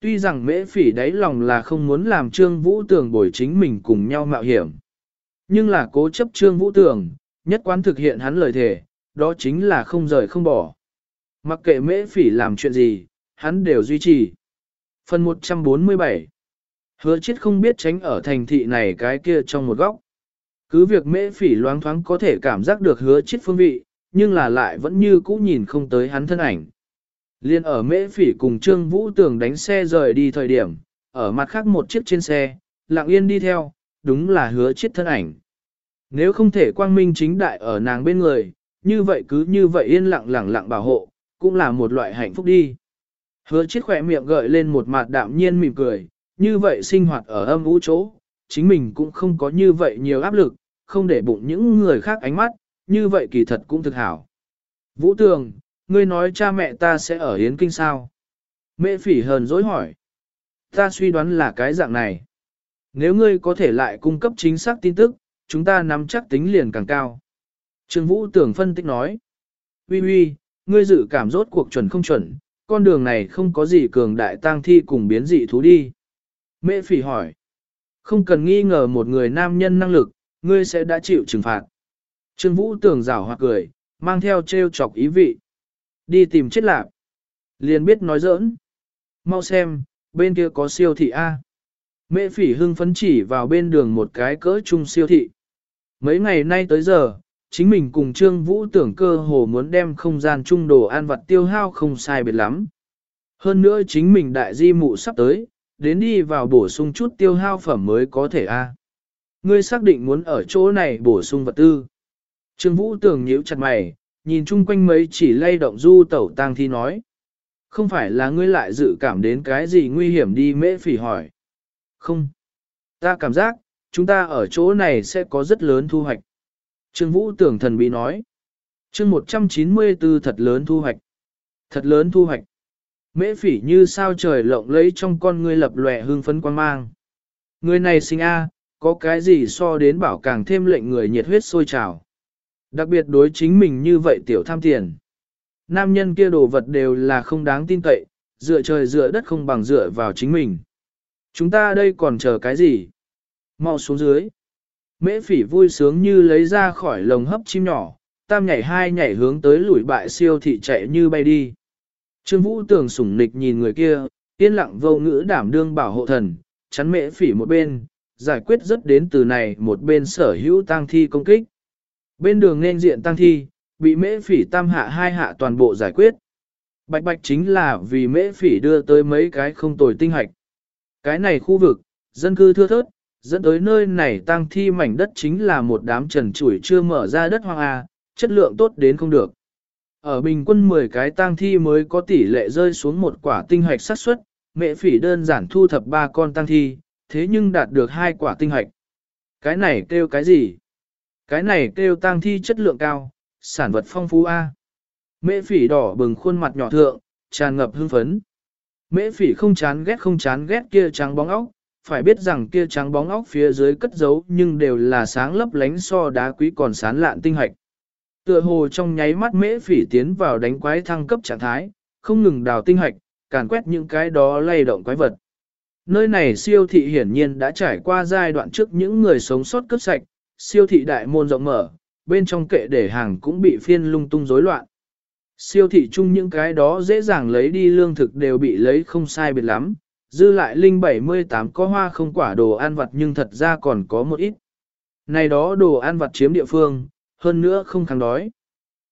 Tuy rằng mễ phỉ đáy lòng là không muốn làm Trương Vũ Tường bồi chính mình cùng nhau mạo hiểm. Nhưng là cố chấp Trương Vũ Tường, nhất quán thực hiện hắn lời thề, đó chính là không rời không bỏ. Mặc kệ mễ phỉ làm chuyện gì, hắn đều duy trì. Phần 147 Hứa chết không biết tránh ở thành thị này cái kia trong một góc. Cứ việc mễ phỉ loáng thoáng có thể cảm giác được hứa chết phương vị, nhưng là lại vẫn như cũ nhìn không tới hắn thân ảnh. Liên ở mễ phỉ cùng Trương Vũ Tường đánh xe rời đi thời điểm, ở mặt khác một chiếc trên xe, lặng yên đi theo, đúng là hứa chết thân ảnh. Nếu không thể quang minh chính đại ở nàng bên người, như vậy cứ như vậy yên lặng lặng lặng bảo hộ, cũng là một loại hạnh phúc đi. Hứa chết khỏe miệng gợi lên một mặt đạm nhiên mỉm cười, như vậy sinh hoạt ở âm vũ chỗ, chính mình cũng không có như vậy nhiều áp lực, không để bụng những người khác ánh mắt, như vậy kỳ thật cũng thực hảo. Vũ Tường, ngươi nói cha mẹ ta sẽ ở Yến Kinh sao? Mẹ phỉ hờn dối hỏi. Ta suy đoán là cái dạng này. Nếu ngươi có thể lại cung cấp chính xác tin tức, chúng ta nắm chắc tính liền càng cao. Trương Vũ Tưởng phân tích nói. Huy huy, ngươi dự cảm rốt cuộc chuẩn không chuẩn, con đường này không có gì cường đại tang thi cùng biến dị thú đi. Mẹ phỉ hỏi. Không cần nghi ngờ một người nam nhân năng lực, ngươi sẽ đã chịu trừng phạt. Trương Vũ Tưởng rảo hoặc cười, mang theo trêu chọc ý vị. Đi tìm chết lạc. Liền biết nói giỡn. Mau xem, bên kia có siêu thị A. Mẹ phỉ hưng phấn chỉ vào bên đường một cái cỡ chung siêu thị. Mấy ngày nay tới giờ, chính mình cùng Trương Vũ tưởng cơ hồ muốn đem không gian chung đồ ăn vặt tiêu hao không sai biệt lắm. Hơn nữa chính mình đại di mụ sắp tới, đến đi vào bổ sung chút tiêu hao phẩm mới có thể a. Ngươi xác định muốn ở chỗ này bổ sung vật tư. Trương Vũ tưởng nhíu chặt mày, nhìn chung quanh mấy chỉ lay động du tẩu tang thi nói. Không phải là ngươi lại dự cảm đến cái gì nguy hiểm đi mễ phỉ hỏi. Không. Ta cảm giác, chúng ta ở chỗ này sẽ có rất lớn thu hoạch. Trương Vũ tưởng thần bí nói. chương 194 thật lớn thu hoạch. Thật lớn thu hoạch. Mễ phỉ như sao trời lộng lấy trong con ngươi lập lòe hương phấn quan mang. Người này sinh A, có cái gì so đến bảo càng thêm lệnh người nhiệt huyết sôi trào. Đặc biệt đối chính mình như vậy tiểu tham tiền. Nam nhân kia đồ vật đều là không đáng tin cậy, dựa trời dựa đất không bằng dựa vào chính mình. Chúng ta đây còn chờ cái gì? Mau xuống dưới. Mễ phỉ vui sướng như lấy ra khỏi lồng hấp chim nhỏ, tam nhảy hai nhảy hướng tới lùi bại siêu thị chạy như bay đi. Trương Vũ tưởng sủng nịch nhìn người kia, yên lặng vô ngữ đảm đương bảo hộ thần, chắn mễ phỉ một bên, giải quyết rất đến từ này một bên sở hữu tang thi công kích. Bên đường nên diện tang thi, bị mễ phỉ tam hạ hai hạ toàn bộ giải quyết. Bạch bạch chính là vì mễ phỉ đưa tới mấy cái không tồi tinh hạch. Cái này khu vực, dân cư thưa thớt, dẫn tới nơi này tang thi mảnh đất chính là một đám trần chuỗi chưa mở ra đất hoang à chất lượng tốt đến không được. Ở bình quân 10 cái tang thi mới có tỷ lệ rơi xuống một quả tinh hạch xác suất, mẹ phỉ đơn giản thu thập ba con tang thi, thế nhưng đạt được hai quả tinh hạch. Cái này kêu cái gì? Cái này kêu tang thi chất lượng cao, sản vật phong phú A. Mễ phỉ đỏ bừng khuôn mặt nhỏ thượng, tràn ngập hưng phấn. Mễ phỉ không chán ghét không chán ghét kia trắng bóng óc, phải biết rằng kia trắng bóng óc phía dưới cất giấu nhưng đều là sáng lấp lánh so đá quý còn sán lạn tinh hạch. Tựa hồ trong nháy mắt mễ phỉ tiến vào đánh quái thăng cấp trạng thái, không ngừng đào tinh hạch, càn quét những cái đó lay động quái vật. Nơi này siêu thị hiển nhiên đã trải qua giai đoạn trước những người sống sót cấp sạch, siêu thị đại môn rộng mở, bên trong kệ để hàng cũng bị phiên lung tung rối loạn. Siêu thị chung những cái đó dễ dàng lấy đi lương thực đều bị lấy không sai biệt lắm, dư lại linh 78 có hoa không quả đồ ăn vặt nhưng thật ra còn có một ít. Này đó đồ ăn vặt chiếm địa phương, hơn nữa không kháng đói.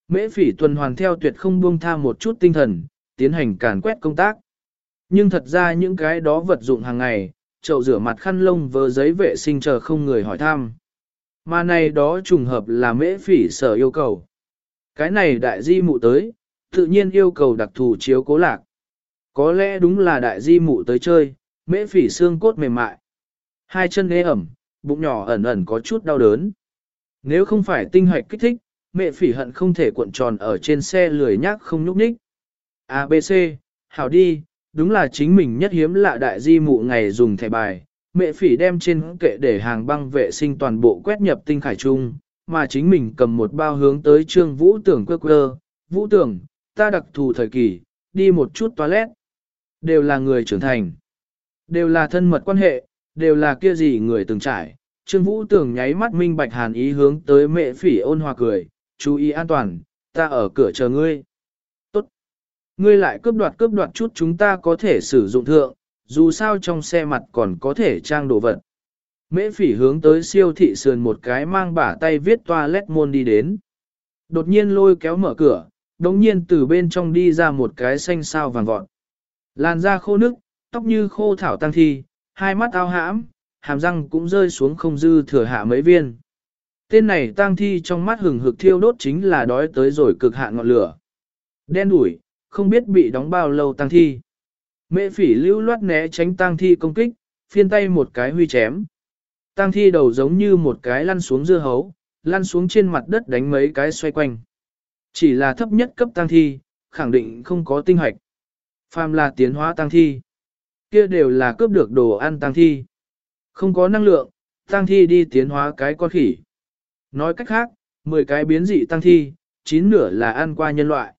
Mễ phỉ tuần hoàn theo tuyệt không buông tha một chút tinh thần, tiến hành càn quét công tác. Nhưng thật ra những cái đó vật dụng hàng ngày, chậu rửa mặt khăn lông vờ giấy vệ sinh chờ không người hỏi thăm. Mà này đó trùng hợp là mễ phỉ sở yêu cầu. Cái này đại di mụ tới, tự nhiên yêu cầu đặc thù chiếu cố lạc. Có lẽ đúng là đại di mụ tới chơi, mễ phỉ xương cốt mềm mại. Hai chân nghe ẩm, bụng nhỏ ẩn ẩn có chút đau đớn. Nếu không phải tinh hoạch kích thích, mẹ phỉ hận không thể cuộn tròn ở trên xe lười nhác không nhúc nhích. A, B, C, hảo đi, đúng là chính mình nhất hiếm lạ đại di mụ ngày dùng thẻ bài. Mẹ phỉ đem trên kệ để hàng băng vệ sinh toàn bộ quét nhập tinh khải trung, mà chính mình cầm một bao hướng tới trương vũ tưởng quơ quơ. Vũ tưởng, ta đặc thù thời kỳ, đi một chút toilet. đều là người trưởng thành. Đều là thân mật quan hệ, đều là kia gì người từng trải. Trương Vũ tưởng nháy mắt minh bạch hàn ý hướng tới mẹ phỉ ôn hòa cười, chú ý an toàn, ta ở cửa chờ ngươi. Tốt. Ngươi lại cướp đoạt cướp đoạt chút chúng ta có thể sử dụng thượng, dù sao trong xe mặt còn có thể trang đồ vật. Mễ phỉ hướng tới siêu thị sườn một cái mang bả tay viết toilet môn đi đến. Đột nhiên lôi kéo mở cửa, đồng nhiên từ bên trong đi ra một cái xanh sao vàng vọt. Làn da khô nước, tóc như khô thảo tăng thi, hai mắt ao hãm, hàm răng cũng rơi xuống không dư thừa hạ mấy viên. Tên này tang thi trong mắt hừng hực thiêu đốt chính là đói tới rồi cực hạn ngọn lửa. Đen đủi, không biết bị đóng bao lâu tang thi. Mễ phỉ lưu loát né tránh tang thi công kích, phiên tay một cái huy chém. Tang thi đầu giống như một cái lăn xuống dưa hấu, lăn xuống trên mặt đất đánh mấy cái xoay quanh. Chỉ là thấp nhất cấp tang thi, khẳng định không có tinh hoạch. Phàm là tiến hóa tang thi. Kia đều là cướp được đồ ăn tang thi. Không có năng lượng, tang thi đi tiến hóa cái con khỉ. Nói cách khác, 10 cái biến dị tăng thi, chín nửa là ăn qua nhân loại.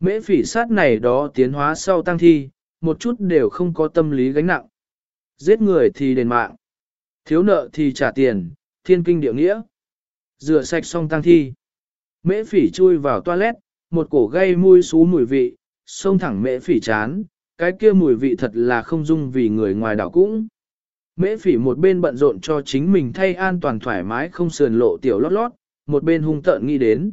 Mễ phỉ sát này đó tiến hóa sau tăng thi, một chút đều không có tâm lý gánh nặng. Giết người thì đền mạng, thiếu nợ thì trả tiền, thiên kinh địa nghĩa. Rửa sạch xong tang thi. Mễ phỉ chui vào toilet, một cổ gây mùi xú mùi vị, xông thẳng mễ phỉ chán, cái kia mùi vị thật là không dung vì người ngoài đảo cũng. Mễ phỉ một bên bận rộn cho chính mình thay an toàn thoải mái không sườn lộ tiểu lót lót, một bên hung tợn nghĩ đến.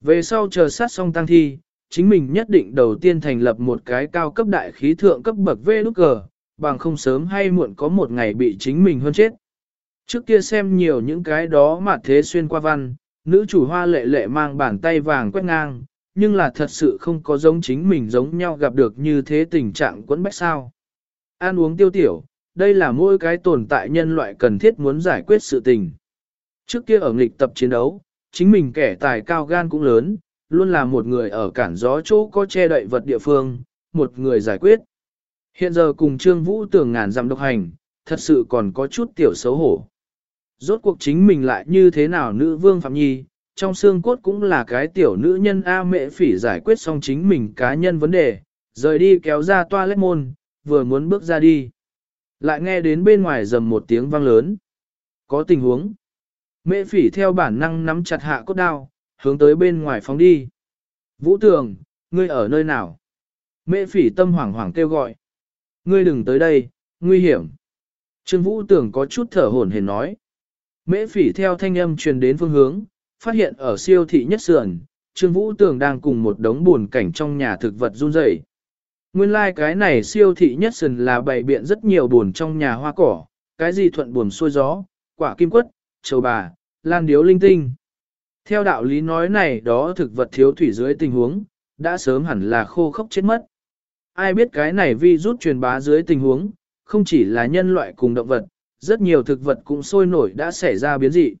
Về sau chờ sát xong tăng thi, chính mình nhất định đầu tiên thành lập một cái cao cấp đại khí thượng cấp bậc V cờ, bằng không sớm hay muộn có một ngày bị chính mình hơn chết. Trước kia xem nhiều những cái đó mà thế xuyên qua văn, nữ chủ hoa lệ lệ mang bàn tay vàng quét ngang, nhưng là thật sự không có giống chính mình giống nhau gặp được như thế tình trạng quẫn bách sao. Ăn uống tiêu tiểu, đây là mỗi cái tồn tại nhân loại cần thiết muốn giải quyết sự tình. Trước kia ở nghịch tập chiến đấu, chính mình kẻ tài cao gan cũng lớn, luôn là một người ở cản gió chỗ có che đậy vật địa phương, một người giải quyết. Hiện giờ cùng Trương Vũ tưởng ngàn dặm độc hành, thật sự còn có chút tiểu xấu hổ. Rốt cuộc chính mình lại như thế nào nữ vương Phạm Nhi, trong xương cốt cũng là cái tiểu nữ nhân A mẹ phỉ giải quyết xong chính mình cá nhân vấn đề, rời đi kéo ra toilet môn, vừa muốn bước ra đi. Lại nghe đến bên ngoài rầm một tiếng vang lớn. Có tình huống. Mẹ phỉ theo bản năng nắm chặt hạ cốt đao, hướng tới bên ngoài phóng đi. Vũ tường, ngươi ở nơi nào? Mẹ phỉ tâm hoảng hoảng kêu gọi. Ngươi đừng tới đây, nguy hiểm. Trương Vũ Tường có chút thở hổn hển nói. Mễ phỉ theo thanh âm truyền đến phương hướng, phát hiện ở siêu thị nhất sườn, Trương Vũ Tường đang cùng một đống buồn cảnh trong nhà thực vật run rẩy. Nguyên lai like cái này siêu thị nhất sườn là bày biện rất nhiều buồn trong nhà hoa cỏ, cái gì thuận buồn xuôi gió, quả kim quất, châu bà, lan điếu linh tinh. Theo đạo lý nói này đó thực vật thiếu thủy dưới tình huống, đã sớm hẳn là khô khốc chết mất. Ai biết cái này vi rút truyền bá dưới tình huống, không chỉ là nhân loại cùng động vật, rất nhiều thực vật cũng sôi nổi đã xảy ra biến dị.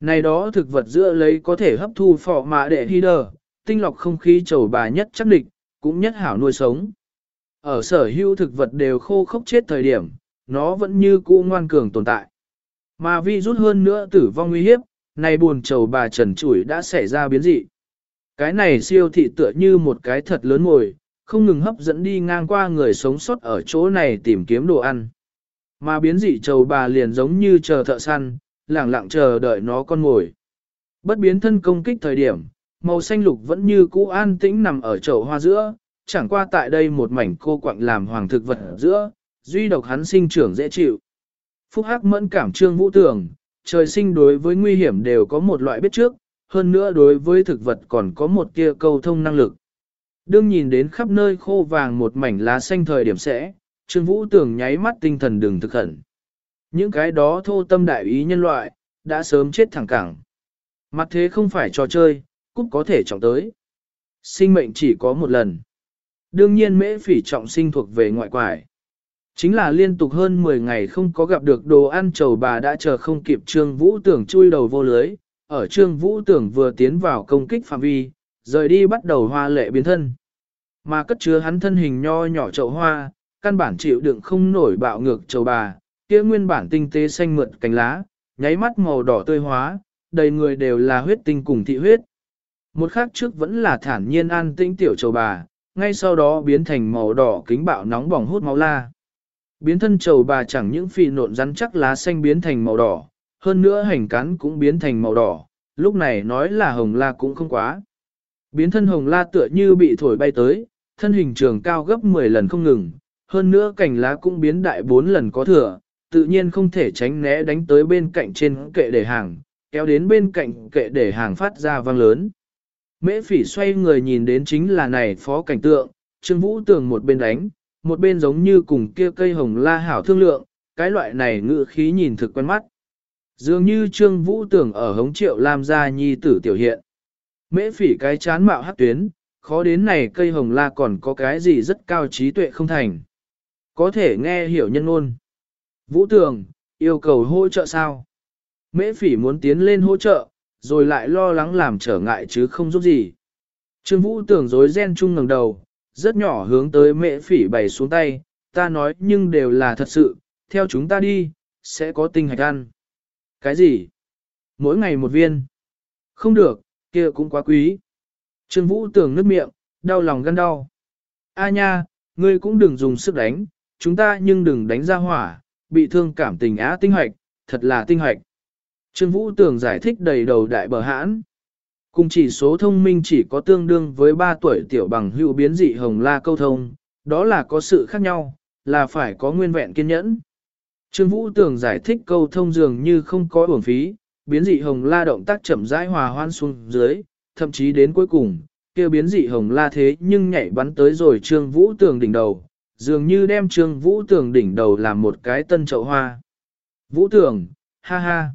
Này đó thực vật giữa lấy có thể hấp thu phỏ mạ để hy đờ, tinh lọc không khí trầu bà nhất chắc địch, cũng nhất hảo nuôi sống. Ở sở hữu thực vật đều khô khốc chết thời điểm, nó vẫn như cũ ngoan cường tồn tại. Mà vi rút hơn nữa tử vong nguy hiếp, này buồn trầu bà trần chủi đã xảy ra biến dị. Cái này siêu thị tựa như một cái thật lớn ngồi, không ngừng hấp dẫn đi ngang qua người sống sót ở chỗ này tìm kiếm đồ ăn. Mà biến dị trầu bà liền giống như chờ thợ săn, lẳng lặng chờ đợi nó con ngồi. Bất biến thân công kích thời điểm, màu xanh lục vẫn như cũ an tĩnh nằm ở chậu hoa giữa, chẳng qua tại đây một mảnh cô quặng làm hoàng thực vật giữa, duy độc hắn sinh trưởng dễ chịu. Phúc Hắc mẫn cảm trương vũ tưởng, trời sinh đối với nguy hiểm đều có một loại biết trước, hơn nữa đối với thực vật còn có một kia câu thông năng lực. Đương nhìn đến khắp nơi khô vàng một mảnh lá xanh thời điểm sẽ, Trương Vũ tưởng nháy mắt tinh thần đừng thực hẳn. Những cái đó thô tâm đại ý nhân loại, đã sớm chết thẳng cẳng. Mặt thế không phải trò chơi, cũng có thể trọng tới. Sinh mệnh chỉ có một lần. Đương nhiên mễ phỉ trọng sinh thuộc về ngoại quải. Chính là liên tục hơn 10 ngày không có gặp được đồ ăn trầu bà đã chờ không kịp Trương Vũ Tưởng chui đầu vô lưới, ở Trương Vũ Tưởng vừa tiến vào công kích phạm vi, rời đi bắt đầu hoa lệ biến thân. Mà cất chứa hắn thân hình nho nhỏ chậu hoa, căn bản chịu đựng không nổi bạo ngược trầu bà, kia nguyên bản tinh tế xanh mượt cánh lá, nháy mắt màu đỏ tươi hóa, đầy người đều là huyết tinh cùng thị huyết. Một khắc trước vẫn là thản nhiên an tĩnh tiểu trầu bà, ngay sau đó biến thành màu đỏ kính bạo nóng bỏng hút máu la. Biến thân trầu bà chẳng những phi nộn rắn chắc lá xanh biến thành màu đỏ, hơn nữa hành cắn cũng biến thành màu đỏ, lúc này nói là hồng la cũng không quá. Biến thân hồng la tựa như bị thổi bay tới, thân hình trường cao gấp 10 lần không ngừng, hơn nữa cành lá cũng biến đại 4 lần có thừa, tự nhiên không thể tránh né đánh tới bên cạnh trên kệ để hàng, kéo đến bên cạnh kệ để hàng phát ra vang lớn. Mễ phỉ xoay người nhìn đến chính là này phó cảnh tượng, Trương Vũ Tường một bên đánh, một bên giống như cùng kia cây hồng la hảo thương lượng, cái loại này ngự khí nhìn thực quen mắt. Dường như Trương Vũ tưởng ở hống triệu làm ra nhi tử tiểu hiện. Mễ phỉ cái chán mạo hắc tuyến, khó đến này cây hồng la còn có cái gì rất cao trí tuệ không thành. Có thể nghe hiểu nhân ngôn. Vũ Tường, yêu cầu hỗ trợ sao? Mễ phỉ muốn tiến lên hỗ trợ, rồi lại lo lắng làm trở ngại chứ không giúp gì. Trương Vũ Tường rối ren chung ngẩng đầu, rất nhỏ hướng tới mệ phỉ bày xuống tay, ta nói nhưng đều là thật sự, theo chúng ta đi, sẽ có tinh hạch ăn. Cái gì? Mỗi ngày một viên. Không được, kia cũng quá quý. Trương Vũ tưởng nước miệng, đau lòng gan đau. A nha, ngươi cũng đừng dùng sức đánh, chúng ta nhưng đừng đánh ra hỏa, bị thương cảm tình á tinh hoạch, thật là tinh hoạch. Trương Vũ tưởng giải thích đầy đầu đại bờ hãn. Cùng chỉ số thông minh chỉ có tương đương với 3 tuổi tiểu bằng hữu biến dị hồng la câu thông, đó là có sự khác nhau, là phải có nguyên vẹn kiên nhẫn. Trương Vũ tưởng giải thích câu thông dường như không có uổng phí, biến dị hồng la động tác chậm rãi hòa hoan xuống dưới, thậm chí đến cuối cùng, kêu biến dị hồng la thế nhưng nhảy bắn tới rồi Trương Vũ tường đỉnh đầu, dường như đem Trương Vũ tường đỉnh đầu làm một cái tân chậu hoa. Vũ tường, ha ha,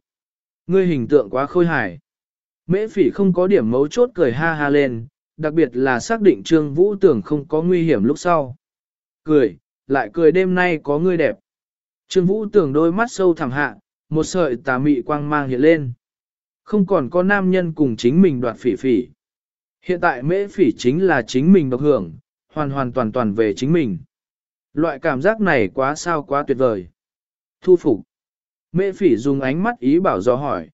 ngươi hình tượng quá khôi hài. Mễ phỉ không có điểm mấu chốt cười ha ha lên, đặc biệt là xác định Trương Vũ tưởng không có nguy hiểm lúc sau. Cười, lại cười đêm nay có ngươi đẹp. Trương Vũ tưởng đôi mắt sâu thẳm hạ, một sợi tà mị quang mang hiện lên. Không còn có nam nhân cùng chính mình đoạt phỉ phỉ. Hiện tại mễ phỉ chính là chính mình độc hưởng, hoàn hoàn toàn toàn về chính mình. Loại cảm giác này quá sao quá tuyệt vời. Thu phục. Mễ phỉ dùng ánh mắt ý bảo do hỏi.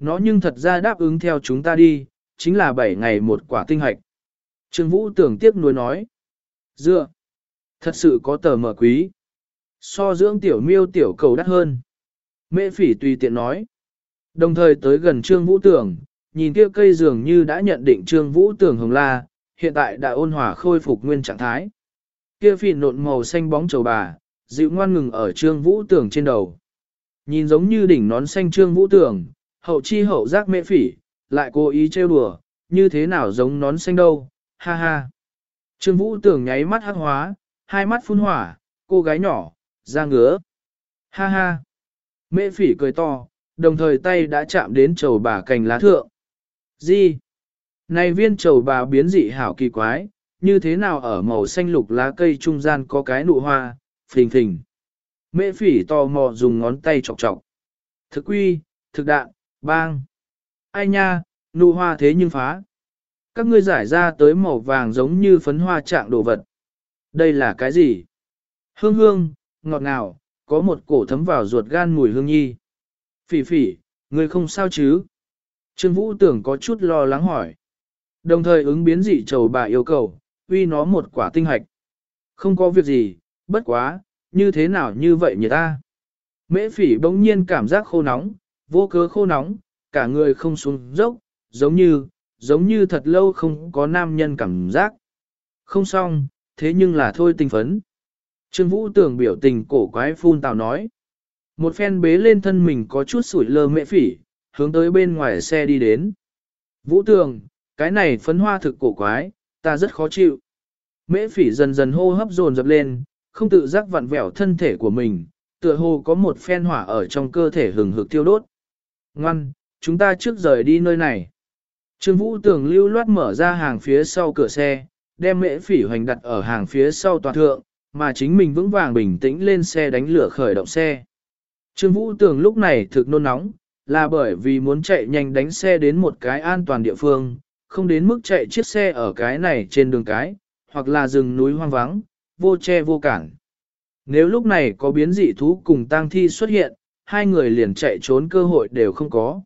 Nó nhưng thật ra đáp ứng theo chúng ta đi, chính là 7 ngày một quả tinh hạch. Trương Vũ tưởng tiếc nuối nói. Dựa. Thật sự có tờ mở quý. So dưỡng tiểu miêu tiểu cầu đắt hơn. Mễ phỉ tùy tiện nói. Đồng thời tới gần Trương Vũ Tưởng, nhìn kia cây dường như đã nhận định Trương Vũ Tưởng hồng la, hiện tại đã ôn hòa khôi phục nguyên trạng thái. Kia phỉ nộn màu xanh bóng trầu bà, dịu ngoan ngừng ở Trương Vũ Tưởng trên đầu. Nhìn giống như đỉnh nón xanh Trương Vũ Tưởng, hậu chi hậu giác mê phỉ, lại cố ý trêu đùa, như thế nào giống nón xanh đâu, ha ha. Trương Vũ Tưởng nháy mắt hắc hóa, hai mắt phun hỏa, cô gái nhỏ, ra ngứa. Ha ha. Mê phỉ cười to, đồng thời tay đã chạm đến chầu bà cành lá thượng. Gì? Này viên chầu bà biến dị hảo kỳ quái, như thế nào ở màu xanh lục lá cây trung gian có cái nụ hoa, phình phình. Mễ phỉ to mò dùng ngón tay chọc chọc. Thực quy, thực đạn, bang. Ai nha, nụ hoa thế nhưng phá. Các ngươi giải ra tới màu vàng giống như phấn hoa trạng đồ vật. Đây là cái gì? Hương hương, ngọt ngào, có một cổ thấm vào ruột gan mùi hương nhi. Phỉ phỉ, người không sao chứ? Trương Vũ tưởng có chút lo lắng hỏi. Đồng thời ứng biến dị trầu bà yêu cầu, uy nó một quả tinh hạch. Không có việc gì, bất quá, như thế nào như vậy nhỉ ta? Mễ phỉ bỗng nhiên cảm giác khô nóng, vô cớ khô nóng, cả người không xuống dốc, giống như, giống như thật lâu không có nam nhân cảm giác. Không xong, thế nhưng là thôi tinh phấn. Trương Vũ tưởng biểu tình cổ quái phun tào nói. Một phen bế lên thân mình có chút sủi lơ mệ phỉ, hướng tới bên ngoài xe đi đến. Vũ tường, cái này phấn hoa thực cổ quái, ta rất khó chịu. Mễ phỉ dần dần hô hấp dồn dập lên, không tự giác vặn vẹo thân thể của mình, tựa hồ có một phen hỏa ở trong cơ thể hừng hực tiêu đốt. Ngoan, chúng ta trước rời đi nơi này. Trương Vũ tường lưu loát mở ra hàng phía sau cửa xe, đem mễ phỉ hoành đặt ở hàng phía sau toàn thượng, mà chính mình vững vàng bình tĩnh lên xe đánh lửa khởi động xe. Trương Vũ Tường lúc này thực nôn nóng, là bởi vì muốn chạy nhanh đánh xe đến một cái an toàn địa phương, không đến mức chạy chiếc xe ở cái này trên đường cái, hoặc là rừng núi hoang vắng, vô che vô cản. Nếu lúc này có biến dị thú cùng tang thi xuất hiện, hai người liền chạy trốn cơ hội đều không có.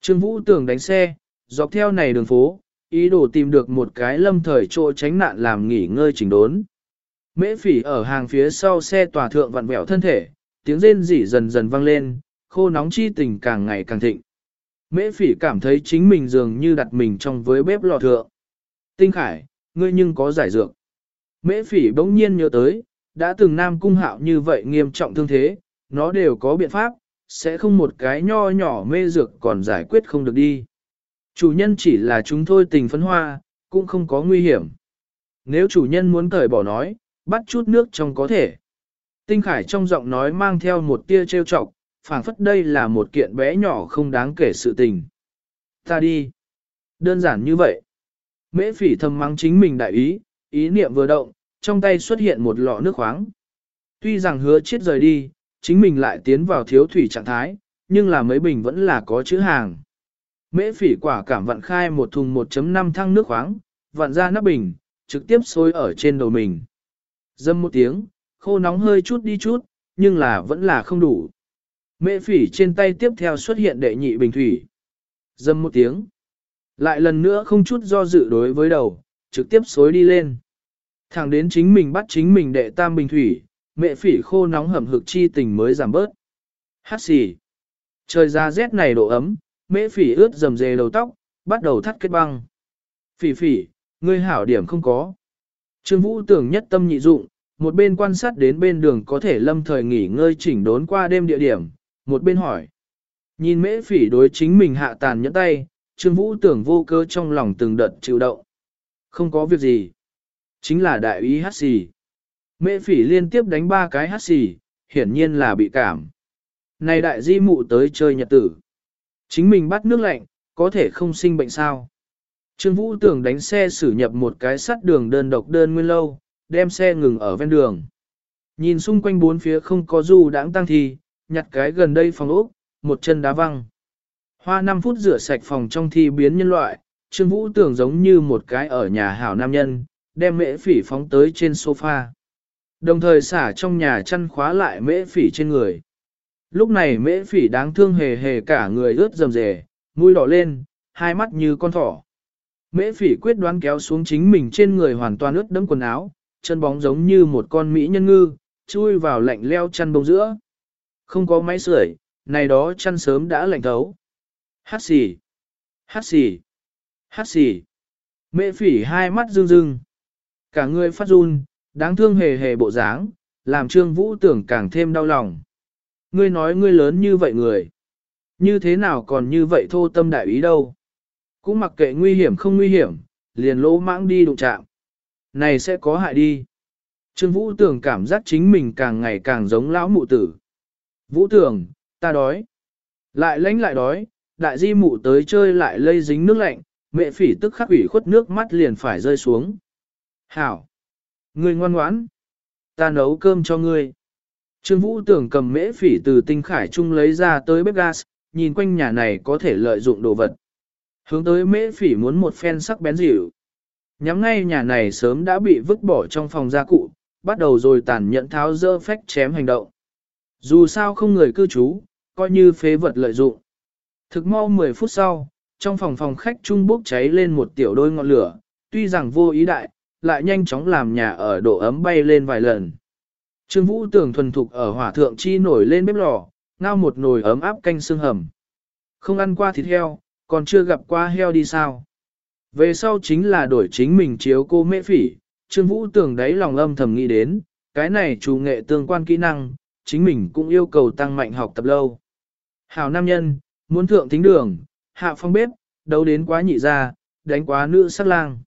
Trương Vũ tưởng đánh xe, dọc theo này đường phố, ý đồ tìm được một cái lâm thời chỗ tránh nạn làm nghỉ ngơi chỉnh đốn. Mễ phỉ ở hàng phía sau xe tòa thượng vặn vẹo thân thể, tiếng rên rỉ dần dần vang lên, khô nóng chi tình càng ngày càng thịnh. Mễ phỉ cảm thấy chính mình dường như đặt mình trong với bếp lò thượng. Tinh Khải, ngươi nhưng có giải dược. Mễ phỉ bỗng nhiên nhớ tới, đã từng nam cung hạo như vậy nghiêm trọng thương thế, nó đều có biện pháp, sẽ không một cái nho nhỏ mê dược còn giải quyết không được đi. Chủ nhân chỉ là chúng thôi tình phấn hoa, cũng không có nguy hiểm. Nếu chủ nhân muốn cởi bỏ nói, bắt chút nước trong có thể. Tinh Khải trong giọng nói mang theo một tia trêu chọc, phảng phất đây là một kiện bé nhỏ không đáng kể sự tình. Ta đi. Đơn giản như vậy. Mễ phỉ thầm mắng chính mình đại ý, ý niệm vừa động, trong tay xuất hiện một lọ nước khoáng. Tuy rằng hứa chết rời đi, chính mình lại tiến vào thiếu thủy trạng thái, nhưng là mấy bình vẫn là có chữ hàng. Mễ phỉ quả cảm vặn khai một thùng 1.5 thăng nước khoáng, vặn ra nắp bình, trực tiếp sôi ở trên đầu mình. Dâm một tiếng, khô nóng hơi chút đi chút, nhưng là vẫn là không đủ. Mễ phỉ trên tay tiếp theo xuất hiện đệ nhị bình thủy. Dâm một tiếng. Lại lần nữa không chút do dự đối với đầu, trực tiếp xối đi lên. Thẳng đến chính mình bắt chính mình đệ tam bình thủy, mẹ phỉ khô nóng hầm hực chi tình mới giảm bớt. Hát xì. Trời ra rét này độ ấm, Mẹ phỉ ướt dầm dề đầu tóc, bắt đầu thắt kết băng. Phỉ phỉ, ngươi hảo điểm không có. Trương Vũ tưởng nhất tâm nhị dụng, một bên quan sát đến bên đường có thể lâm thời nghỉ ngơi chỉnh đốn qua đêm địa điểm, một bên hỏi. Nhìn mễ phỉ đối chính mình hạ tàn nhẫn tay, Trương Vũ tưởng vô cơ trong lòng từng đợt chịu động. Không có việc gì. Chính là đại ý hát xì. Mễ phỉ liên tiếp đánh ba cái hát xì, hiển nhiên là bị cảm. Này đại di mụ tới chơi nhật tử. Chính mình bắt nước lạnh, có thể không sinh bệnh sao. Trương Vũ tưởng đánh xe xử nhập một cái sắt đường đơn độc đơn nguyên lâu, đem xe ngừng ở ven đường. Nhìn xung quanh bốn phía không có du đãng tăng thì nhặt cái gần đây phòng ốc, một chân đá văng. Hoa 5 phút rửa sạch phòng trong thi biến nhân loại, Trương Vũ tưởng giống như một cái ở nhà hảo nam nhân, đem mễ phỉ phóng tới trên sofa. Đồng thời xả trong nhà chăn khóa lại mễ phỉ trên người. Lúc này mễ phỉ đáng thương hề hề cả người ướt rầm rề, mũi đỏ lên, hai mắt như con thỏ. Mễ phỉ quyết đoán kéo xuống chính mình trên người hoàn toàn ướt đẫm quần áo, chân bóng giống như một con mỹ nhân ngư, chui vào lạnh leo chăn bông giữa. Không có máy sưởi, này đó chăn sớm đã lạnh thấu. Hát xì, hát xì, hát xì. Mễ phỉ hai mắt rưng rưng. Cả người phát run, đáng thương hề hề bộ dáng, làm trương vũ tưởng càng thêm đau lòng. Ngươi nói ngươi lớn như vậy người. Như thế nào còn như vậy thô tâm đại ý đâu. Cũng mặc kệ nguy hiểm không nguy hiểm, liền lỗ mãng đi đụng chạm. Này sẽ có hại đi. Trương Vũ Tưởng cảm giác chính mình càng ngày càng giống lão mụ tử. Vũ Tưởng, ta đói. Lại lánh lại đói, đại di mụ tới chơi lại lây dính nước lạnh, mẹ phỉ tức khắc ủy khuất nước mắt liền phải rơi xuống. Hảo! Ngươi ngoan ngoãn! Ta nấu cơm cho ngươi. Trương Vũ tưởng cầm mễ phỉ từ tinh khải trung lấy ra tới bếp gas, nhìn quanh nhà này có thể lợi dụng đồ vật. Hướng tới mễ phỉ muốn một phen sắc bén dịu. Nhắm ngay nhà này sớm đã bị vứt bỏ trong phòng gia cụ, bắt đầu rồi tàn nhẫn tháo dơ phách chém hành động. Dù sao không người cư trú, coi như phế vật lợi dụng. Thực mau 10 phút sau, trong phòng phòng khách trung bốc cháy lên một tiểu đôi ngọn lửa, tuy rằng vô ý đại, lại nhanh chóng làm nhà ở độ ấm bay lên vài lần. Trương Vũ tưởng thuần thục ở hỏa thượng chi nổi lên bếp lò, ngao một nồi ấm áp canh xương hầm. Không ăn qua thịt heo, còn chưa gặp qua heo đi sao. Về sau chính là đổi chính mình chiếu cô mễ phỉ, Trương Vũ tưởng đấy lòng âm thầm nghĩ đến, cái này chủ nghệ tương quan kỹ năng, chính mình cũng yêu cầu tăng mạnh học tập lâu. Hảo nam nhân, muốn thượng thính đường, hạ phong bếp, đấu đến quá nhị ra, đánh quá nữ sắc lang.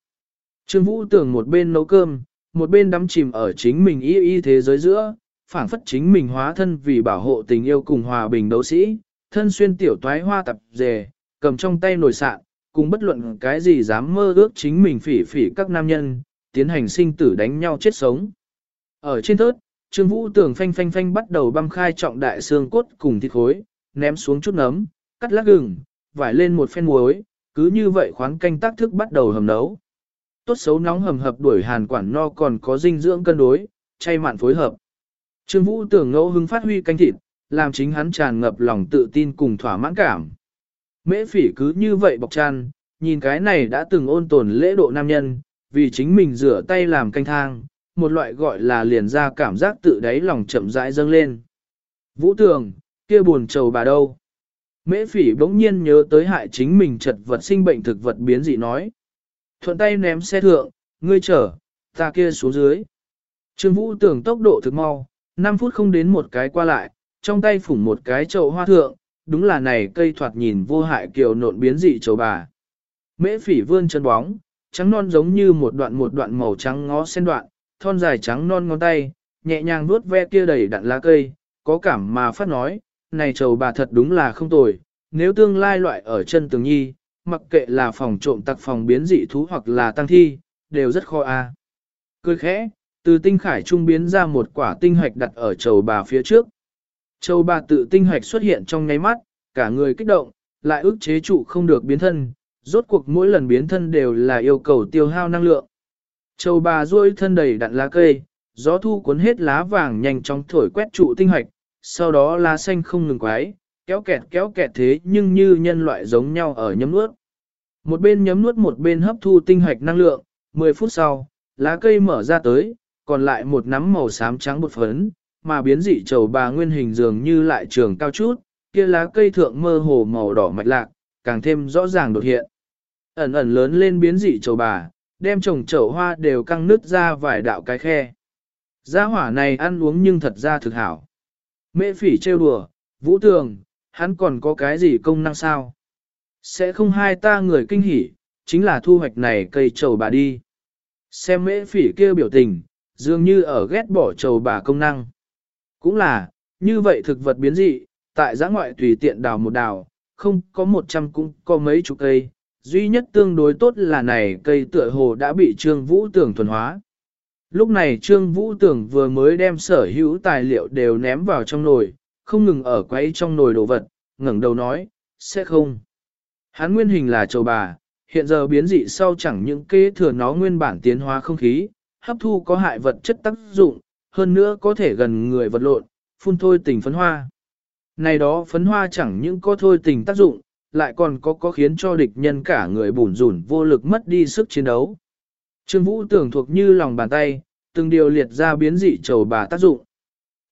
Trương Vũ tưởng một bên nấu cơm, một bên đắm chìm ở chính mình y y thế giới giữa, phản phất chính mình hóa thân vì bảo hộ tình yêu cùng hòa bình đấu sĩ, thân xuyên tiểu toái hoa tập dề, cầm trong tay nồi sạn, cùng bất luận cái gì dám mơ ước chính mình phỉ phỉ các nam nhân, tiến hành sinh tử đánh nhau chết sống. Ở trên thớt, Trương Vũ tưởng phanh phanh phanh bắt đầu băm khai trọng đại xương cốt cùng thịt khối, ném xuống chút nấm, cắt lát gừng, vải lên một phen muối, cứ như vậy khoáng canh tác thức bắt đầu hầm nấu. Tốt xấu nóng hầm hập đuổi hàn quản no còn có dinh dưỡng cân đối, chay mặn phối hợp. Trương Vũ tưởng ngẫu hứng phát huy canh thịt, làm chính hắn tràn ngập lòng tự tin cùng thỏa mãn cảm. Mễ phỉ cứ như vậy bọc tràn, nhìn cái này đã từng ôn tồn lễ độ nam nhân, vì chính mình rửa tay làm canh thang, một loại gọi là liền ra cảm giác tự đáy lòng chậm rãi dâng lên. Vũ Tưởng, kia buồn trầu bà đâu? Mễ phỉ bỗng nhiên nhớ tới hại chính mình chật vật sinh bệnh thực vật biến dị nói. Thuận tay ném xe thượng, ngươi chở, ta kia xuống dưới. Trương Vũ tưởng tốc độ thực mau, 5 phút không đến một cái qua lại, trong tay phủng một cái chậu hoa thượng, đúng là này cây thoạt nhìn vô hại kiều nộn biến dị chầu bà. Mễ phỉ vươn chân bóng, trắng non giống như một đoạn một đoạn màu trắng ngó sen đoạn, thon dài trắng non ngón tay, nhẹ nhàng vuốt ve kia đầy đặn lá cây, có cảm mà phát nói, này chầu bà thật đúng là không tồi, nếu tương lai loại ở chân tường nhi, mặc kệ là phòng trộm tặc phòng biến dị thú hoặc là tăng thi, đều rất khó a. À. Cười khẽ, từ tinh khải trung biến ra một quả tinh hạch đặt ở chầu bà phía trước. Châu bà tự tinh hạch xuất hiện trong nháy mắt, cả người kích động, lại ức chế trụ không được biến thân, rốt cuộc mỗi lần biến thân đều là yêu cầu tiêu hao năng lượng. Châu bà duỗi thân đầy đặn lá cây, gió thu cuốn hết lá vàng nhanh chóng thổi quét trụ tinh hạch, sau đó lá xanh không ngừng quái, kéo kẹt kéo kẹt thế nhưng như nhân loại giống nhau ở nhấm nuốt. Một bên nhấm nuốt một bên hấp thu tinh hạch năng lượng, 10 phút sau, lá cây mở ra tới, còn lại một nắm màu xám trắng bột phấn, mà biến dị trầu bà nguyên hình dường như lại trường cao chút, kia lá cây thượng mơ hồ màu đỏ mạch lạc, càng thêm rõ ràng đột hiện. Ẩn ẩn lớn lên biến dị trầu bà, đem trồng chậu hoa đều căng nứt ra vài đạo cái khe. Gia hỏa này ăn uống nhưng thật ra thực hảo. Mễ phỉ trêu đùa, vũ tường, hắn còn có cái gì công năng sao? Sẽ không hai ta người kinh hỉ, chính là thu hoạch này cây trầu bà đi. Xem mễ phỉ kia biểu tình, dường như ở ghét bỏ trầu bà công năng. Cũng là, như vậy thực vật biến dị, tại giã ngoại tùy tiện đào một đào, không có một trăm cũng có mấy chục cây, duy nhất tương đối tốt là này cây tựa hồ đã bị Trương Vũ Tưởng thuần hóa. Lúc này Trương Vũ Tưởng vừa mới đem sở hữu tài liệu đều ném vào trong nồi, không ngừng ở quấy trong nồi đồ vật, ngẩng đầu nói, sẽ không. Hắn nguyên hình là châu bà, hiện giờ biến dị sau chẳng những kế thừa nó nguyên bản tiến hóa không khí, hấp thu có hại vật chất tác dụng, hơn nữa có thể gần người vật lộn, phun thôi tình phấn hoa. Này đó phấn hoa chẳng những có thôi tình tác dụng, lại còn có có khiến cho địch nhân cả người bùn rủn vô lực mất đi sức chiến đấu. Trương Vũ tưởng thuộc như lòng bàn tay, từng điều liệt ra biến dị trầu bà tác dụng.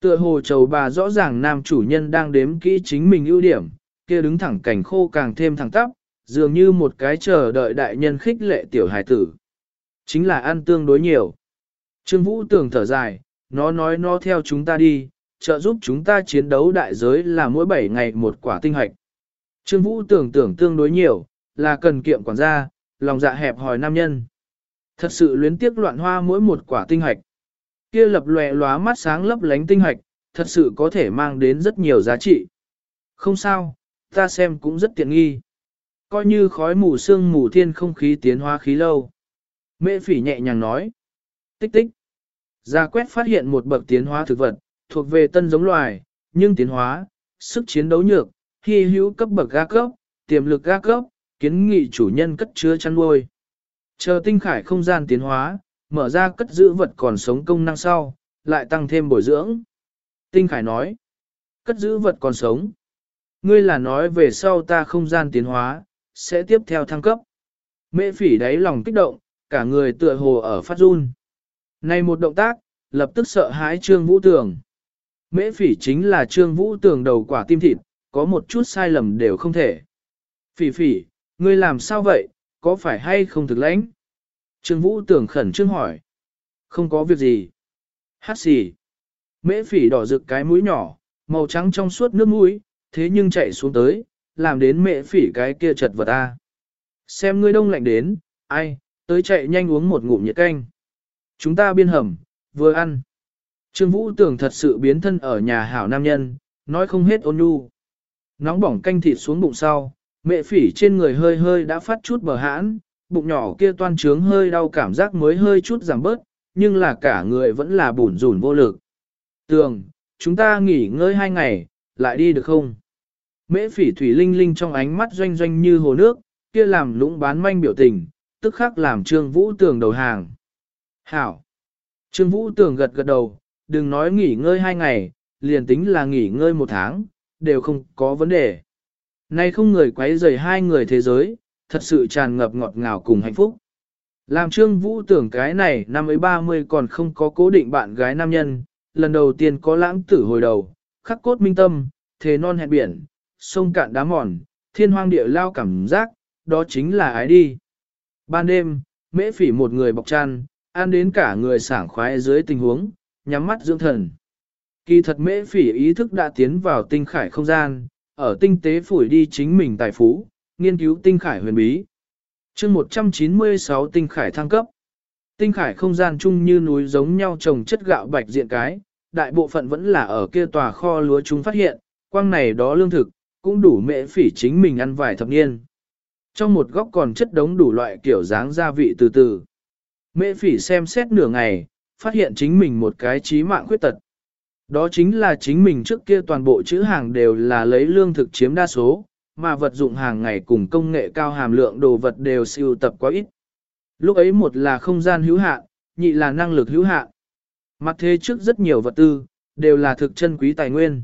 Tựa hồ chầu bà rõ ràng nam chủ nhân đang đếm kỹ chính mình ưu điểm, kia đứng thẳng cảnh khô càng thêm thẳng tắp, dường như một cái chờ đợi đại nhân khích lệ tiểu hài tử. Chính là ăn tương đối nhiều. Trương Vũ tưởng thở dài, nó nói nó theo chúng ta đi, trợ giúp chúng ta chiến đấu đại giới là mỗi 7 ngày một quả tinh hạch. Trương Vũ tưởng tưởng tương đối nhiều, là cần kiệm quản gia, lòng dạ hẹp hòi nam nhân. Thật sự luyến tiếc loạn hoa mỗi một quả tinh hạch. Kia lập lòe lóa mắt sáng lấp lánh tinh hạch, thật sự có thể mang đến rất nhiều giá trị. Không sao, ta xem cũng rất tiện nghi. Coi như khói mù sương mù thiên không khí tiến hóa khí lâu. Mễ phỉ nhẹ nhàng nói. Tích tích. gia quét phát hiện một bậc tiến hóa thực vật, thuộc về tân giống loài, nhưng tiến hóa, sức chiến đấu nhược, hy hữu cấp bậc ga cấp, tiềm lực ga cấp, kiến nghị chủ nhân cất chứa chăn nuôi. Chờ tinh khải không gian tiến hóa, mở ra cất giữ vật còn sống công năng sau, lại tăng thêm bồi dưỡng. Tinh khải nói, cất giữ vật còn sống. Ngươi là nói về sau ta không gian tiến hóa, sẽ tiếp theo thăng cấp. Mễ phỉ đáy lòng kích động, cả người tựa hồ ở phát run. Này một động tác, lập tức sợ hãi Trương Vũ Tường. Mễ phỉ chính là Trương Vũ Tường đầu quả tim thịt, có một chút sai lầm đều không thể. Phỉ phỉ, ngươi làm sao vậy, có phải hay không thực lãnh? Trương Vũ tưởng khẩn trương hỏi. Không có việc gì. Hát xì. Mễ phỉ đỏ rực cái mũi nhỏ, màu trắng trong suốt nước mũi, thế nhưng chạy xuống tới, làm đến mễ phỉ cái kia chật vật ta. Xem ngươi đông lạnh đến, ai, tới chạy nhanh uống một ngụm nhiệt canh. Chúng ta biên hầm, vừa ăn. Trương Vũ tưởng thật sự biến thân ở nhà hảo nam nhân, nói không hết ôn nhu. Nóng bỏng canh thịt xuống bụng sau, mẹ phỉ trên người hơi hơi đã phát chút bờ hãn, bụng nhỏ kia toan trướng hơi đau cảm giác mới hơi chút giảm bớt, nhưng là cả người vẫn là bủn rủn vô lực. Tường, chúng ta nghỉ ngơi hai ngày, lại đi được không? Mễ phỉ thủy linh linh trong ánh mắt doanh doanh như hồ nước, kia làm lũng bán manh biểu tình, tức khắc làm trương vũ tường đầu hàng. Hảo! Trương vũ tường gật gật đầu, đừng nói nghỉ ngơi hai ngày, liền tính là nghỉ ngơi một tháng, đều không có vấn đề. Nay không người quấy rầy hai người thế giới, thật sự tràn ngập ngọt ngào cùng hạnh phúc. Làm Trương Vũ tưởng cái này năm ấy 30 còn không có cố định bạn gái nam nhân, lần đầu tiên có lãng tử hồi đầu, khắc cốt minh tâm, thế non hẹn biển, sông cạn đá mòn, thiên hoang địa lao cảm giác, đó chính là ái đi. Ban đêm, mễ phỉ một người bọc chăn, ăn đến cả người sảng khoái dưới tình huống, nhắm mắt dưỡng thần. Kỳ thật mễ phỉ ý thức đã tiến vào tinh khải không gian, ở tinh tế phủi đi chính mình tài phú, nghiên cứu tinh khải huyền bí. chương 196 tinh khải thăng cấp. Tinh khải không gian chung như núi giống nhau trồng chất gạo bạch diện cái, đại bộ phận vẫn là ở kia tòa kho lúa chúng phát hiện, quang này đó lương thực, cũng đủ mễ phỉ chính mình ăn vài thập niên. Trong một góc còn chất đống đủ loại kiểu dáng gia vị từ từ. Mễ phỉ xem xét nửa ngày, phát hiện chính mình một cái trí mạng khuyết tật. Đó chính là chính mình trước kia toàn bộ chữ hàng đều là lấy lương thực chiếm đa số, mà vật dụng hàng ngày cùng công nghệ cao hàm lượng đồ vật đều siêu tập quá ít. Lúc ấy một là không gian hữu hạn, nhị là năng lực hữu hạn. Mặt thế trước rất nhiều vật tư, đều là thực chân quý tài nguyên.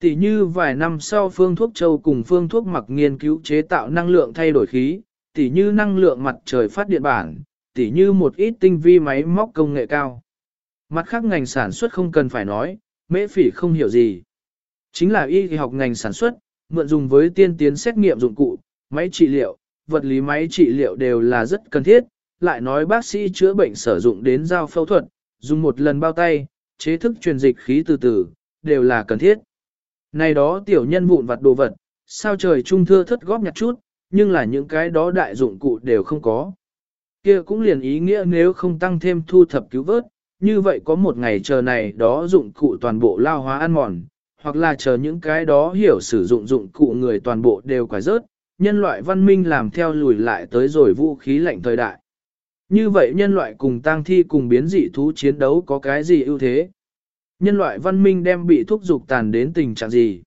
Tỷ như vài năm sau phương thuốc châu cùng phương thuốc mặc nghiên cứu chế tạo năng lượng thay đổi khí, tỷ như năng lượng mặt trời phát điện bản, tỷ như một ít tinh vi máy móc công nghệ cao. Mặt khác ngành sản xuất không cần phải nói, mễ phỉ không hiểu gì. Chính là y học ngành sản xuất, mượn dùng với tiên tiến xét nghiệm dụng cụ, máy trị liệu, vật lý máy trị liệu đều là rất cần thiết, lại nói bác sĩ chữa bệnh sử dụng đến dao phẫu thuật, dùng một lần bao tay, chế thức truyền dịch khí từ từ, đều là cần thiết. Này đó tiểu nhân vụn vặt đồ vật, sao trời trung thưa thất góp nhặt chút, nhưng là những cái đó đại dụng cụ đều không có. kia cũng liền ý nghĩa nếu không tăng thêm thu thập cứu vớt, như vậy có một ngày chờ này đó dụng cụ toàn bộ lao hóa ăn mòn, hoặc là chờ những cái đó hiểu sử dụng dụng cụ người toàn bộ đều quải rớt, nhân loại văn minh làm theo lùi lại tới rồi vũ khí lạnh thời đại. Như vậy nhân loại cùng tang thi cùng biến dị thú chiến đấu có cái gì ưu thế? Nhân loại văn minh đem bị thúc dục tàn đến tình trạng gì?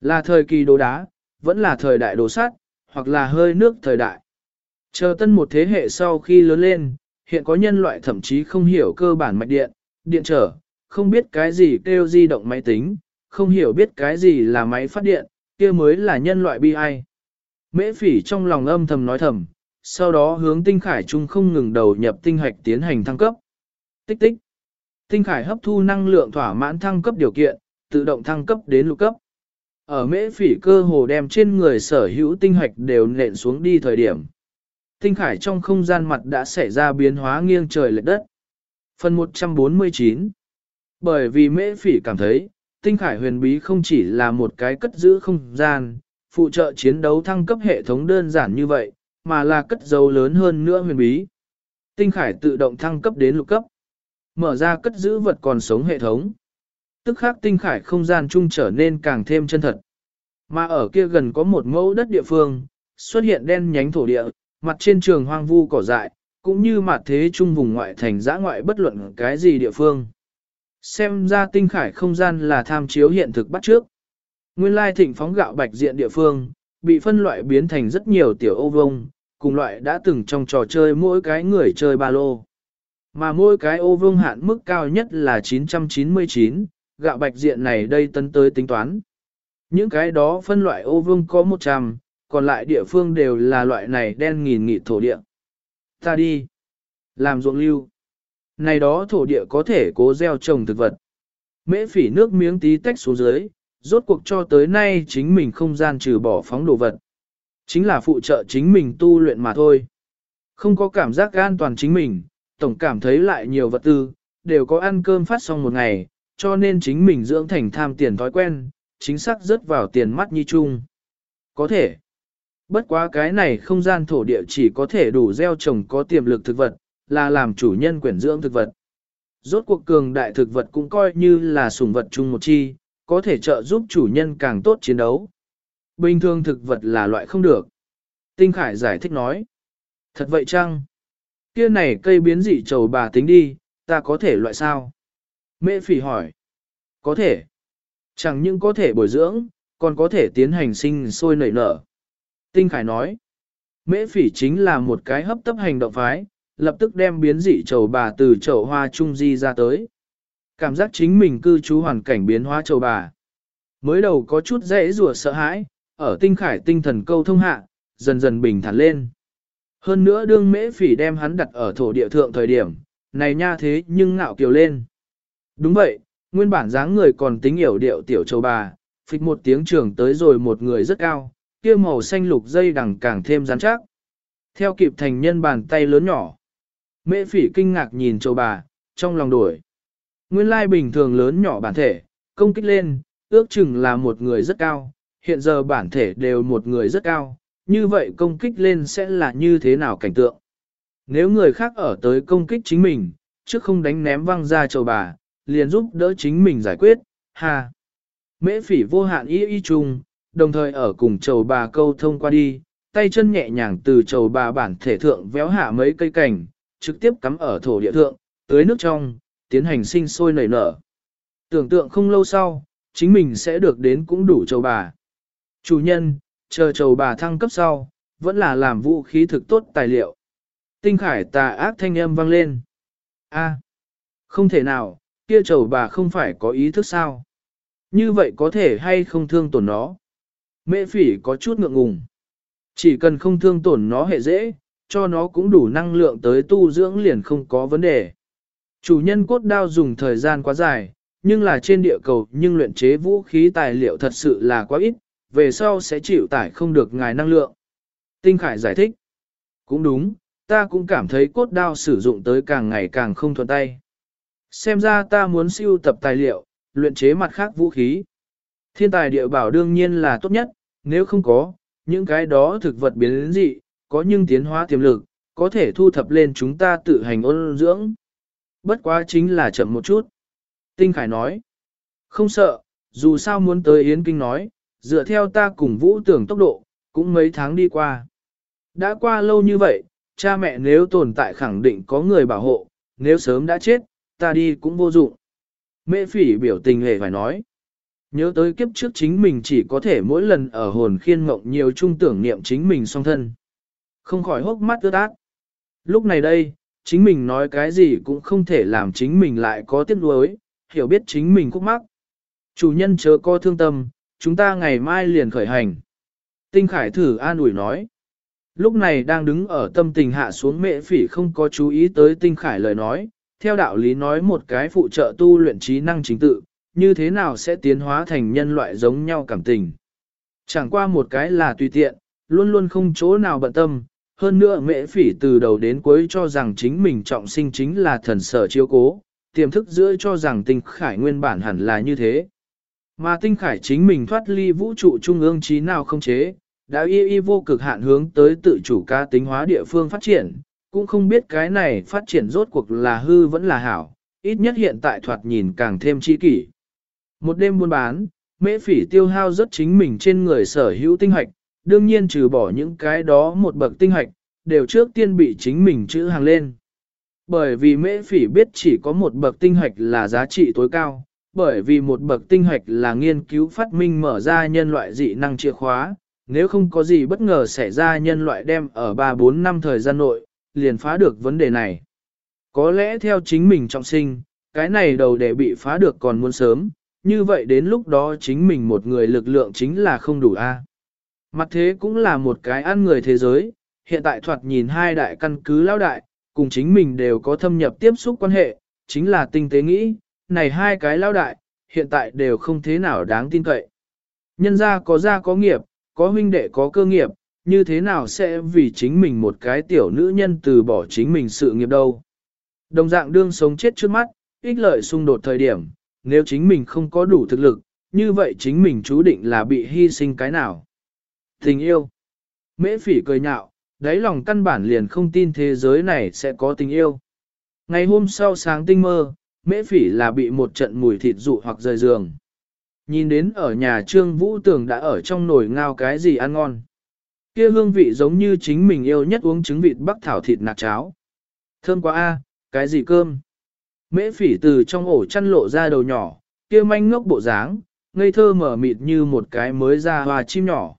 Là thời kỳ đồ đá, vẫn là thời đại đồ sắt, hoặc là hơi nước thời đại. Chờ tân một thế hệ sau khi lớn lên, hiện có nhân loại thậm chí không hiểu cơ bản mạch điện, điện trở, không biết cái gì kêu di động máy tính, không hiểu biết cái gì là máy phát điện, kia mới là nhân loại bi ai. Mễ phỉ trong lòng âm thầm nói thầm, sau đó hướng tinh khải trung không ngừng đầu nhập tinh hạch tiến hành thăng cấp. Tích tích. Tinh khải hấp thu năng lượng thỏa mãn thăng cấp điều kiện, tự động thăng cấp đến lục cấp. Ở mễ phỉ cơ hồ đem trên người sở hữu tinh hạch đều nện xuống đi thời điểm. Tinh khải trong không gian mặt đã xảy ra biến hóa nghiêng trời lệch đất. Phần 149 Bởi vì mễ phỉ cảm thấy, tinh khải huyền bí không chỉ là một cái cất giữ không gian, phụ trợ chiến đấu thăng cấp hệ thống đơn giản như vậy, mà là cất dấu lớn hơn nữa huyền bí. Tinh khải tự động thăng cấp đến lục cấp. Mở ra cất giữ vật còn sống hệ thống. Tức khác tinh khải không gian chung trở nên càng thêm chân thật. Mà ở kia gần có một mẫu đất địa phương, xuất hiện đen nhánh thổ địa, mặt trên trường hoang vu cỏ dại, cũng như mặt thế trung vùng ngoại thành giã ngoại bất luận cái gì địa phương. Xem ra tinh khải không gian là tham chiếu hiện thực bắt trước. Nguyên lai thịnh phóng gạo bạch diện địa phương, bị phân loại biến thành rất nhiều tiểu ô vông, cùng loại đã từng trong trò chơi mỗi cái người chơi ba lô. Mà mỗi cái ô vương hạn mức cao nhất là 999, gạo bạch diện này đây tấn tới tính toán. Những cái đó phân loại ô vương có 100, còn lại địa phương đều là loại này đen nghìn nghị thổ địa. Ta đi. Làm ruộng lưu. Này đó thổ địa có thể cố gieo trồng thực vật. Mễ phỉ nước miếng tí tách xuống dưới, rốt cuộc cho tới nay chính mình không gian trừ bỏ phóng đồ vật. Chính là phụ trợ chính mình tu luyện mà thôi. Không có cảm giác an toàn chính mình, tổng cảm thấy lại nhiều vật tư, đều có ăn cơm phát xong một ngày, cho nên chính mình dưỡng thành tham tiền thói quen, chính xác rớt vào tiền mắt nhi chung. Có thể. Bất quá cái này không gian thổ địa chỉ có thể đủ gieo trồng có tiềm lực thực vật, là làm chủ nhân quyển dưỡng thực vật. Rốt cuộc cường đại thực vật cũng coi như là sủng vật chung một chi, có thể trợ giúp chủ nhân càng tốt chiến đấu. Bình thường thực vật là loại không được. Tinh Khải giải thích nói. Thật vậy chăng? Kia này cây biến dị trầu bà tính đi, ta có thể loại sao? Mễ phỉ hỏi. Có thể. Chẳng những có thể bồi dưỡng, còn có thể tiến hành sinh sôi nảy nở. Tinh Khải nói. Mễ phỉ chính là một cái hấp tấp hành động phái, lập tức đem biến dị trầu bà từ chậu hoa trung di ra tới. Cảm giác chính mình cư trú hoàn cảnh biến hóa trầu bà. Mới đầu có chút dễ rùa sợ hãi, ở tinh khải tinh thần câu thông hạ, dần dần bình thản lên. Hơn nữa đương mễ phỉ đem hắn đặt ở thổ địa thượng thời điểm, này nha thế nhưng ngạo kiều lên. Đúng vậy, nguyên bản dáng người còn tính hiểu điệu tiểu châu bà, phịch một tiếng trường tới rồi một người rất cao, kia màu xanh lục dây đằng càng thêm rắn chắc. Theo kịp thành nhân bàn tay lớn nhỏ. Mễ phỉ kinh ngạc nhìn châu bà, trong lòng đổi. Nguyên lai bình thường lớn nhỏ bản thể, công kích lên, ước chừng là một người rất cao, hiện giờ bản thể đều một người rất cao, như vậy công kích lên sẽ là như thế nào cảnh tượng. Nếu người khác ở tới công kích chính mình, trước không đánh ném văng ra châu bà, liền giúp đỡ chính mình giải quyết, ha. Mễ phỉ vô hạn y y chung, đồng thời ở cùng châu bà câu thông qua đi, tay chân nhẹ nhàng từ châu bà bản thể thượng véo hạ mấy cây cành, trực tiếp cắm ở thổ địa thượng, tưới nước trong, tiến hành sinh sôi nảy nở. Tưởng tượng không lâu sau, chính mình sẽ được đến cũng đủ chầu bà. Chủ nhân, chờ chầu bà thăng cấp sau, vẫn là làm vũ khí thực tốt tài liệu. Tinh khải tà ác thanh âm vang lên. A, không thể nào, kia chầu bà không phải có ý thức sao? Như vậy có thể hay không thương tổn nó? Mẹ phỉ có chút ngượng ngùng. Chỉ cần không thương tổn nó hệ dễ, cho nó cũng đủ năng lượng tới tu dưỡng liền không có vấn đề. Chủ nhân cốt đao dùng thời gian quá dài, nhưng là trên địa cầu nhưng luyện chế vũ khí tài liệu thật sự là quá ít, về sau sẽ chịu tải không được ngài năng lượng. Tinh Khải giải thích. Cũng đúng, ta cũng cảm thấy cốt đao sử dụng tới càng ngày càng không thuận tay. Xem ra ta muốn siêu tập tài liệu, luyện chế mặt khác vũ khí. Thiên tài địa bảo đương nhiên là tốt nhất, nếu không có, những cái đó thực vật biến dị, có nhưng tiến hóa tiềm lực, có thể thu thập lên chúng ta tự hành ôn dưỡng. Bất quá chính là chậm một chút. Tinh Khải nói, không sợ, dù sao muốn tới Yến Kinh nói, dựa theo ta cùng vũ tưởng tốc độ, cũng mấy tháng đi qua. Đã qua lâu như vậy, cha mẹ nếu tồn tại khẳng định có người bảo hộ, nếu sớm đã chết, ta đi cũng vô dụng. Mễ phỉ biểu tình hề phải nói. Nhớ tới kiếp trước chính mình chỉ có thể mỗi lần ở hồn khiên mộng nhiều trung tưởng niệm chính mình song thân. Không khỏi hốc mắt ướt át. Lúc này đây, chính mình nói cái gì cũng không thể làm chính mình lại có tiếc nuối, hiểu biết chính mình khúc mắc. Chủ nhân chớ co thương tâm, chúng ta ngày mai liền khởi hành. Tinh Khải thử an ủi nói. Lúc này đang đứng ở tâm tình hạ xuống mệ phỉ không có chú ý tới Tinh Khải lời nói, theo đạo lý nói một cái phụ trợ tu luyện trí năng chính tự, như thế nào sẽ tiến hóa thành nhân loại giống nhau cảm tình. Chẳng qua một cái là tùy tiện, luôn luôn không chỗ nào bận tâm, hơn nữa mễ phỉ từ đầu đến cuối cho rằng chính mình trọng sinh chính là thần sở chiếu cố, tiềm thức giữa cho rằng tinh khải nguyên bản hẳn là như thế. Mà tinh khải chính mình thoát ly vũ trụ trung ương trí nào không chế, đã y y vô cực hạn hướng tới tự chủ ca tính hóa địa phương phát triển, cũng không biết cái này phát triển rốt cuộc là hư vẫn là hảo, ít nhất hiện tại thoạt nhìn càng thêm chi kỷ. Một đêm buôn bán, mễ phỉ tiêu hao rất chính mình trên người sở hữu tinh hoạch, đương nhiên trừ bỏ những cái đó một bậc tinh hạch, đều trước tiên bị chính mình chữ hàng lên. Bởi vì mễ phỉ biết chỉ có một bậc tinh hạch là giá trị tối cao, bởi vì một bậc tinh hạch là nghiên cứu phát minh mở ra nhân loại dị năng chìa khóa, nếu không có gì bất ngờ xảy ra nhân loại đem ở 3-4 năm thời gian nội, liền phá được vấn đề này. Có lẽ theo chính mình trọng sinh, cái này đầu để bị phá được còn muốn sớm, như vậy đến lúc đó chính mình một người lực lượng chính là không đủ a. Mặt thế cũng là một cái ăn người thế giới, hiện tại thoạt nhìn hai đại căn cứ lao đại, cùng chính mình đều có thâm nhập tiếp xúc quan hệ, chính là tinh tế nghĩ, này hai cái lao đại, hiện tại đều không thế nào đáng tin cậy. Nhân gia có gia có nghiệp, có huynh đệ có cơ nghiệp, như thế nào sẽ vì chính mình một cái tiểu nữ nhân từ bỏ chính mình sự nghiệp đâu. Đồng dạng đương sống chết trước mắt, ích lợi xung đột thời điểm, nếu chính mình không có đủ thực lực, như vậy chính mình chú định là bị hy sinh cái nào. Tình yêu. Mễ phỉ cười nhạo, đáy lòng căn bản liền không tin thế giới này sẽ có tình yêu. Ngày hôm sau sáng tinh mơ, mễ phỉ là bị một trận mùi thịt dụ hoặc rời giường. Nhìn đến ở nhà trương vũ tường đã ở trong nồi ngao cái gì ăn ngon. Kia hương vị giống như chính mình yêu nhất uống trứng vịt bắc thảo thịt nạc cháo. Thơm quá a, cái gì cơm? Mễ phỉ từ trong ổ chăn lộ ra đầu nhỏ, kia manh ngốc bộ dáng, ngây thơ mở mịt như một cái mới ra hoa chim nhỏ.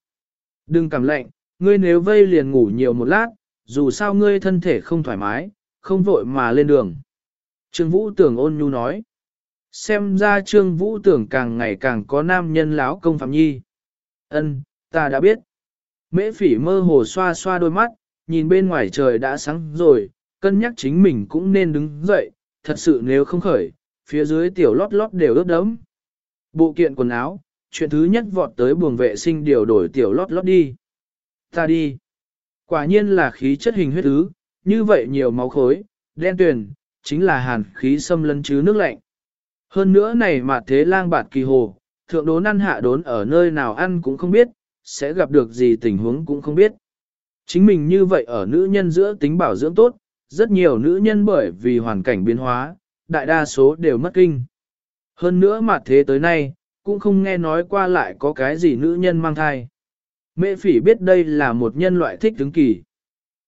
Đừng cảm lạnh, ngươi nếu vây liền ngủ nhiều một lát, dù sao ngươi thân thể không thoải mái, không vội mà lên đường. Trương Vũ Tưởng ôn nhu nói. Xem ra Trương Vũ Tưởng càng ngày càng có nam nhân láo công phạm nhi. Ân, ta đã biết. Mễ phỉ mơ hồ xoa xoa đôi mắt, nhìn bên ngoài trời đã sáng rồi, cân nhắc chính mình cũng nên đứng dậy, thật sự nếu không khởi, phía dưới tiểu lót lót đều ướt đẫm. Bộ kiện quần áo, chuyện thứ nhất vọt tới buồng vệ sinh điều đổi tiểu lót lót đi. Ta đi. Quả nhiên là khí chất hình huyết ứ, như vậy nhiều máu khối, đen tuyền, chính là hàn khí xâm lấn chứ nước lạnh. Hơn nữa này mà thế lang bạt kỳ hồ, thượng đốn ăn hạ đốn ở nơi nào ăn cũng không biết, sẽ gặp được gì tình huống cũng không biết. Chính mình như vậy ở nữ nhân giữa tính bảo dưỡng tốt, rất nhiều nữ nhân bởi vì hoàn cảnh biến hóa, đại đa số đều mất kinh. Hơn nữa mà thế tới nay, cũng không nghe nói qua lại có cái gì nữ nhân mang thai. Mẹ phỉ biết đây là một nhân loại thích đứng kỳ.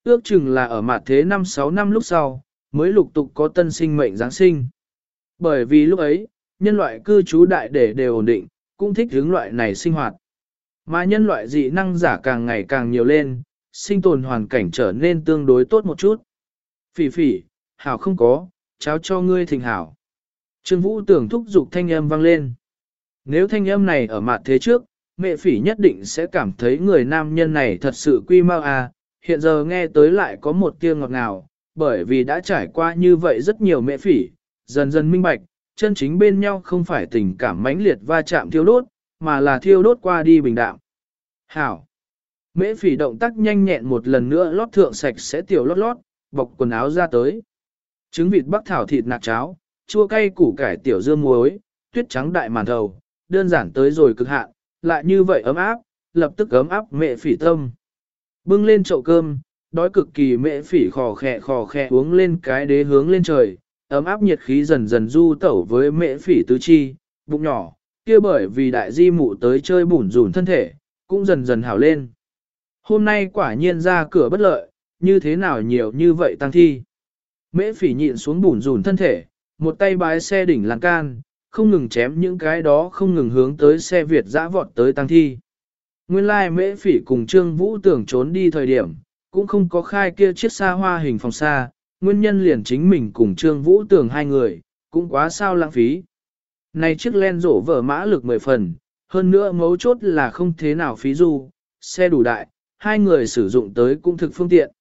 Ước chừng là ở mặt thế 5-6 năm lúc sau, mới lục tục có tân sinh mệnh Giáng sinh. Bởi vì lúc ấy, nhân loại cư trú đại để đều ổn định, cũng thích hướng loại này sinh hoạt. Mà nhân loại dị năng giả càng ngày càng nhiều lên, sinh tồn hoàn cảnh trở nên tương đối tốt một chút. Phỉ phỉ, hảo không có, cháo cho ngươi thỉnh hảo. Trương Vũ tưởng thúc giục thanh âm vang lên. Nếu thanh âm này ở mặt thế trước, mẹ phỉ nhất định sẽ cảm thấy người nam nhân này thật sự quy mau à, hiện giờ nghe tới lại có một tia ngọt ngào, bởi vì đã trải qua như vậy rất nhiều mẹ phỉ, dần dần minh bạch, chân chính bên nhau không phải tình cảm mãnh liệt va chạm thiêu đốt, mà là thiêu đốt qua đi bình đạm. Hảo! Mễ phỉ động tác nhanh nhẹn một lần nữa lót thượng sạch sẽ tiểu lót lót, bọc quần áo ra tới. Trứng vịt bắc thảo thịt nạc cháo, chua cay củ cải tiểu dưa muối, tuyết trắng đại màn thầu, đơn giản tới rồi cực hạn, lại như vậy ấm áp, lập tức ấm áp mẹ phỉ tâm. Bưng lên chậu cơm, đói cực kỳ mẹ phỉ khò khẹ khò khẹ uống lên cái đế hướng lên trời, ấm áp nhiệt khí dần dần du tẩu với mẹ phỉ tứ chi, bụng nhỏ, kia bởi vì đại di mụ tới chơi bủn rủn thân thể, cũng dần dần hảo lên. Hôm nay quả nhiên ra cửa bất lợi, như thế nào nhiều như vậy tăng thi. Mễ phỉ nhịn xuống bủn rủn thân thể, một tay bái xe đỉnh lan can, không ngừng chém những cái đó không ngừng hướng tới xe Việt dã vọt tới tăng thi. Nguyên lai like mễ phỉ cùng Trương Vũ tưởng trốn đi thời điểm, cũng không có khai kia chiếc xa hoa hình phòng xa, nguyên nhân liền chính mình cùng Trương Vũ tưởng hai người, cũng quá sao lãng phí. Này chiếc len rổ vở mã lực 10 phần, hơn nữa mấu chốt là không thế nào phí du, xe đủ đại, hai người sử dụng tới cũng thực phương tiện.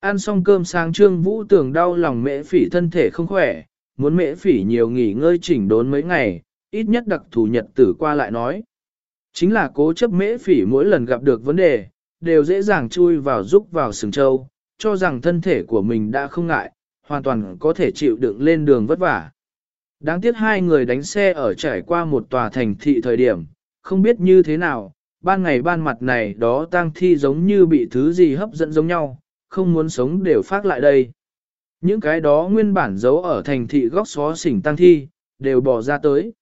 Ăn xong cơm sáng Trương Vũ tưởng đau lòng mễ phỉ thân thể không khỏe, muốn mễ phỉ nhiều nghỉ ngơi chỉnh đốn mấy ngày, ít nhất đặc thù nhật tử qua lại nói. Chính là cố chấp mễ phỉ mỗi lần gặp được vấn đề, đều dễ dàng chui vào giúp vào sừng châu, cho rằng thân thể của mình đã không ngại, hoàn toàn có thể chịu đựng lên đường vất vả. Đáng tiếc hai người đánh xe ở trải qua một tòa thành thị thời điểm, không biết như thế nào, ban ngày ban mặt này đó tang thi giống như bị thứ gì hấp dẫn giống nhau, không muốn sống đều phát lại đây. Những cái đó nguyên bản giấu ở thành thị góc xó xỉnh tang thi, đều bỏ ra tới.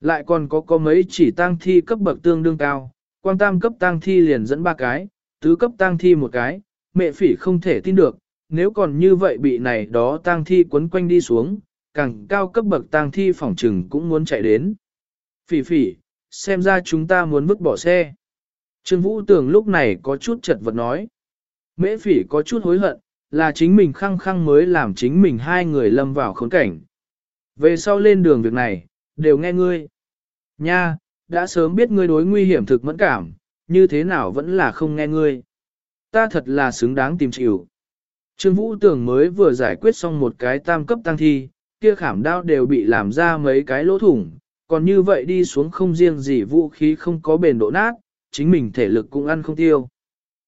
Lại còn có có mấy chỉ tang thi cấp bậc tương đương cao, quang tam cấp tang thi liền dẫn ba cái, tứ cấp tang thi một cái, mẹ phỉ không thể tin được, nếu còn như vậy bị này đó tang thi quấn quanh đi xuống, càng cao cấp bậc tang thi phỏng trừng cũng muốn chạy đến. Phỉ phỉ, xem ra chúng ta muốn vứt bỏ xe. Trương Vũ Tường lúc này có chút chật vật nói. Mễ phỉ có chút hối hận, là chính mình khăng khăng mới làm chính mình hai người lâm vào khốn cảnh. Về sau lên đường việc này, đều nghe ngươi. Nha, đã sớm biết ngươi đối nguy hiểm thực mẫn cảm, như thế nào vẫn là không nghe ngươi. Ta thật là xứng đáng tìm chịu. Trương Vũ tưởng mới vừa giải quyết xong một cái tam cấp tăng thi, kia khảm đao đều bị làm ra mấy cái lỗ thủng, còn như vậy đi xuống không riêng gì vũ khí không có bền độ nát, chính mình thể lực cũng ăn không tiêu.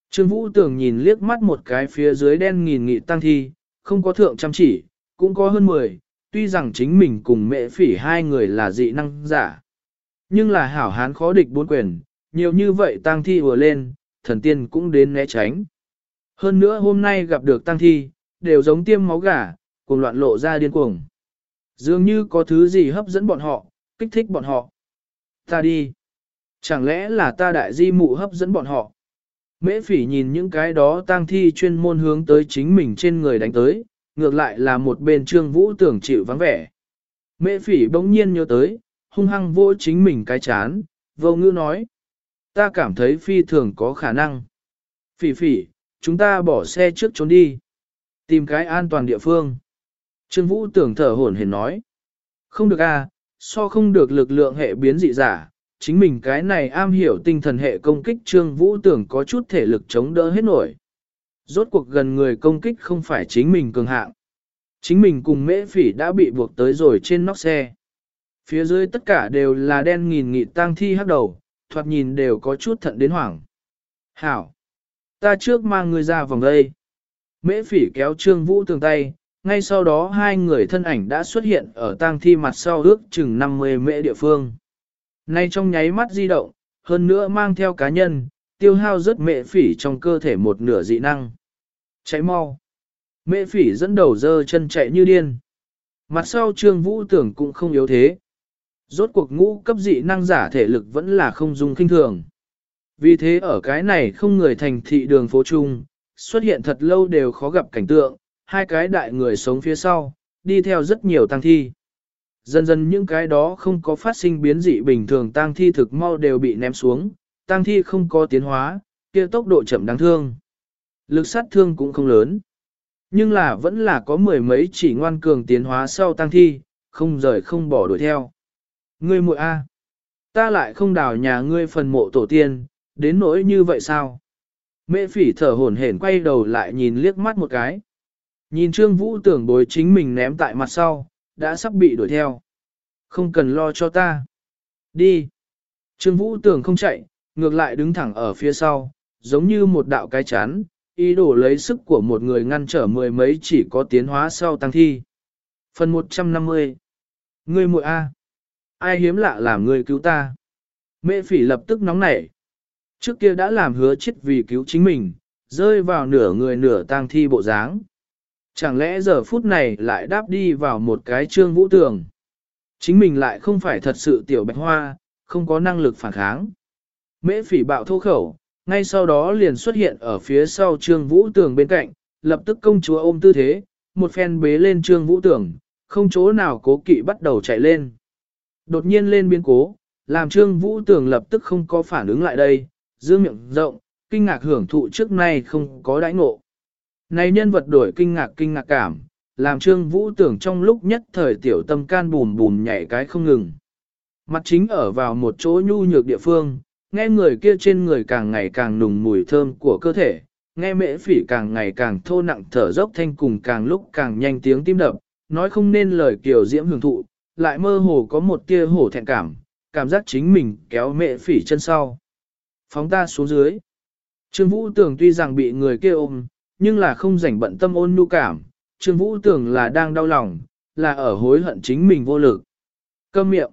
Trương Vũ Tường nhìn liếc mắt một cái phía dưới đen nghìn nghị tăng thi, không có thượng chăm chỉ, cũng có hơn 10, tuy rằng chính mình cùng mẹ phỉ hai người là dị năng giả. Nhưng là hảo hán khó địch bốn quyền, nhiều như vậy tăng thi vừa lên, thần tiên cũng đến né tránh. Hơn nữa hôm nay gặp được tăng thi, đều giống tiêm máu gà, cùng loạn lộ ra điên cuồng. Dường như có thứ gì hấp dẫn bọn họ, kích thích bọn họ. Ta đi. Chẳng lẽ là ta đại di mụ hấp dẫn bọn họ? Mễ phỉ nhìn những cái đó tang thi chuyên môn hướng tới chính mình trên người đánh tới, ngược lại là một bên trương vũ tưởng chịu vắng vẻ. Mễ phỉ bỗng nhiên nhớ tới, hung hăng vỗ chính mình cái chán, vô ngữ nói. Ta cảm thấy phi thường có khả năng. Phỉ phỉ, chúng ta bỏ xe trước trốn đi. Tìm cái an toàn địa phương. Trương Vũ tưởng thở hổn hển nói. Không được a, so không được lực lượng hệ biến dị giả, chính mình cái này am hiểu tinh thần hệ công kích Trương Vũ tưởng có chút thể lực chống đỡ hết nổi. Rốt cuộc gần người công kích không phải chính mình cường hạng. Chính mình cùng mễ phỉ đã bị buộc tới rồi trên nóc xe. Phía dưới tất cả đều là đen nghìn nghị tang thi hắc đầu, thoạt nhìn đều có chút thận đến hoảng. Hảo! Ta trước mang người ra vòng đây. Mễ phỉ kéo Trương Vũ tường tay, ngay sau đó hai người thân ảnh đã xuất hiện ở tang thi mặt sau ước chừng 50 mễ địa phương. Nay trong nháy mắt di động, hơn nữa mang theo cá nhân, tiêu hao rất mệ phỉ trong cơ thể một nửa dị năng. chạy mau! mệ phỉ dẫn đầu dơ chân chạy như điên. Mặt sau Trương Vũ tưởng cũng không yếu thế. Rốt cuộc ngũ cấp dị năng giả thể lực vẫn là không dùng kinh thường. Vì thế ở cái này không người thành thị đường phố chung, xuất hiện thật lâu đều khó gặp cảnh tượng, hai cái đại người sống phía sau, đi theo rất nhiều tăng thi. Dần dần những cái đó không có phát sinh biến dị bình thường tang thi thực mau đều bị ném xuống, tang thi không có tiến hóa, kia tốc độ chậm đáng thương. Lực sát thương cũng không lớn. Nhưng là vẫn là có mười mấy chỉ ngoan cường tiến hóa sau tang thi, không rời không bỏ đuổi theo. Ngươi muội A. Ta lại không đào nhà ngươi phần mộ tổ tiên, đến nỗi như vậy sao? Mẹ phỉ thở hổn hển quay đầu lại nhìn liếc mắt một cái. Nhìn Trương Vũ tưởng bối chính mình ném tại mặt sau, đã sắp bị đuổi theo. Không cần lo cho ta. Đi. Trương Vũ tưởng không chạy, ngược lại đứng thẳng ở phía sau, giống như một đạo cái chán, ý đồ lấy sức của một người ngăn trở mười mấy chỉ có tiến hóa sau tăng thi. Phần 150 Ngươi muội A. Ai hiếm lạ làm ngươi cứu ta. Mẹ phỉ lập tức nóng nảy. Trước kia đã làm hứa chết vì cứu chính mình, rơi vào nửa người nửa tang thi bộ dáng. Chẳng lẽ giờ phút này lại đáp đi vào một cái trương vũ tường. Chính mình lại không phải thật sự tiểu bạch hoa, không có năng lực phản kháng. Mễ phỉ bạo thô khẩu, ngay sau đó liền xuất hiện ở phía sau trương vũ tường bên cạnh, lập tức công chúa ôm tư thế, một phen bế lên trương vũ tường, không chỗ nào cố kỵ bắt đầu chạy lên. Đột nhiên lên biến cố, làm trương vũ tường lập tức không có phản ứng lại đây, dương miệng rộng, kinh ngạc hưởng thụ trước nay không có đãi ngộ. Này nhân vật đổi kinh ngạc kinh ngạc cảm, làm trương vũ tưởng trong lúc nhất thời tiểu tâm can bùn bùn nhảy cái không ngừng. Mặt chính ở vào một chỗ nhu nhược địa phương, nghe người kia trên người càng ngày càng nùng mùi thơm của cơ thể, nghe mễ phỉ càng ngày càng thô nặng thở dốc thanh cùng càng lúc càng nhanh tiếng tim đập, nói không nên lời kiểu diễm hưởng thụ, lại mơ hồ có một tia hổ thẹn cảm, cảm giác chính mình kéo mễ phỉ chân sau. Phóng ta xuống dưới. Trương Vũ tưởng tuy rằng bị người kia ôm, nhưng là không rảnh bận tâm ôn nhu cảm. Trương Vũ tưởng là đang đau lòng, là ở hối hận chính mình vô lực. Câm miệng.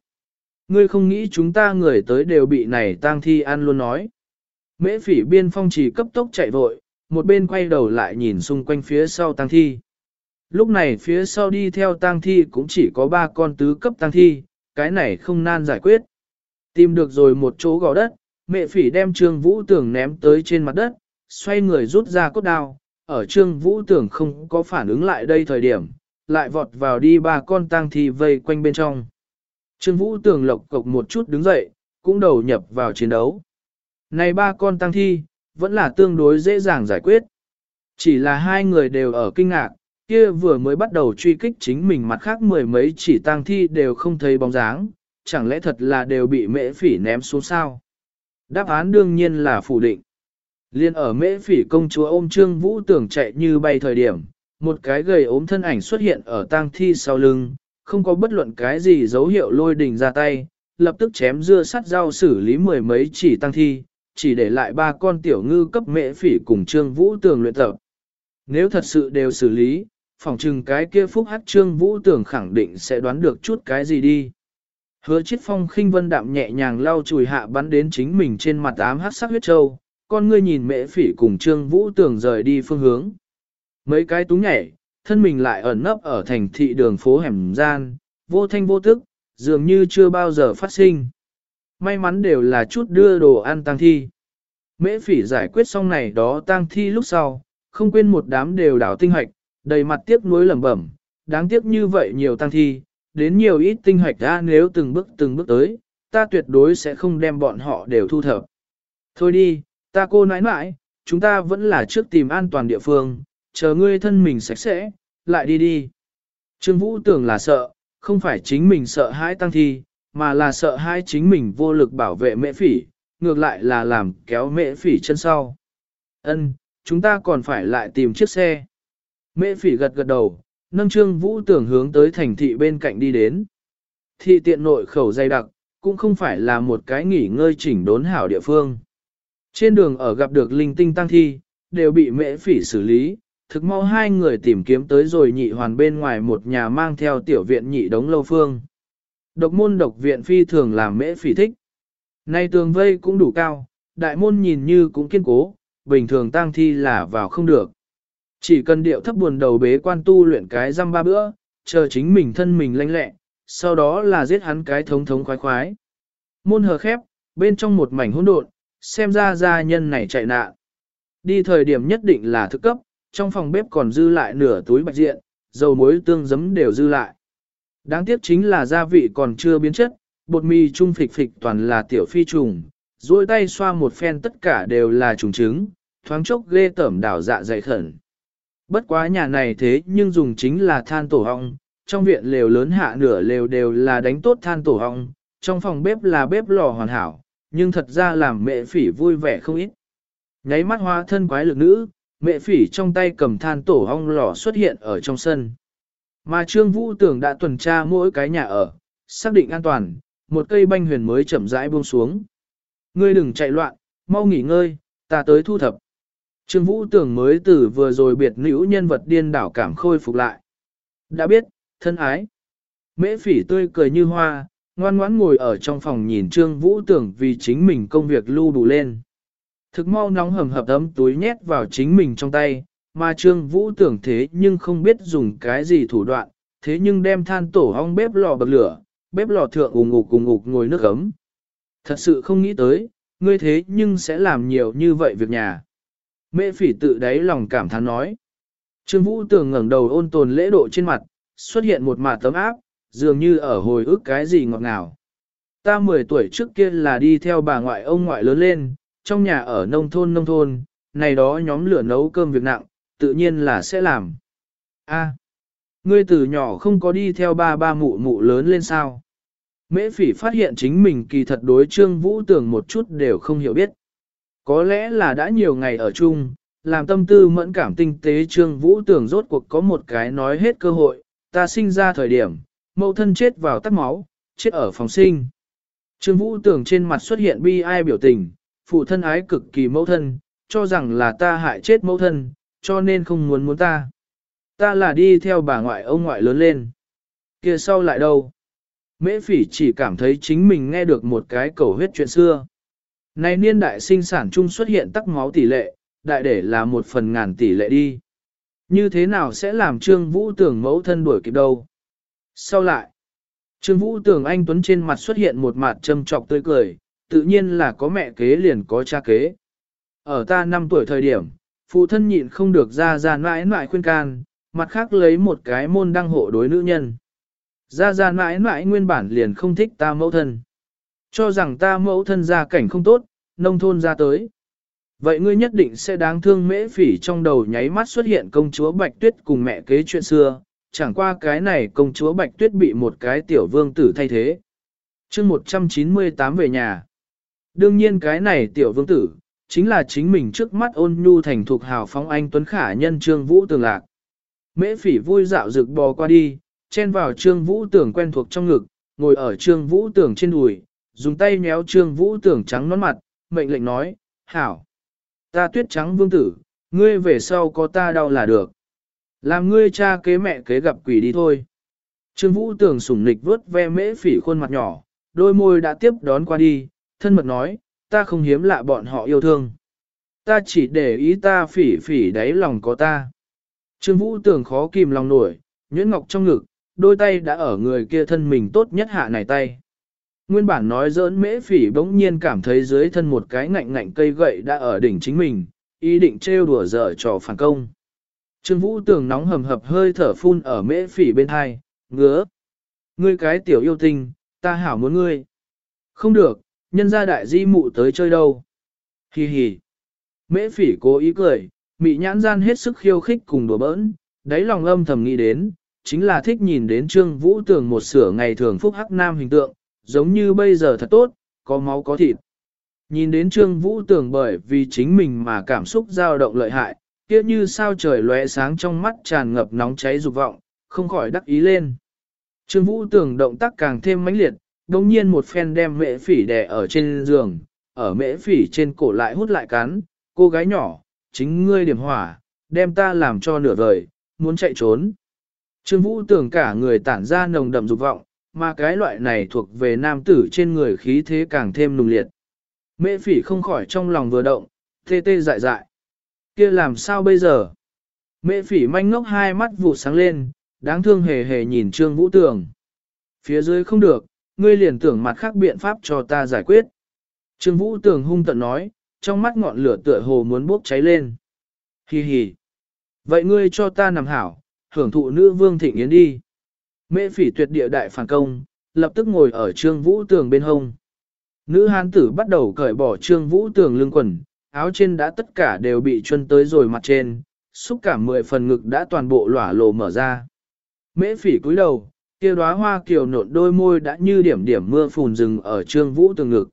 Ngươi không nghĩ chúng ta người tới đều bị này tang thi ăn luôn nói. Mễ phỉ biên phong chỉ cấp tốc chạy vội, một bên quay đầu lại nhìn xung quanh phía sau tang thi. Lúc này phía sau đi theo tang thi cũng chỉ có ba con tứ cấp tang thi, cái này không nan giải quyết. Tìm được rồi một chỗ gò đất, Mẹ phỉ đem trương vũ tưởng ném tới trên mặt đất, xoay người rút ra cốt đao, ở trương vũ tưởng không có phản ứng lại đây thời điểm, lại vọt vào đi ba con tang thi vây quanh bên trong. Trương vũ tưởng lộc cộc một chút đứng dậy, cũng đầu nhập vào chiến đấu. Này ba con tang thi, vẫn là tương đối dễ dàng giải quyết. Chỉ là hai người đều ở kinh ngạc, kia vừa mới bắt đầu truy kích chính mình mặt khác mười mấy chỉ tang thi đều không thấy bóng dáng, chẳng lẽ thật là đều bị mễ phỉ ném xuống sao? Đáp án đương nhiên là phủ định. Liên ở mễ phỉ công chúa ôm trương vũ tưởng chạy như bay thời điểm, một cái gầy ốm thân ảnh xuất hiện ở tang thi sau lưng, không có bất luận cái gì dấu hiệu lôi đình ra tay, lập tức chém dưa sắt dao xử lý mười mấy chỉ tang thi, chỉ để lại ba con tiểu ngư cấp mễ phỉ cùng trương vũ tưởng luyện tập. Nếu thật sự đều xử lý, phòng chừng cái kia phúc hắc trương vũ tưởng khẳng định sẽ đoán được chút cái gì đi. Hứa chiết phong khinh vân đạm nhẹ nhàng lau chùi hạ bắn đến chính mình trên mặt ám hắc sắc huyết châu, con ngươi nhìn mễ phỉ cùng trương vũ tưởng rời đi phương hướng. Mấy cái túng nhảy, thân mình lại ẩn nấp ở thành thị đường phố hẻm gian, vô thanh vô tức, dường như chưa bao giờ phát sinh. May mắn đều là chút đưa đồ ăn tăng thi. Mễ phỉ giải quyết xong này đó tăng thi lúc sau, không quên một đám đều đảo tinh hoạch, đầy mặt tiếc nuối lẩm bẩm, đáng tiếc như vậy nhiều tăng thi, đến nhiều ít tinh hoạch ra nếu từng bước từng bước tới, ta tuyệt đối sẽ không đem bọn họ đều thu thập. Thôi đi, ta cô nãi nãi, chúng ta vẫn là trước tìm an toàn địa phương, chờ ngươi thân mình sạch sẽ, lại đi đi. Trương Vũ tưởng là sợ, không phải chính mình sợ hãi tăng thi, mà là sợ hãi chính mình vô lực bảo vệ mễ phỉ, ngược lại là làm kéo mễ phỉ chân sau. Ân, chúng ta còn phải lại tìm chiếc xe. Mễ phỉ gật gật đầu, nâng trương vũ tưởng hướng tới thành thị bên cạnh đi đến. Thị tiện nội khẩu dày đặc, cũng không phải là một cái nghỉ ngơi chỉnh đốn hảo địa phương. Trên đường ở gặp được linh tinh tăng thi, đều bị mễ phỉ xử lý, thực mau hai người tìm kiếm tới rồi nhị hoàn bên ngoài một nhà mang theo tiểu viện nhị đống lâu phương. Độc môn độc viện phi thường làm mễ phỉ thích. Nay tường vây cũng đủ cao, đại môn nhìn như cũng kiên cố, bình thường tang thi là vào không được. Chỉ cần điệu thấp buồn đầu bế quan tu luyện cái răm ba bữa, chờ chính mình thân mình lanh lẹ, sau đó là giết hắn cái thống thống khoái khoái. Môn hờ khép, bên trong một mảnh hỗn độn, xem ra gia nhân này chạy nạn. Đi thời điểm nhất định là thức cấp, trong phòng bếp còn dư lại nửa túi bạch diện, dầu muối tương giấm đều dư lại. Đáng tiếc chính là gia vị còn chưa biến chất, bột mì trung phịch phịch toàn là tiểu phi trùng, duỗi tay xoa một phen tất cả đều là trùng trứng, thoáng chốc ghê tẩm đảo dạ dày khẩn. Bất quá nhà này thế nhưng dùng chính là than tổ hong, trong viện lều lớn hạ nửa lều đều là đánh tốt than tổ hong, trong phòng bếp là bếp lò hoàn hảo, nhưng thật ra làm mẹ phỉ vui vẻ không ít. Nháy mắt hóa thân quái lực nữ, mẹ phỉ trong tay cầm than tổ hong lò xuất hiện ở trong sân. Mà Trương Vũ Tưởng đã tuần tra mỗi cái nhà ở, xác định an toàn, một cây banh huyền mới chậm rãi buông xuống. Ngươi đừng chạy loạn, mau nghỉ ngơi, ta tới thu thập. Trương Vũ Tưởng mới từ vừa rồi biệt nữ nhân vật điên đảo cảm khôi phục lại. Đã biết, thân ái. Mễ phỉ tươi cười như hoa, ngoan ngoãn ngồi ở trong phòng nhìn Trương Vũ Tưởng vì chính mình công việc lưu đủ lên. Thực mau nóng hầm hập ấm túi nhét vào chính mình trong tay, mà Trương Vũ tưởng thế nhưng không biết dùng cái gì thủ đoạn, thế nhưng đem than tổ hong bếp lò bật lửa, bếp lò thượng ủng ục cùng ngục ngồi nước ấm. Thật sự không nghĩ tới, ngươi thế nhưng sẽ làm nhiều như vậy việc nhà. Mẹ phỉ tự đáy lòng cảm thán nói. Trương Vũ tưởng ngẩng đầu ôn tồn lễ độ trên mặt, xuất hiện một mạt tấm áp, dường như ở hồi ức cái gì ngọt ngào. Ta 10 tuổi trước kia là đi theo bà ngoại ông ngoại lớn lên, trong nhà ở nông thôn nông thôn, này đó nhóm lửa nấu cơm việc nặng, tự nhiên là sẽ làm. A, ngươi từ nhỏ không có đi theo ba ba mụ mụ lớn lên sao? Mễ phỉ phát hiện chính mình kỳ thật đối trương vũ tưởng một chút đều không hiểu biết. Có lẽ là đã nhiều ngày ở chung, làm tâm tư mẫn cảm tinh tế trương vũ tưởng rốt cuộc có một cái nói hết cơ hội, ta sinh ra thời điểm, mẫu thân chết vào tắt máu, chết ở phòng sinh. Trương vũ tưởng trên mặt xuất hiện bi ai biểu tình, phụ thân ái cực kỳ mẫu thân, cho rằng là ta hại chết mẫu thân, cho nên không muốn muốn ta. Ta là đi theo bà ngoại ông ngoại lớn lên. kia sau lại đâu? Mễ phỉ chỉ cảm thấy chính mình nghe được một cái cầu huyết chuyện xưa. Này niên đại sinh sản chung xuất hiện tắc máu tỷ lệ, đại để là một phần ngàn tỷ lệ đi. Như thế nào sẽ làm Trương Vũ tưởng mẫu thân đuổi kịp đâu? Sau lại, Trương Vũ tưởng anh Tuấn trên mặt xuất hiện một mặt châm trọc tươi cười, tự nhiên là có mẹ kế liền có cha kế. Ở ta 5 tuổi thời điểm, phụ thân nhịn không được ra ra mãi mãi khuyên can, mặt khác lấy một cái môn đăng hộ đối nữ nhân. Ra ra mãi mãi nguyên bản liền không thích ta mẫu thân. Cho rằng ta mẫu thân gia cảnh không tốt, nông thôn ra tới. Vậy ngươi nhất định sẽ đáng thương mễ phỉ trong đầu nháy mắt xuất hiện công chúa Bạch Tuyết cùng mẹ kế chuyện xưa, chẳng qua cái này công chúa Bạch Tuyết bị một cái tiểu vương tử thay thế. chương 198 về nhà. Đương nhiên cái này tiểu vương tử, chính là chính mình trước mắt ôn nhu thành thuộc hào phóng anh Tuấn Khả nhân Trương Vũ Tường Lạc. Mễ phỉ vui dạo rực bò qua đi, chen vào Trương Vũ Tường quen thuộc trong ngực, ngồi ở Trương Vũ Tường trên đùi, dùng tay méo Trương Vũ Tường trắng nón mặt, mệnh lệnh nói, hảo. Ta tuyết trắng vương tử, ngươi về sau có ta đau là được. Làm ngươi cha kế mẹ kế gặp quỷ đi thôi. Trương Vũ tưởng sủng nịch vớt ve mễ phỉ khuôn mặt nhỏ, đôi môi đã tiếp đón qua đi, thân mật nói, ta không hiếm lạ bọn họ yêu thương. Ta chỉ để ý ta phỉ phỉ đáy lòng có ta. Trương Vũ tưởng khó kìm lòng nổi, nhuyễn ngọc trong ngực, đôi tay đã ở người kia thân mình tốt nhất hạ này tay. Nguyên bản nói giỡn mễ phỉ bỗng nhiên cảm thấy dưới thân một cái ngạnh ngạnh cây gậy đã ở đỉnh chính mình, ý định trêu đùa dở trò phản công. Trương Vũ tưởng nóng hầm hập hơi thở phun ở mễ phỉ bên hai, ngứa. Ngươi cái tiểu yêu tinh, ta hảo muốn ngươi. Không được, nhân gia đại di mụ tới chơi đâu. Hi hi. Mễ phỉ cố ý cười, mị nhãn gian hết sức khiêu khích cùng đùa bỡn, đáy lòng âm thầm nghĩ đến, chính là thích nhìn đến Trương Vũ Tường một sửa ngày thường phúc hắc nam hình tượng, giống như bây giờ thật tốt, có máu có thịt. Nhìn đến Trương Vũ Tường bởi vì chính mình mà cảm xúc dao động lợi hại, kia như sao trời lóe sáng trong mắt tràn ngập nóng cháy dục vọng, không khỏi đắc ý lên. Trương Vũ tưởng động tác càng thêm mãnh liệt, đồng nhiên một phen đem mễ phỉ đè ở trên giường, ở mễ phỉ trên cổ lại hút lại cắn, cô gái nhỏ, chính ngươi điểm hỏa, đem ta làm cho nửa vời, muốn chạy trốn. Trương Vũ tưởng cả người tản ra nồng đậm dục vọng, mà cái loại này thuộc về nam tử trên người khí thế càng thêm nùng liệt. Mễ phỉ không khỏi trong lòng vừa động, tê tê dại dại kia làm sao bây giờ? Mẹ phỉ manh ngốc hai mắt vụ sáng lên, đáng thương hề hề nhìn Trương Vũ Tường. Phía dưới không được, ngươi liền tưởng mặt khác biện pháp cho ta giải quyết. Trương Vũ Tường hung tận nói, trong mắt ngọn lửa tựa hồ muốn bốc cháy lên. Hi hi. Vậy ngươi cho ta nằm hảo, hưởng thụ nữ vương thịnh yến đi. Mễ phỉ tuyệt địa đại phản công, lập tức ngồi ở trương vũ tường bên hông. Nữ hán tử bắt đầu cởi bỏ trương vũ tường lưng quần, áo trên đã tất cả đều bị chuân tới rồi mặt trên, xúc cảm mười phần ngực đã toàn bộ lỏa lộ mở ra. Mễ phỉ cúi đầu, kia đóa hoa kiều nộn đôi môi đã như điểm điểm mưa phùn rừng ở trương vũ tường ngực.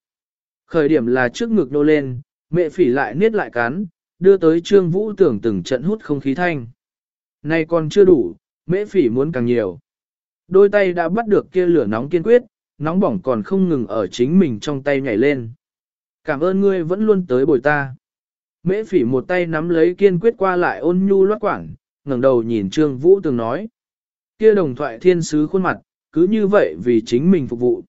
Khởi điểm là trước ngực nô lên, mẹ phỉ lại niết lại cắn, đưa tới trương vũ tưởng từng trận hút không khí thanh. Này còn chưa đủ, mễ phỉ muốn càng nhiều. Đôi tay đã bắt được kia lửa nóng kiên quyết, nóng bỏng còn không ngừng ở chính mình trong tay nhảy lên. Cảm ơn ngươi vẫn luôn tới bồi ta. Mễ phỉ một tay nắm lấy kiên quyết qua lại ôn nhu loát quảng, ngẩng đầu nhìn Trương Vũ từng nói. Kia đồng thoại thiên sứ khuôn mặt, cứ như vậy vì chính mình phục vụ.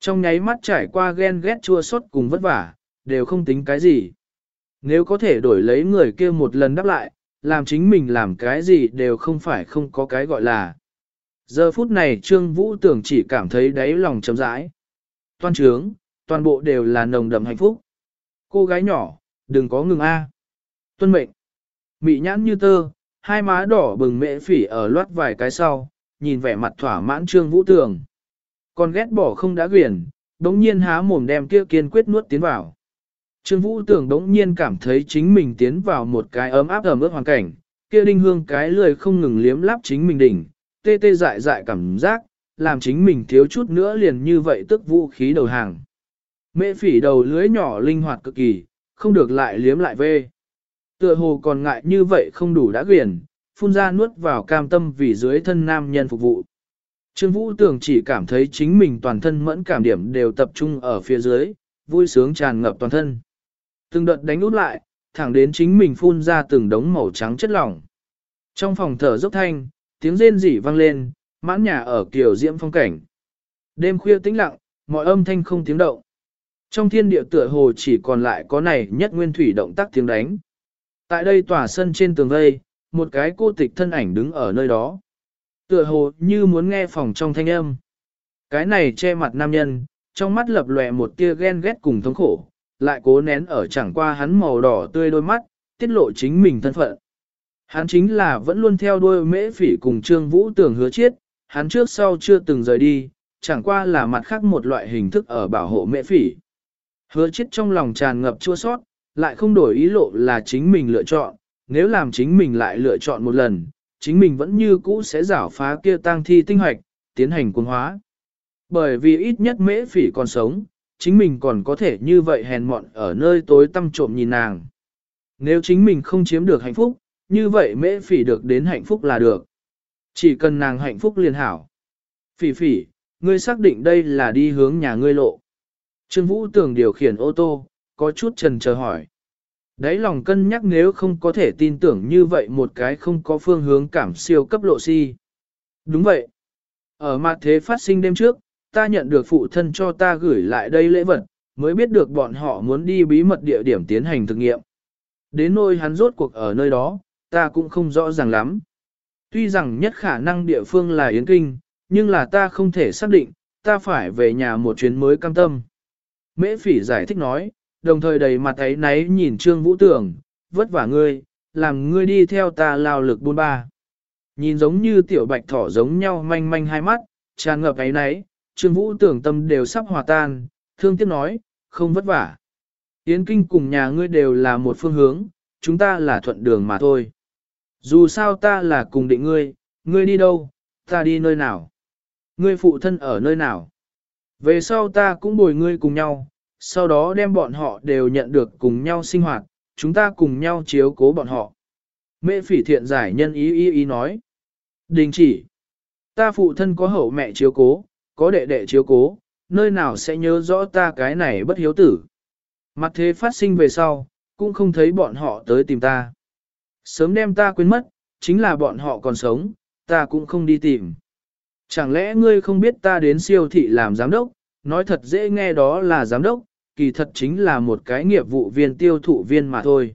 Trong nháy mắt trải qua ghen ghét chua xót cùng vất vả, đều không tính cái gì. Nếu có thể đổi lấy người kia một lần đáp lại, làm chính mình làm cái gì đều không phải không có cái gọi là. Giờ phút này Trương Vũ Tưởng chỉ cảm thấy đáy lòng chấm rãi. Toan trướng, toàn bộ đều là nồng đậm hạnh phúc. Cô gái nhỏ, đừng có ngừng A. Tuân mệnh. Mị nhãn như tơ, hai má đỏ bừng mệ phỉ ở loát vài cái sau, nhìn vẻ mặt thỏa mãn Trương Vũ tường. Còn ghét bỏ không đã quyển, đống nhiên há mồm đem kia kiên quyết nuốt tiến vào. Trương Vũ tường đống nhiên cảm thấy chính mình tiến vào một cái ấm áp ẩm ướt hoàn cảnh, kia đinh hương cái lười không ngừng liếm láp chính mình đỉnh, tê tê dại dại cảm giác, làm chính mình thiếu chút nữa liền như vậy tức vũ khí đầu hàng. Mễ phỉ đầu lưới nhỏ linh hoạt cực kỳ, không được lại liếm lại vê. Tựa hồ còn ngại như vậy không đủ đã quyển, phun ra nuốt vào cam tâm vì dưới thân nam nhân phục vụ. Trương Vũ tưởng chỉ cảm thấy chính mình toàn thân mẫn cảm điểm đều tập trung ở phía dưới, vui sướng tràn ngập toàn thân. Từng đợt đánh út lại, thẳng đến chính mình phun ra từng đống màu trắng chất lỏng. Trong phòng thở dốc thanh, tiếng rên rỉ vang lên, mãn nhà ở kiểu diễm phong cảnh. Đêm khuya tĩnh lặng, mọi âm thanh không tiếng động. Trong thiên địa tựa hồ chỉ còn lại có này nhất nguyên thủy động tác tiếng đánh. Tại đây tòa sân trên tường vây, một cái cô tịch thân ảnh đứng ở nơi đó. Tựa hồ như muốn nghe phòng trong thanh âm. Cái này che mặt nam nhân, trong mắt lập lòe một tia ghen ghét cùng thống khổ, lại cố nén ở chẳng qua hắn màu đỏ tươi đôi mắt, tiết lộ chính mình thân phận. Hắn chính là vẫn luôn theo đuôi mễ phỉ cùng Trương Vũ tưởng hứa chiết, hắn trước sau chưa từng rời đi, chẳng qua là mặt khác một loại hình thức ở bảo hộ mễ phỉ. Hứa chết trong lòng tràn ngập chua sót, lại không đổi ý lộ là chính mình lựa chọn, nếu làm chính mình lại lựa chọn một lần, chính mình vẫn như cũ sẽ giảo phá kia tang thi tinh hoạch, tiến hành cuồng hóa. Bởi vì ít nhất mễ phỉ còn sống, chính mình còn có thể như vậy hèn mọn ở nơi tối tăm trộm nhìn nàng. Nếu chính mình không chiếm được hạnh phúc, như vậy mễ phỉ được đến hạnh phúc là được. Chỉ cần nàng hạnh phúc liền hảo. Phỉ phỉ, ngươi xác định đây là đi hướng nhà ngươi lộ. Trương Vũ tưởng điều khiển ô tô, có chút trần chờ hỏi. Đấy lòng cân nhắc nếu không có thể tin tưởng như vậy một cái không có phương hướng cảm siêu cấp lộ si. Đúng vậy. Ở mặt thế phát sinh đêm trước, ta nhận được phụ thân cho ta gửi lại đây lễ vật, mới biết được bọn họ muốn đi bí mật địa điểm tiến hành thực nghiệm. Đến nôi hắn rốt cuộc ở nơi đó, ta cũng không rõ ràng lắm. Tuy rằng nhất khả năng địa phương là Yến Kinh, nhưng là ta không thể xác định, ta phải về nhà một chuyến mới cam tâm. Mễ phỉ giải thích nói, đồng thời đầy mặt ấy náy nhìn Trương Vũ Tưởng, vất vả ngươi, làm ngươi đi theo ta lao lực buôn ba. Nhìn giống như tiểu bạch thỏ giống nhau manh manh hai mắt, tràn ngập ấy náy, Trương Vũ tưởng tâm đều sắp hòa tan, thương tiếc nói, không vất vả. Yến Kinh cùng nhà ngươi đều là một phương hướng, chúng ta là thuận đường mà thôi. Dù sao ta là cùng định ngươi, ngươi đi đâu, ta đi nơi nào. Ngươi phụ thân ở nơi nào. Về sau ta cũng bồi ngươi cùng nhau, sau đó đem bọn họ đều nhận được cùng nhau sinh hoạt, chúng ta cùng nhau chiếu cố bọn họ. Mẹ phỉ thiện giải nhân ý ý ý nói. Đình chỉ. Ta phụ thân có hậu mẹ chiếu cố, có đệ đệ chiếu cố, nơi nào sẽ nhớ rõ ta cái này bất hiếu tử. Mặt thế phát sinh về sau, cũng không thấy bọn họ tới tìm ta. Sớm đem ta quên mất, chính là bọn họ còn sống, ta cũng không đi tìm. Chẳng lẽ ngươi không biết ta đến siêu thị làm giám đốc, nói thật dễ nghe đó là giám đốc, kỳ thật chính là một cái nghiệp vụ viên tiêu thụ viên mà thôi.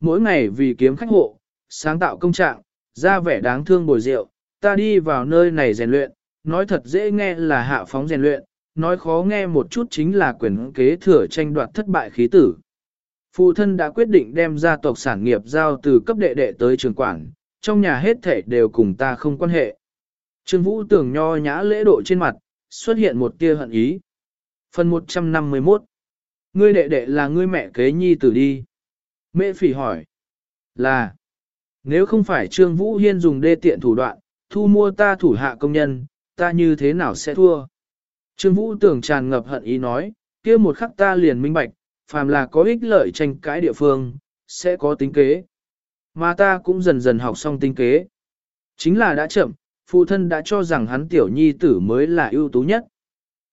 Mỗi ngày vì kiếm khách hộ, sáng tạo công trạng, ra vẻ đáng thương bồi rượu, ta đi vào nơi này rèn luyện, nói thật dễ nghe là hạ phóng rèn luyện, nói khó nghe một chút chính là quyền kế thừa tranh đoạt thất bại khí tử. Phụ thân đã quyết định đem gia tộc sản nghiệp giao từ cấp đệ đệ tới trường quản, trong nhà hết thể đều cùng ta không quan hệ. Trương Vũ tưởng nho nhã lễ độ trên mặt, xuất hiện một tia hận ý. Phần 151 Ngươi đệ đệ là ngươi mẹ kế nhi tử đi. Mẹ phỉ hỏi. Là. Nếu không phải Trương Vũ Hiên dùng đê tiện thủ đoạn, thu mua ta thủ hạ công nhân, ta như thế nào sẽ thua? Trương Vũ tưởng tràn ngập hận ý nói, kia một khắc ta liền minh bạch, phàm là có ích lợi tranh cãi địa phương, sẽ có tính kế. Mà ta cũng dần dần học xong tính kế. Chính là đã chậm, phụ thân đã cho rằng hắn tiểu nhi tử mới là ưu tú nhất.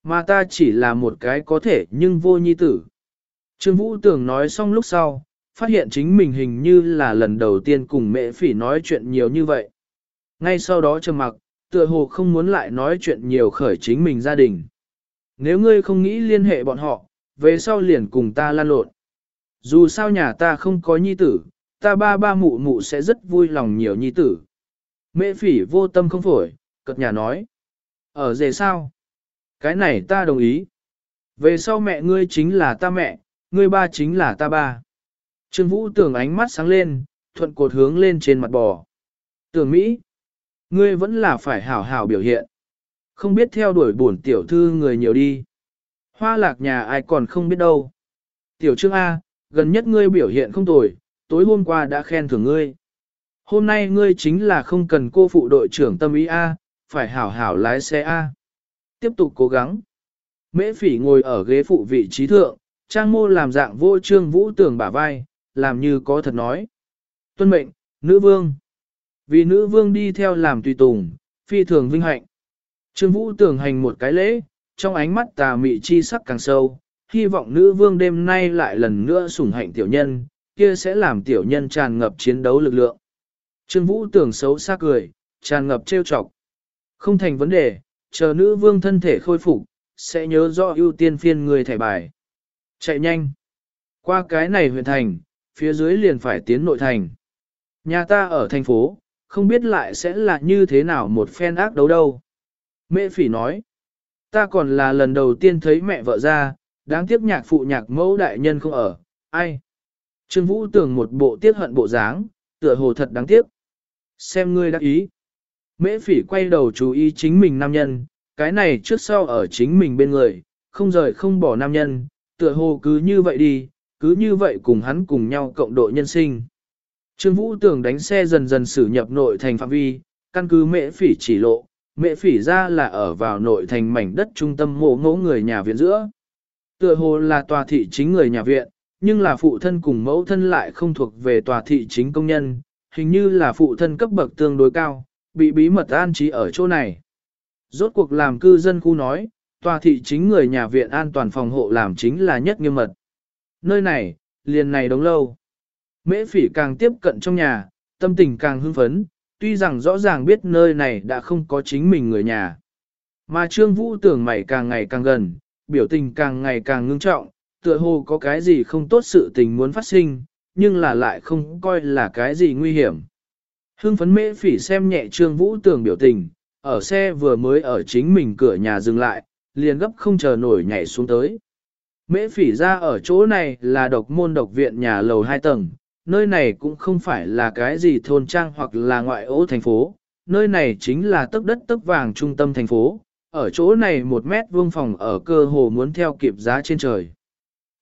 Mà ta chỉ là một cái có thể nhưng vô nhi tử. Trương Vũ tưởng nói xong lúc sau, phát hiện chính mình hình như là lần đầu tiên cùng mẹ phỉ nói chuyện nhiều như vậy. Ngay sau đó trầm mặc, tựa hồ không muốn lại nói chuyện nhiều khởi chính mình gia đình. Nếu ngươi không nghĩ liên hệ bọn họ, về sau liền cùng ta lan lộn. Dù sao nhà ta không có nhi tử, ta ba ba mụ mụ sẽ rất vui lòng nhiều nhi tử. Mẹ phỉ vô tâm không phổi, cật nhà nói. Ở dề sao? Cái này ta đồng ý. Về sau mẹ ngươi chính là ta mẹ, ngươi ba chính là ta ba. Trương Vũ tưởng ánh mắt sáng lên, thuận cột hướng lên trên mặt bò. Tưởng Mỹ, ngươi vẫn là phải hảo hảo biểu hiện. Không biết theo đuổi bổn tiểu thư người nhiều đi. Hoa lạc nhà ai còn không biết đâu. Tiểu Trương A, gần nhất ngươi biểu hiện không tồi, tối hôm qua đã khen thưởng ngươi. Hôm nay ngươi chính là không cần cô phụ đội trưởng tâm ý A, phải hảo hảo lái xe A. Tiếp tục cố gắng. Mễ phỉ ngồi ở ghế phụ vị trí thượng, trang mô làm dạng vô trương vũ tưởng bả vai, làm như có thật nói. Tuân mệnh, nữ vương. Vì nữ vương đi theo làm tùy tùng, phi thường vinh hạnh. Trương vũ tưởng hành một cái lễ, trong ánh mắt tà mị chi sắc càng sâu, hy vọng nữ vương đêm nay lại lần nữa sủng hạnh tiểu nhân, kia sẽ làm tiểu nhân tràn ngập chiến đấu lực lượng. Trương Vũ tưởng xấu xa cười, tràn ngập trêu chọc. Không thành vấn đề, chờ nữ vương thân thể khôi phục, sẽ nhớ rõ ưu tiên phiên người thẻ bài. Chạy nhanh. Qua cái này huyện thành, phía dưới liền phải tiến nội thành. Nhà ta ở thành phố, không biết lại sẽ là như thế nào một phen ác đấu đâu. Mẹ phỉ nói, ta còn là lần đầu tiên thấy mẹ vợ ra, đáng tiếc nhạc phụ nhạc mẫu đại nhân không ở, ai. Trương Vũ tưởng một bộ tiếc hận bộ dáng, tựa hồ thật đáng tiếc. Xem ngươi đắc ý. Mễ phỉ quay đầu chú ý chính mình nam nhân, cái này trước sau ở chính mình bên người, không rời không bỏ nam nhân, tựa hồ cứ như vậy đi, cứ như vậy cùng hắn cùng nhau cộng độ nhân sinh. Trương Vũ tưởng đánh xe dần dần xử nhập nội thành phạm vi, căn cứ mễ phỉ chỉ lộ, mễ phỉ ra là ở vào nội thành mảnh đất trung tâm mộ ngỗ người nhà viện giữa. Tựa hồ là tòa thị chính người nhà viện, nhưng là phụ thân cùng mẫu thân lại không thuộc về tòa thị chính công nhân, hình như là phụ thân cấp bậc tương đối cao, bị bí mật an trí ở chỗ này. Rốt cuộc làm cư dân khu nói, tòa thị chính người nhà viện an toàn phòng hộ làm chính là nhất nghiêm mật. Nơi này, liền này đóng lâu. Mễ phỉ càng tiếp cận trong nhà, tâm tình càng hưng phấn, tuy rằng rõ ràng biết nơi này đã không có chính mình người nhà. Mà Trương Vũ tưởng mày càng ngày càng gần, biểu tình càng ngày càng ngưng trọng, tựa hồ có cái gì không tốt sự tình muốn phát sinh, nhưng là lại không coi là cái gì nguy hiểm. Hưng phấn mễ phỉ xem nhẹ Trương Vũ tưởng biểu tình, ở xe vừa mới ở chính mình cửa nhà dừng lại, liền gấp không chờ nổi nhảy xuống tới. Mễ phỉ ra ở chỗ này là độc môn độc viện nhà lầu 2 tầng, nơi này cũng không phải là cái gì thôn trang hoặc là ngoại ô thành phố, nơi này chính là tấc đất tấc vàng trung tâm thành phố, ở chỗ này một mét vuông phòng ở cơ hồ muốn theo kịp giá trên trời.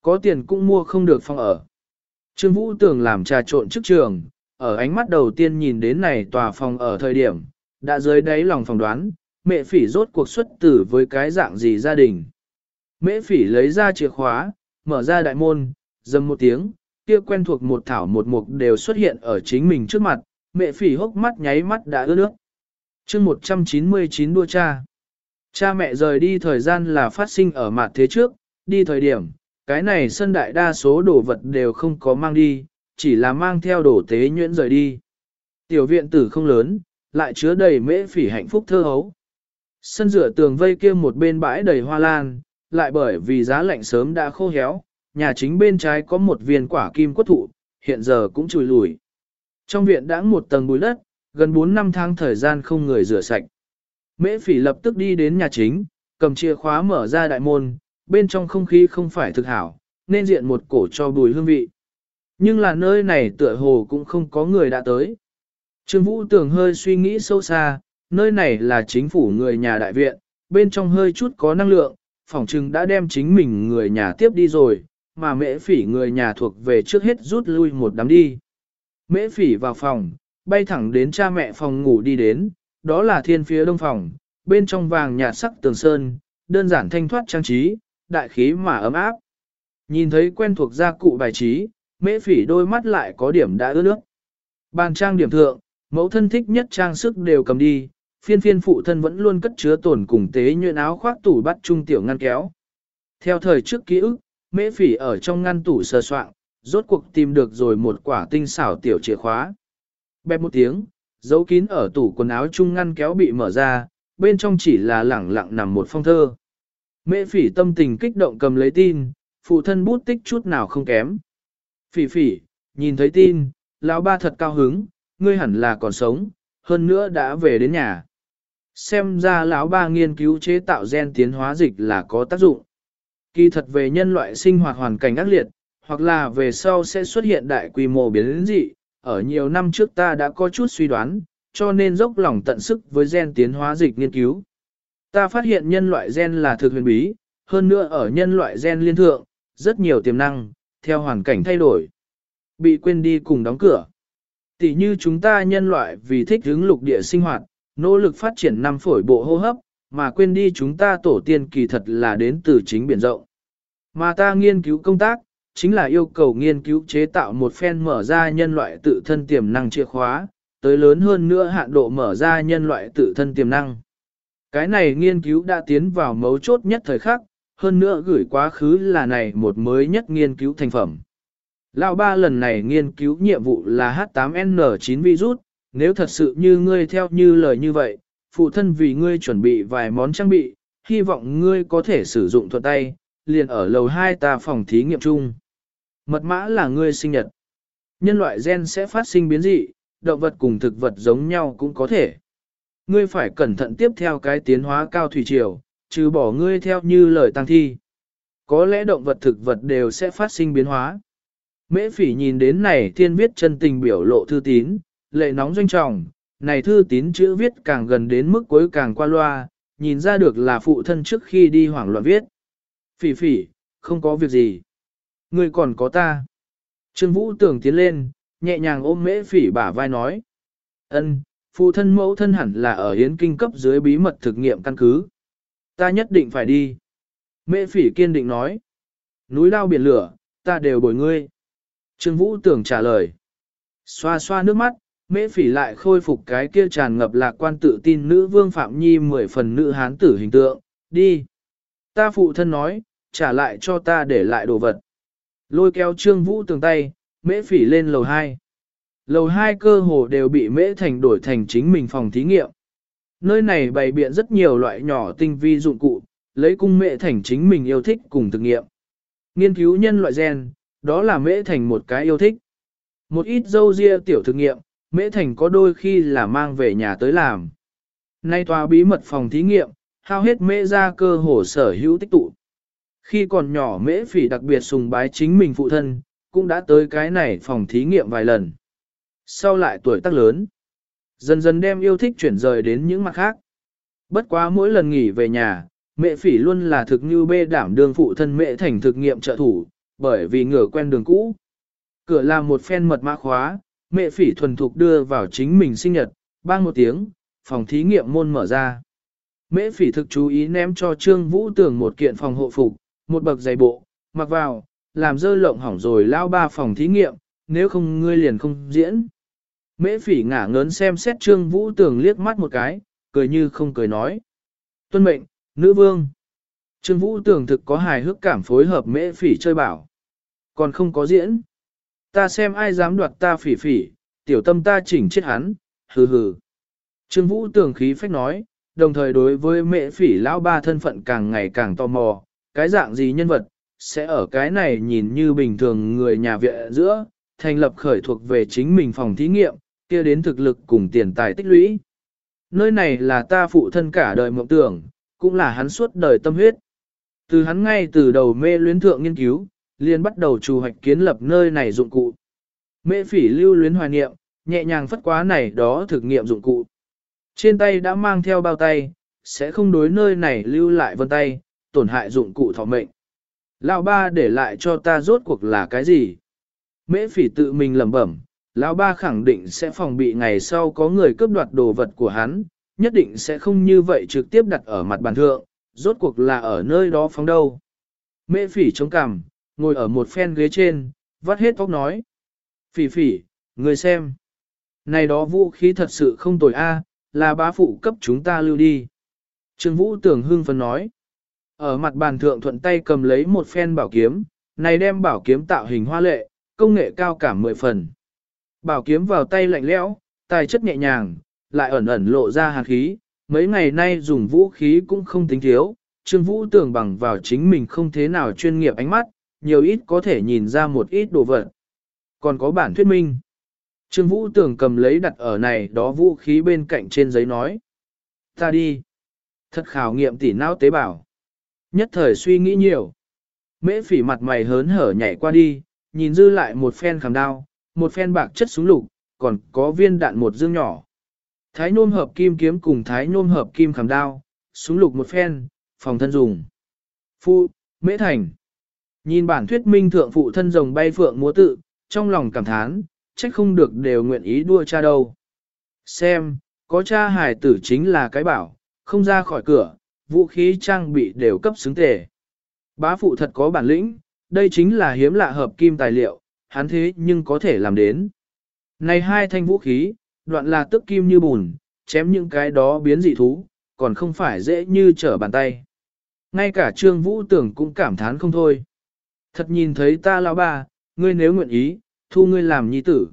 Có tiền cũng mua không được phòng ở. Trương Vũ tưởng làm trà trộn trước trường, ở ánh mắt đầu tiên nhìn đến này tòa phòng ở thời điểm, đã dưới đáy lòng phòng đoán, mẹ phỉ rốt cuộc xuất tử với cái dạng gì gia đình. Mễ phỉ lấy ra chìa khóa, mở ra đại môn, dầm một tiếng, kia quen thuộc một thảo một mục đều xuất hiện ở chính mình trước mặt, mẹ phỉ hốc mắt nháy mắt đã ướt nước. chương 199 đua cha. Cha mẹ rời đi thời gian là phát sinh ở mặt thế trước, đi thời điểm, cái này sân đại đa số đồ vật đều không có mang đi, chỉ là mang theo đồ tế nhuyễn rời đi. Tiểu viện tử không lớn, lại chứa đầy mễ phỉ hạnh phúc thơ hấu. Sân rửa tường vây kia một bên bãi đầy hoa lan, lại bởi vì giá lạnh sớm đã khô héo, nhà chính bên trái có một viên quả kim quất thụ, hiện giờ cũng chùi lùi. Trong viện đã một tầng bùi đất, gần 4 năm tháng thời gian không người rửa sạch. Mễ phỉ lập tức đi đến nhà chính, cầm chìa khóa mở ra đại môn, bên trong không khí không phải thực hảo, nên diện một cổ cho bùi hương vị. Nhưng là nơi này tựa hồ cũng không có người đã tới. Trương Vũ tưởng hơi suy nghĩ sâu xa, nơi này là chính phủ người nhà đại viện, bên trong hơi chút có năng lượng, phòng trừng đã đem chính mình người nhà tiếp đi rồi, mà mễ phỉ người nhà thuộc về trước hết rút lui một đám đi. Mễ phỉ vào phòng, bay thẳng đến cha mẹ phòng ngủ đi đến, đó là thiên phía đông phòng, bên trong vàng nhạt sắc tường sơn, đơn giản thanh thoát trang trí, đại khí mà ấm áp. Nhìn thấy quen thuộc gia cụ bài trí, mễ phỉ đôi mắt lại có điểm đã ướt nước. Bàn trang điểm thượng, mẫu thân thích nhất trang sức đều cầm đi, phiên phiên phụ thân vẫn luôn cất chứa tổn cùng tế nhuyễn áo khoác tủ bắt trung tiểu ngăn kéo. Theo thời trước ký ức, mễ phỉ ở trong ngăn tủ sờ soạn, rốt cuộc tìm được rồi một quả tinh xảo tiểu chìa khóa. Bẹp một tiếng, dấu kín ở tủ quần áo trung ngăn kéo bị mở ra, bên trong chỉ là lẳng lặng nằm một phong thơ. Mễ phỉ tâm tình kích động cầm lấy tin, phụ thân bút tích chút nào không kém. Phỉ phỉ, nhìn thấy tin, lão ba thật cao hứng, ngươi hẳn là còn sống, hơn nữa đã về đến nhà. Xem ra lão ba nghiên cứu chế tạo gen tiến hóa dịch là có tác dụng. Kỳ thật về nhân loại sinh hoạt hoàn cảnh ác liệt, hoặc là về sau sẽ xuất hiện đại quy mô biến dị, ở nhiều năm trước ta đã có chút suy đoán, cho nên dốc lòng tận sức với gen tiến hóa dịch nghiên cứu. Ta phát hiện nhân loại gen là thực huyền bí, hơn nữa ở nhân loại gen liên thượng, rất nhiều tiềm năng, theo hoàn cảnh thay đổi. Bị quên đi cùng đóng cửa. Tỷ như chúng ta nhân loại vì thích hướng lục địa sinh hoạt, nỗ lực phát triển năm phổi bộ hô hấp, mà quên đi chúng ta tổ tiên kỳ thật là đến từ chính biển rộng. Mà ta nghiên cứu công tác, chính là yêu cầu nghiên cứu chế tạo một phen mở ra nhân loại tự thân tiềm năng chìa khóa, tới lớn hơn nữa hạn độ mở ra nhân loại tự thân tiềm năng. Cái này nghiên cứu đã tiến vào mấu chốt nhất thời khắc, hơn nữa gửi quá khứ là này một mới nhất nghiên cứu thành phẩm. Lão ba lần này nghiên cứu nhiệm vụ là H8N9 virus, nếu thật sự như ngươi theo như lời như vậy, phụ thân vì ngươi chuẩn bị vài món trang bị, hy vọng ngươi có thể sử dụng thuận tay, liền ở lầu 2 ta phòng thí nghiệm chung. Mật mã là ngươi sinh nhật. Nhân loại gen sẽ phát sinh biến dị, động vật cùng thực vật giống nhau cũng có thể. Ngươi phải cẩn thận tiếp theo cái tiến hóa cao thủy triều, trừ bỏ ngươi theo như lời tăng thi. Có lẽ động vật thực vật đều sẽ phát sinh biến hóa. Mễ phỉ nhìn đến này thiên viết chân tình biểu lộ thư tín, lệ nóng doanh trọng, này thư tín chữ viết càng gần đến mức cuối càng qua loa, nhìn ra được là phụ thân trước khi đi hoảng loạn viết. Phỉ phỉ, không có việc gì. Ngươi còn có ta. Trương Vũ tưởng tiến lên, nhẹ nhàng ôm mễ phỉ bả vai nói. ân, phụ thân mẫu thân hẳn là ở hiến kinh cấp dưới bí mật thực nghiệm căn cứ. Ta nhất định phải đi. Mễ phỉ kiên định nói. Núi lao biển lửa, ta đều bồi ngươi. Trương Vũ tưởng trả lời. Xoa xoa nước mắt, mễ phỉ lại khôi phục cái kia tràn ngập lạc quan tự tin nữ vương Phạm Nhi mười phần nữ hán tử hình tượng. Đi. Ta phụ thân nói, trả lại cho ta để lại đồ vật. Lôi kéo Trương Vũ tường tay, mễ phỉ lên lầu 2. Lầu hai cơ hồ đều bị mễ thành đổi thành chính mình phòng thí nghiệm. Nơi này bày biện rất nhiều loại nhỏ tinh vi dụng cụ, lấy cung mễ thành chính mình yêu thích cùng thực nghiệm. Nghiên cứu nhân loại gen, đó là mễ thành một cái yêu thích. Một ít dâu ria tiểu thực nghiệm, mễ thành có đôi khi là mang về nhà tới làm. Nay tòa bí mật phòng thí nghiệm, hao hết mễ ra cơ hồ sở hữu tích tụ. Khi còn nhỏ mễ phỉ đặc biệt sùng bái chính mình phụ thân, cũng đã tới cái này phòng thí nghiệm vài lần. Sau lại tuổi tác lớn, dần dần đem yêu thích chuyển rời đến những mặt khác. Bất quá mỗi lần nghỉ về nhà, mẹ phỉ luôn là thực như bê đảm đương phụ thân mẹ thành thực nghiệm trợ thủ, bởi vì ngửa quen đường cũ. Cửa làm một phen mật mã khóa, mẹ phỉ thuần thục đưa vào chính mình sinh nhật, bang một tiếng, phòng thí nghiệm môn mở ra. Mễ phỉ thực chú ý ném cho Trương Vũ Tường một kiện phòng hộ phục, một bậc giày bộ, mặc vào, làm dơ lộng hỏng rồi lao ba phòng thí nghiệm, nếu không ngươi liền không diễn. Mễ phỉ ngả ngớn xem xét Trương Vũ Tường liếc mắt một cái, cười như không cười nói. Tuân mệnh, nữ vương. Trương Vũ Tường thực có hài hước cảm phối hợp mễ phỉ chơi bảo. Còn không có diễn. Ta xem ai dám đoạt ta phỉ phỉ, tiểu tâm ta chỉnh chết hắn, hừ hừ. Trương Vũ Tường khí phách nói, đồng thời đối với mễ phỉ lão ba thân phận càng ngày càng tò mò, cái dạng gì nhân vật, sẽ ở cái này nhìn như bình thường người nhà viện giữa, thành lập khởi thuộc về chính mình phòng thí nghiệm, kia đến thực lực cùng tiền tài tích lũy. Nơi này là ta phụ thân cả đời mộng tưởng, cũng là hắn suốt đời tâm huyết. Từ hắn ngay từ đầu mê luyến thượng nghiên cứu, liền bắt đầu chủ hoạch kiến lập nơi này dụng cụ. Mê phỉ lưu luyến hoài niệm, nhẹ nhàng phất quá này đó thực nghiệm dụng cụ. Trên tay đã mang theo bao tay, sẽ không đối nơi này lưu lại vân tay, tổn hại dụng cụ thọ mệnh. Lão ba để lại cho ta rốt cuộc là cái gì? Mễ phỉ tự mình lẩm bẩm, lão ba khẳng định sẽ phòng bị ngày sau có người cướp đoạt đồ vật của hắn, nhất định sẽ không như vậy trực tiếp đặt ở mặt bàn thượng, rốt cuộc là ở nơi đó phóng đâu. Mễ phỉ chống cằm, ngồi ở một phen ghế trên, vắt hết tóc nói. Phỉ phỉ, người xem. Này đó vũ khí thật sự không tồi a, là bá phụ cấp chúng ta lưu đi. Trương Vũ tưởng hưng phấn nói. Ở mặt bàn thượng thuận tay cầm lấy một phen bảo kiếm, này đem bảo kiếm tạo hình hoa lệ, công nghệ cao cả mười phần. Bảo kiếm vào tay lạnh lẽo, tài chất nhẹ nhàng, lại ẩn ẩn lộ ra hàn khí, mấy ngày nay dùng vũ khí cũng không tính thiếu, Trương Vũ tưởng bằng vào chính mình không thế nào chuyên nghiệp ánh mắt, nhiều ít có thể nhìn ra một ít đồ vật. Còn có bản thuyết minh. Trương Vũ tưởng cầm lấy đặt ở này đó vũ khí bên cạnh trên giấy nói. Ta đi. Thật khảo nghiệm tỉ não tế bào. Nhất thời suy nghĩ nhiều. Mễ phỉ mặt mày hớn hở nhảy qua đi, nhìn dư lại một phen khảm đao, một phen bạc chất súng lục, còn có viên đạn một dương nhỏ. Thái nôm hợp kim kiếm cùng thái nôm hợp kim khảm đao, súng lục một phen, phòng thân dùng. Phụ mễ thành. Nhìn bản thuyết minh thượng phụ thân rồng bay phượng múa tự, trong lòng cảm thán, trách không được đều nguyện ý đua cha đâu. Xem, có cha hài tử chính là cái bảo, không ra khỏi cửa, vũ khí trang bị đều cấp xứng tề. Bá phụ thật có bản lĩnh, đây chính là hiếm lạ hợp kim tài liệu, hắn thế nhưng có thể làm đến. Này hai thanh vũ khí, đoạn là tức kim như bùn, chém những cái đó biến dị thú, còn không phải dễ như trở bàn tay. Ngay cả trương vũ tưởng cũng cảm thán không thôi. Thật nhìn thấy ta lão ba, ngươi nếu nguyện ý, thu ngươi làm nhi tử.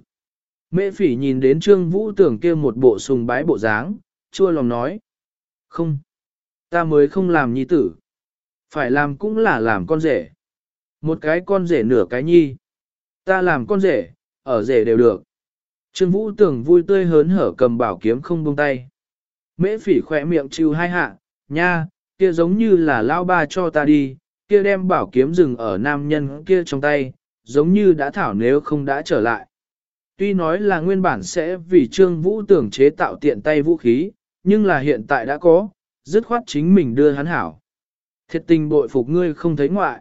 Mễ phỉ nhìn đến trương vũ tưởng kia một bộ sùng bái bộ dáng, chua lòng nói. Không, ta mới không làm nhi tử. Phải làm cũng là làm con rể. Một cái con rể nửa cái nhi. Ta làm con rể, ở rể đều được. Trương Vũ tưởng vui tươi hớn hở cầm bảo kiếm không buông tay. Mễ phỉ khỏe miệng chịu hai hạ, nha, kia giống như là lao ba cho ta đi, kia đem bảo kiếm dừng ở nam nhân kia trong tay, giống như đã thảo nếu không đã trở lại. Tuy nói là nguyên bản sẽ vì Trương Vũ tưởng chế tạo tiện tay vũ khí, nhưng là hiện tại đã có, dứt khoát chính mình đưa hắn hảo. Thiệt tình bội phục ngươi không thấy ngoại.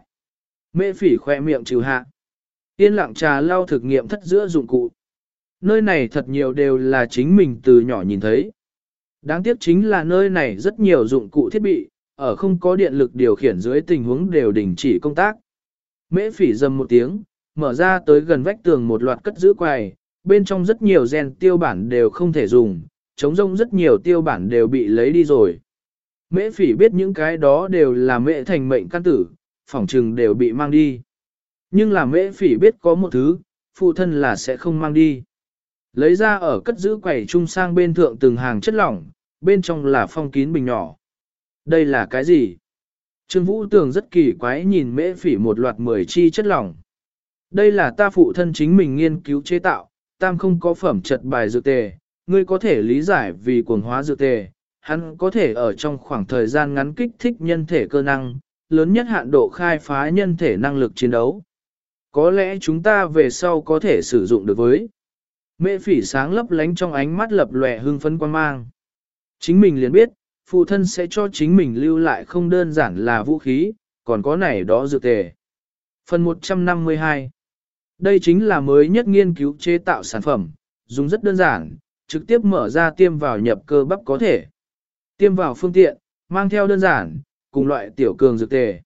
Mễ phỉ khoe miệng trừ hạ. Yên lặng trà lau thực nghiệm thất giữa dụng cụ. Nơi này thật nhiều đều là chính mình từ nhỏ nhìn thấy. Đáng tiếc chính là nơi này rất nhiều dụng cụ thiết bị, ở không có điện lực điều khiển dưới tình huống đều đình chỉ công tác. Mễ phỉ dầm một tiếng, mở ra tới gần vách tường một loạt cất giữ quầy, bên trong rất nhiều gen tiêu bản đều không thể dùng, chống rông rất nhiều tiêu bản đều bị lấy đi rồi. Mễ phỉ biết những cái đó đều là mẹ thành mệnh căn tử, phỏng trừng đều bị mang đi. Nhưng là mễ phỉ biết có một thứ, phụ thân là sẽ không mang đi. Lấy ra ở cất giữ quầy trung sang bên thượng từng hàng chất lỏng, bên trong là phong kín bình nhỏ. Đây là cái gì? Trương Vũ Tường rất kỳ quái nhìn mễ phỉ một loạt mười chi chất lỏng. Đây là ta phụ thân chính mình nghiên cứu chế tạo, tam không có phẩm chất bài dược tề, ngươi có thể lý giải vì cuồng hóa dược tề, hắn có thể ở trong khoảng thời gian ngắn kích thích nhân thể cơ năng, lớn nhất hạn độ khai phá nhân thể năng lực chiến đấu. Có lẽ chúng ta về sau có thể sử dụng được với. Mẹ phỉ sáng lấp lánh trong ánh mắt lập lòe hưng phấn quan mang. Chính mình liền biết, phụ thân sẽ cho chính mình lưu lại không đơn giản là vũ khí, còn có này đó dược tề. Phần 152 Đây chính là mới nhất nghiên cứu chế tạo sản phẩm, dùng rất đơn giản, trực tiếp mở ra tiêm vào nhập cơ bắp có thể. Tiêm vào phương tiện, mang theo đơn giản, cùng loại tiểu cường dược tề.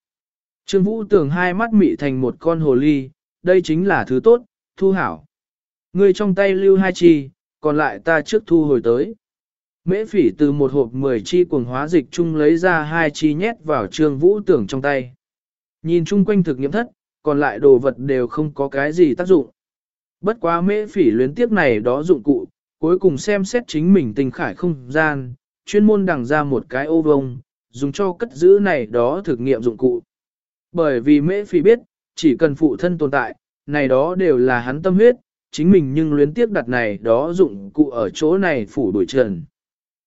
Trương Vũ tưởng hai mắt mị thành một con hồ ly, đây chính là thứ tốt, thu hảo. Ngươi trong tay lưu hai chi, còn lại ta trước thu hồi tới. Mễ phỉ từ một hộp 10 chi cuồng hóa dịch chung lấy ra hai chi nhét vào trương vũ tưởng trong tay. Nhìn chung quanh thực nghiệm thất, còn lại đồ vật đều không có cái gì tác dụng. Bất quá mễ phỉ luyến tiếp này đó dụng cụ, cuối cùng xem xét chính mình tình khải không gian, chuyên môn đằng ra một cái ô vông, dùng cho cất giữ này đó thực nghiệm dụng cụ. Bởi vì mễ phỉ biết, chỉ cần phụ thân tồn tại, này đó đều là hắn tâm huyết, chính mình nhưng luyến tiếc đặt này đó dụng cụ ở chỗ này phủ đuổi trần.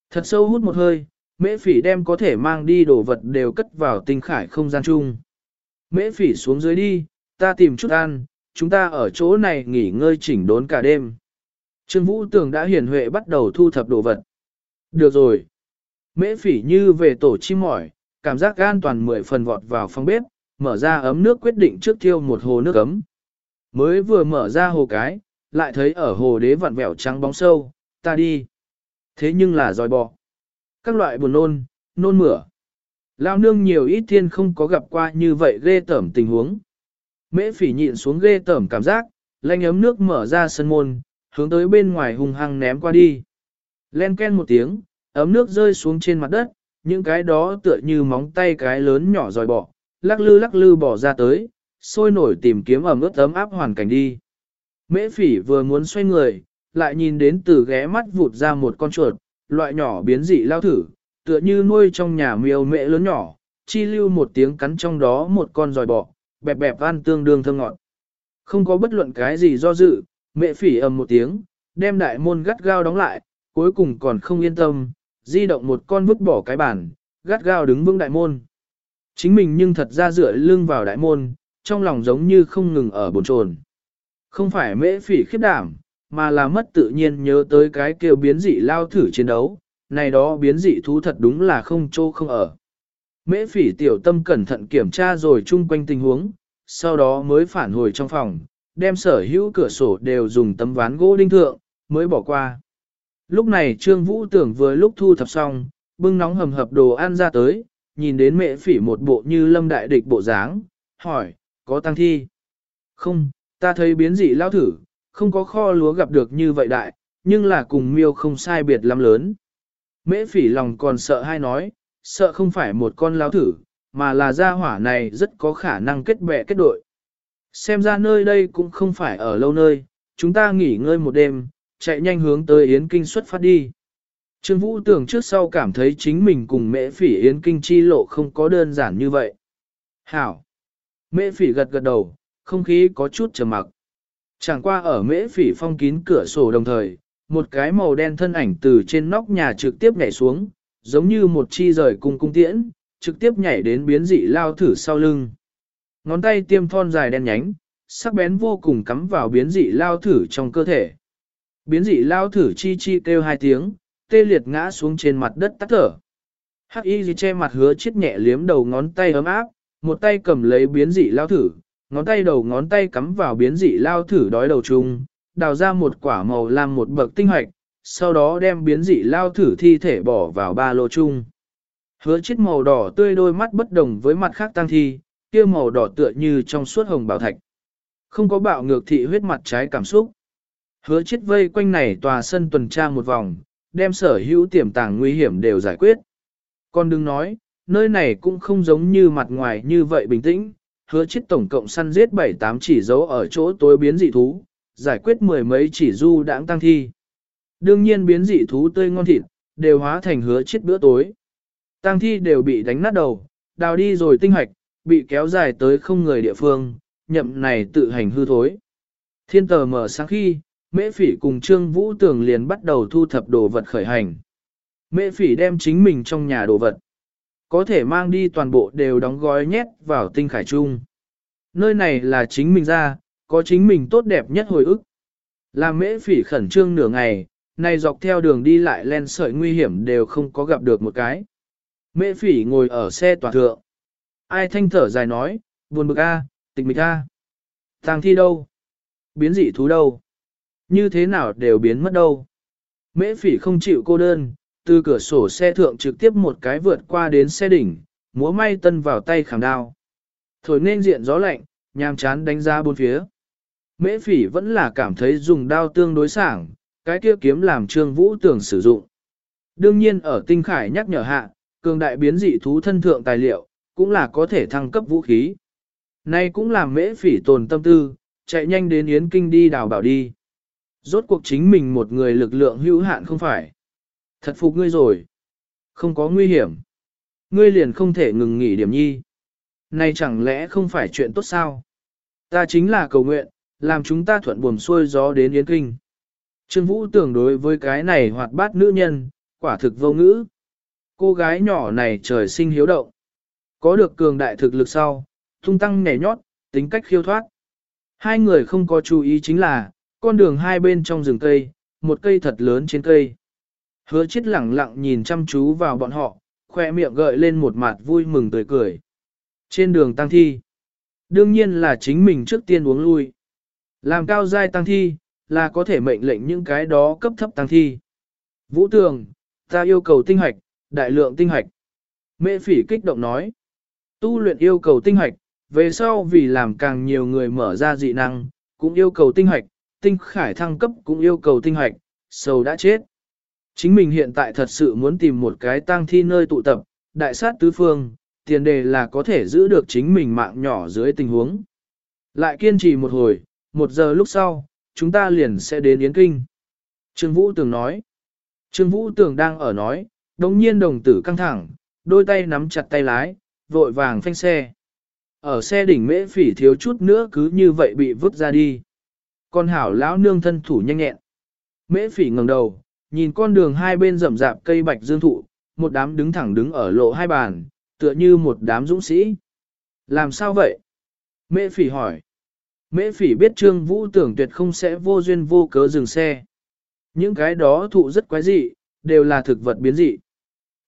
Thật sâu hút một hơi, mễ phỉ đem có thể mang đi đồ vật đều cất vào tinh khải không gian chung. Mễ phỉ xuống dưới đi, ta tìm chút ăn, chúng ta ở chỗ này nghỉ ngơi chỉnh đốn cả đêm. Trương Vũ Tường đã hiển huệ bắt đầu thu thập đồ vật. Được rồi. Mễ phỉ như về tổ chim mỏi, cảm giác an toàn mười phần vọt vào phòng bếp, mở ra ấm nước quyết định trước thiêu một hồ nước ấm. Mới vừa mở ra hồ cái, lại thấy ở hồ đế vặn vẹo trắng bóng sâu, ta đi. Thế nhưng là dòi bò. Các loại buồn nôn, nôn mửa. Lao nương nhiều ít thiên không có gặp qua như vậy ghê tởm tình huống. Mễ phỉ nhịn xuống ghê tởm cảm giác, lanh ấm nước mở ra sân môn, hướng tới bên ngoài hung hăng ném qua đi. Len ken một tiếng, ấm nước rơi xuống trên mặt đất, những cái đó tựa như móng tay cái lớn nhỏ dòi bò lắc lư lắc lư bỏ ra tới, sôi nổi tìm kiếm ẩm ướt ấm áp hoàn cảnh đi. Mễ phỉ vừa muốn xoay người, lại nhìn đến từ ghé mắt vụt ra một con chuột, loại nhỏ biến dị lao thử, tựa như nuôi trong nhà miêu mẹ lớn nhỏ, chi lưu một tiếng cắn trong đó một con giòi bọ, bẹp bẹp ăn tương đương thơm ngọt. Không có bất luận cái gì do dự, mẹ phỉ ầm một tiếng, đem đại môn gắt gao đóng lại, cuối cùng còn không yên tâm, di động một con vứt bỏ cái bàn, gắt gao đứng vững đại môn. Chính mình nhưng thật ra dựa lưng vào đại môn, trong lòng giống như không ngừng ở bồn chồn. Không phải mễ phỉ khiếp đảm, mà là mất tự nhiên nhớ tới cái kêu biến dị lao thử chiến đấu, này đó biến dị thú thật đúng là không trô không ở. Mễ phỉ tiểu tâm cẩn thận kiểm tra rồi chung quanh tình huống, sau đó mới phản hồi trong phòng, đem sở hữu cửa sổ đều dùng tấm ván gỗ đinh thượng, mới bỏ qua. Lúc này Trương Vũ tưởng vừa lúc thu thập xong, bưng nóng hầm hập đồ ăn ra tới, nhìn đến mẹ phỉ một bộ như lâm đại địch bộ dáng, hỏi, có tăng thi? Không, ta thấy biến dị lao thử, không có kho lúa gặp được như vậy đại, nhưng là cùng miêu không sai biệt lắm lớn. Mễ phỉ lòng còn sợ hay nói, sợ không phải một con lao thử, mà là gia hỏa này rất có khả năng kết bè kết đội. Xem ra nơi đây cũng không phải ở lâu nơi, chúng ta nghỉ ngơi một đêm, chạy nhanh hướng tới Yến Kinh xuất phát đi. Trương Vũ tưởng trước sau cảm thấy chính mình cùng mễ phỉ Yến Kinh chi lộ không có đơn giản như vậy. Hảo! Mễ phỉ gật gật đầu, không khí có chút trầm mặc. Chẳng qua ở mễ phỉ phong kín cửa sổ đồng thời, một cái màu đen thân ảnh từ trên nóc nhà trực tiếp nhảy xuống, giống như một chi rời cung cung tiễn, trực tiếp nhảy đến biến dị lao thử sau lưng. Ngón tay tiêm thon dài đen nhánh, sắc bén vô cùng cắm vào biến dị lao thử trong cơ thể. Biến dị lao thử chi chi kêu hai tiếng, tê liệt ngã xuống trên mặt đất tắt thở. Hắc y che mặt hứa chết nhẹ liếm đầu ngón tay ấm áp, một tay cầm lấy biến dị lao thử, ngón tay đầu ngón tay cắm vào biến dị lao thử đói đầu chung, đào ra một quả màu làm một bậc tinh hoạch, sau đó đem biến dị lao thử thi thể bỏ vào ba lô chung. Hứa chết màu đỏ tươi đôi mắt bất đồng với mặt khác tăng thi, kia màu đỏ tựa như trong suốt hồng bảo thạch. Không có bạo ngược thị huyết mặt trái cảm xúc. Hứa chết vây quanh này tòa sân tuần tra một vòng, đem sở hữu tiềm tàng nguy hiểm đều giải quyết. Còn đừng nói, nơi này cũng không giống như mặt ngoài như vậy bình tĩnh, hứa chết tổng cộng săn giết 7-8 chỉ dấu ở chỗ tối biến dị thú, giải quyết mười mấy chỉ du đãng tăng thi. Đương nhiên biến dị thú tươi ngon thịt, đều hóa thành hứa chết bữa tối. Tăng thi đều bị đánh nát đầu, đào đi rồi tinh hoạch, bị kéo dài tới không người địa phương, nhậm này tự hành hư thối. Thiên tờ mở sáng khi, mễ phỉ cùng Trương Vũ Tường liền bắt đầu thu thập đồ vật khởi hành. Mễ phỉ đem chính mình trong nhà đồ vật. Có thể mang đi toàn bộ đều đóng gói nhét vào tinh khải trung. Nơi này là chính mình ra, có chính mình tốt đẹp nhất hồi ức. Làm mễ phỉ khẩn trương nửa ngày, này dọc theo đường đi lại len sợi nguy hiểm đều không có gặp được một cái. Mễ phỉ ngồi ở xe tòa thượng. Ai thanh thở dài nói, buồn bực a, tịch mịch a. Tàng thi đâu? Biến dị thú đâu? Như thế nào đều biến mất đâu? Mễ phỉ không chịu cô đơn, từ cửa sổ xe thượng trực tiếp một cái vượt qua đến xe đỉnh, múa may tân vào tay khảm đao. Thổi nên diện gió lạnh, nhàm chán đánh ra bốn phía. Mễ phỉ vẫn là cảm thấy dùng đao tương đối sảng, cái kia kiếm làm trương vũ tưởng sử dụng. Đương nhiên ở tinh khải nhắc nhở hạ, cường đại biến dị thú thân thượng tài liệu, cũng là có thể thăng cấp vũ khí. Nay cũng làm mễ phỉ tồn tâm tư, chạy nhanh đến Yến Kinh đi đào bảo đi. Rốt cuộc chính mình một người lực lượng hữu hạn không phải. Thật phục ngươi rồi. Không có nguy hiểm. Ngươi liền không thể ngừng nghỉ điểm nhi. Này chẳng lẽ không phải chuyện tốt sao? Ta chính là cầu nguyện, làm chúng ta thuận buồm xuôi gió đến Yến Kinh. Trương Vũ tưởng đối với cái này hoạt bát nữ nhân, quả thực vô ngữ. Cô gái nhỏ này trời sinh hiếu động. Có được cường đại thực lực sau, tung tăng nhảy nhót, tính cách khiêu thoát. Hai người không có chú ý chính là, con đường hai bên trong rừng cây, một cây thật lớn trên cây. Hứa chết lẳng lặng nhìn chăm chú vào bọn họ, khoe miệng gợi lên một mặt vui mừng tươi cười. Trên đường tăng thi, đương nhiên là chính mình trước tiên uống lui. Làm cao giai tăng thi, là có thể mệnh lệnh những cái đó cấp thấp tăng thi. Vũ tường, ta yêu cầu tinh hoạch, đại lượng tinh hoạch. Mẹ phỉ kích động nói. Tu luyện yêu cầu tinh hoạch, về sau vì làm càng nhiều người mở ra dị năng, cũng yêu cầu tinh hoạch, tinh khải thăng cấp cũng yêu cầu tinh hoạch, sầu đã chết. Chính mình hiện tại thật sự muốn tìm một cái tang thi nơi tụ tập, đại sát tứ phương, tiền đề là có thể giữ được chính mình mạng nhỏ dưới tình huống. Lại kiên trì một hồi, một giờ lúc sau, chúng ta liền sẽ đến Yến Kinh. Trương Vũ Tường nói. Trương Vũ Tường đang ở nói, đồng nhiên đồng tử căng thẳng, đôi tay nắm chặt tay lái, vội vàng phanh xe. Ở xe đỉnh mễ phỉ thiếu chút nữa cứ như vậy bị vứt ra đi. Con hảo lão nương thân thủ nhanh nhẹn. Mễ phỉ ngẩng đầu, nhìn con đường hai bên rậm rạp cây bạch dương thụ, một đám đứng thẳng đứng ở lộ hai bàn, tựa như một đám dũng sĩ. Làm sao vậy? Mễ phỉ hỏi. Mễ phỉ biết Trương Vũ tưởng tuyệt không sẽ vô duyên vô cớ dừng xe. Những cái đó thụ rất quái dị, đều là thực vật biến dị.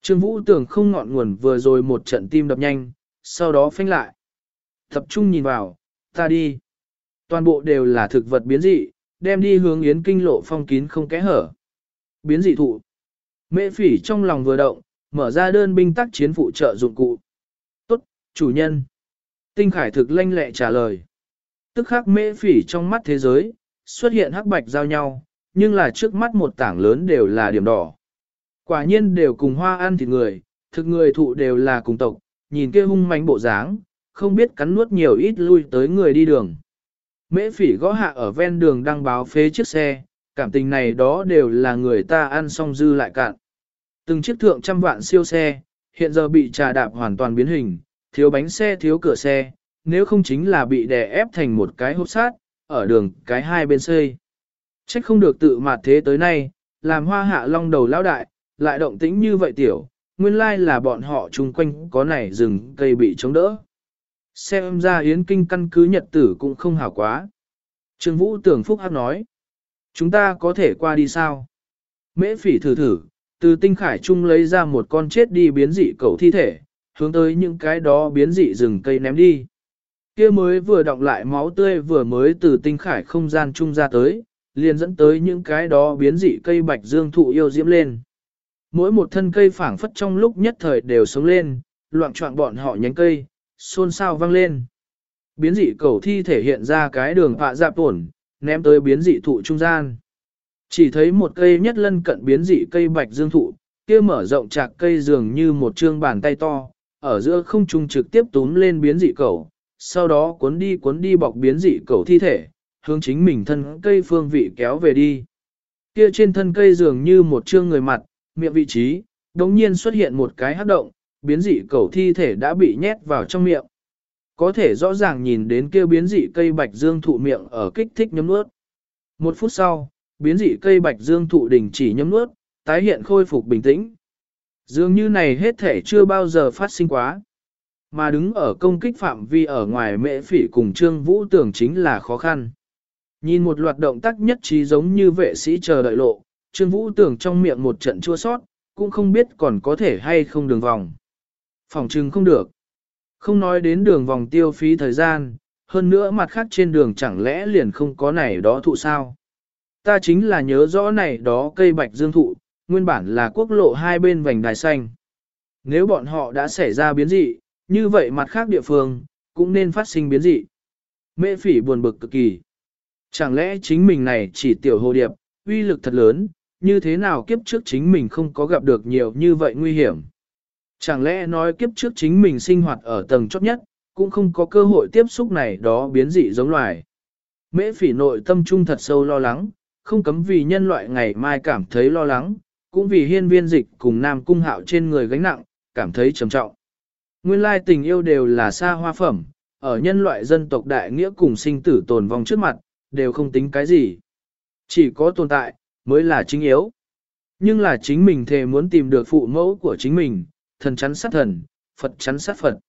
Trương Vũ tưởng không ngọn nguồn vừa rồi một trận tim đập nhanh, sau đó phanh lại. Tập trung nhìn vào, ta đi. Toàn bộ đều là thực vật biến dị, đem đi hướng yến kinh lộ phong kín không kẽ hở. Biến dị thụ. Mễ phỉ trong lòng vừa động, mở ra đơn binh tác chiến phụ trợ dụng cụ. Tốt, chủ nhân. Tinh khải thực lanh lẹ trả lời. Tức khắc mễ phỉ trong mắt thế giới, xuất hiện hắc bạch giao nhau, nhưng là trước mắt một tảng lớn đều là điểm đỏ. Quả nhiên đều cùng hoa ăn thịt người, thực người thụ đều là cùng tộc, nhìn kia hung manh bộ dáng, không biết cắn nuốt nhiều ít lui tới người đi đường. Mễ phỉ gõ hạ ở ven đường đăng báo phế chiếc xe, cảm tình này đó đều là người ta ăn xong dư lại cạn. Từng chiếc thượng trăm vạn siêu xe, hiện giờ bị trà đạp hoàn toàn biến hình, thiếu bánh xe thiếu cửa xe, nếu không chính là bị đè ép thành một cái hộp sát, ở đường cái hai bên xây. Trách không được tự mạt thế tới nay, làm hoa hạ long đầu lão đại, lại động tĩnh như vậy tiểu, nguyên lai là bọn họ chung quanh có này rừng cây bị chống đỡ. Xem ra Yến Kinh căn cứ nhật tử cũng không hảo quá. Trương Vũ tưởng phúc hắc nói. Chúng ta có thể qua đi sao? Mễ phỉ thử thử, từ tinh khải trung lấy ra một con chết đi biến dị cầu thi thể, hướng tới những cái đó biến dị rừng cây ném đi. kia mới vừa đọng lại máu tươi vừa mới từ tinh khải không gian trung ra tới, liền dẫn tới những cái đó biến dị cây bạch dương thụ yêu diễm lên. Mỗi một thân cây phảng phất trong lúc nhất thời đều sống lên, loạn trọng bọn họ nhánh cây, xôn xao vang lên. Biến dị cầu thi thể hiện ra cái đường họa dạp tổn, ném tới biến dị thụ trung gian. Chỉ thấy một cây nhất lân cận biến dị cây bạch dương thụ, kia mở rộng chạc cây dường như một trương bàn tay to, ở giữa không trung trực tiếp túm lên biến dị cầu, sau đó cuốn đi cuốn đi bọc biến dị cầu thi thể, hướng chính mình thân cây phương vị kéo về đi. Kia trên thân cây dường như một trương người mặt, miệng vị trí, đống nhiên xuất hiện một cái hắc động, biến dị cầu thi thể đã bị nhét vào trong miệng. Có thể rõ ràng nhìn đến kia biến dị cây bạch dương thụ miệng ở kích thích nhấm nuốt. Một phút sau, biến dị cây bạch dương thụ đình chỉ nhấm nuốt, tái hiện khôi phục bình tĩnh. Dường như này hết thể chưa bao giờ phát sinh quá. Mà đứng ở công kích phạm vi ở ngoài mễ phỉ cùng Trương Vũ tưởng chính là khó khăn. Nhìn một loạt động tác nhất trí giống như vệ sĩ chờ đợi lộ, Trương Vũ tưởng trong miệng một trận chua sót, cũng không biết còn có thể hay không đường vòng. Phòng trừng không được. Không nói đến đường vòng tiêu phí thời gian, hơn nữa mặt khác trên đường chẳng lẽ liền không có này đó thụ sao. Ta chính là nhớ rõ này đó cây bạch dương thụ, nguyên bản là quốc lộ hai bên vành đài xanh. Nếu bọn họ đã xảy ra biến dị, như vậy mặt khác địa phương, cũng nên phát sinh biến dị. Mễ phỉ buồn bực cực kỳ. Chẳng lẽ chính mình này chỉ tiểu hồ điệp, uy lực thật lớn, như thế nào kiếp trước chính mình không có gặp được nhiều như vậy nguy hiểm. Chẳng lẽ nói kiếp trước chính mình sinh hoạt ở tầng chót nhất, cũng không có cơ hội tiếp xúc này đó biến dị giống loài. Mễ phỉ nội tâm trung thật sâu lo lắng, không cấm vì nhân loại ngày mai cảm thấy lo lắng, cũng vì hiên viên dịch cùng nam cung hạo trên người gánh nặng, cảm thấy trầm trọng. Nguyên lai tình yêu đều là xa hoa phẩm, ở nhân loại dân tộc đại nghĩa cùng sinh tử tồn vong trước mặt, đều không tính cái gì. Chỉ có tồn tại, mới là chính yếu. Nhưng là chính mình thề muốn tìm được phụ mẫu của chính mình, thần chắn sát thần, Phật chắn sát Phật.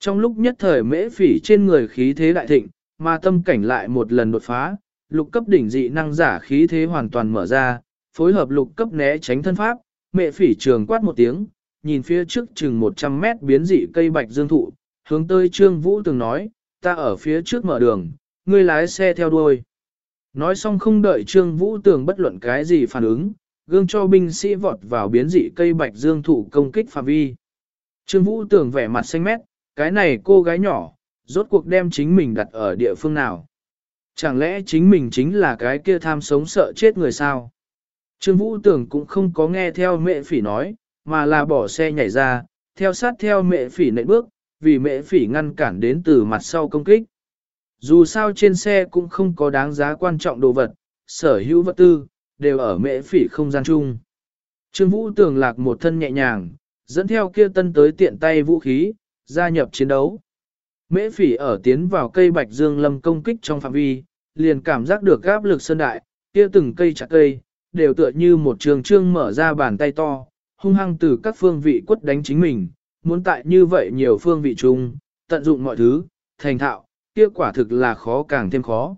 Trong lúc nhất thời mễ phỉ trên người khí thế đại thịnh, mà tâm cảnh lại một lần đột phá, lục cấp đỉnh dị năng giả khí thế hoàn toàn mở ra, phối hợp lục cấp né tránh thân pháp, mễ phỉ trường quát một tiếng, nhìn phía trước chừng 100 mét biến dị cây bạch dương thụ, hướng tới Trương Vũ từng nói, ta ở phía trước mở đường, ngươi lái xe theo đuôi. Nói xong không đợi Trương Vũ tường bất luận cái gì phản ứng, gương cho binh sĩ vọt vào biến dị cây bạch dương thụ công kích phạm vi. Trương Vũ tưởng vẻ mặt xanh mét, cái này cô gái nhỏ, rốt cuộc đem chính mình đặt ở địa phương nào. Chẳng lẽ chính mình chính là cái kia tham sống sợ chết người sao? Trương Vũ Tưởng cũng không có nghe theo mẹ phỉ nói, mà là bỏ xe nhảy ra, theo sát theo mẹ phỉ nệ bước, vì mẹ phỉ ngăn cản đến từ mặt sau công kích. Dù sao trên xe cũng không có đáng giá quan trọng đồ vật, sở hữu vật tư, đều ở mễ phỉ không gian chung. Trương Vũ Tưởng lạc một thân nhẹ nhàng, dẫn theo kia tân tới tiện tay vũ khí, gia nhập chiến đấu. Mễ phỉ ở tiến vào cây bạch dương lâm công kích trong phạm vi, liền cảm giác được áp lực sơn đại, kia từng cây chặt cây, đều tựa như một trường trương mở ra bàn tay to, hung hăng từ các phương vị quất đánh chính mình, muốn tại như vậy nhiều phương vị chung, tận dụng mọi thứ, thành thạo, kia quả thực là khó càng thêm khó.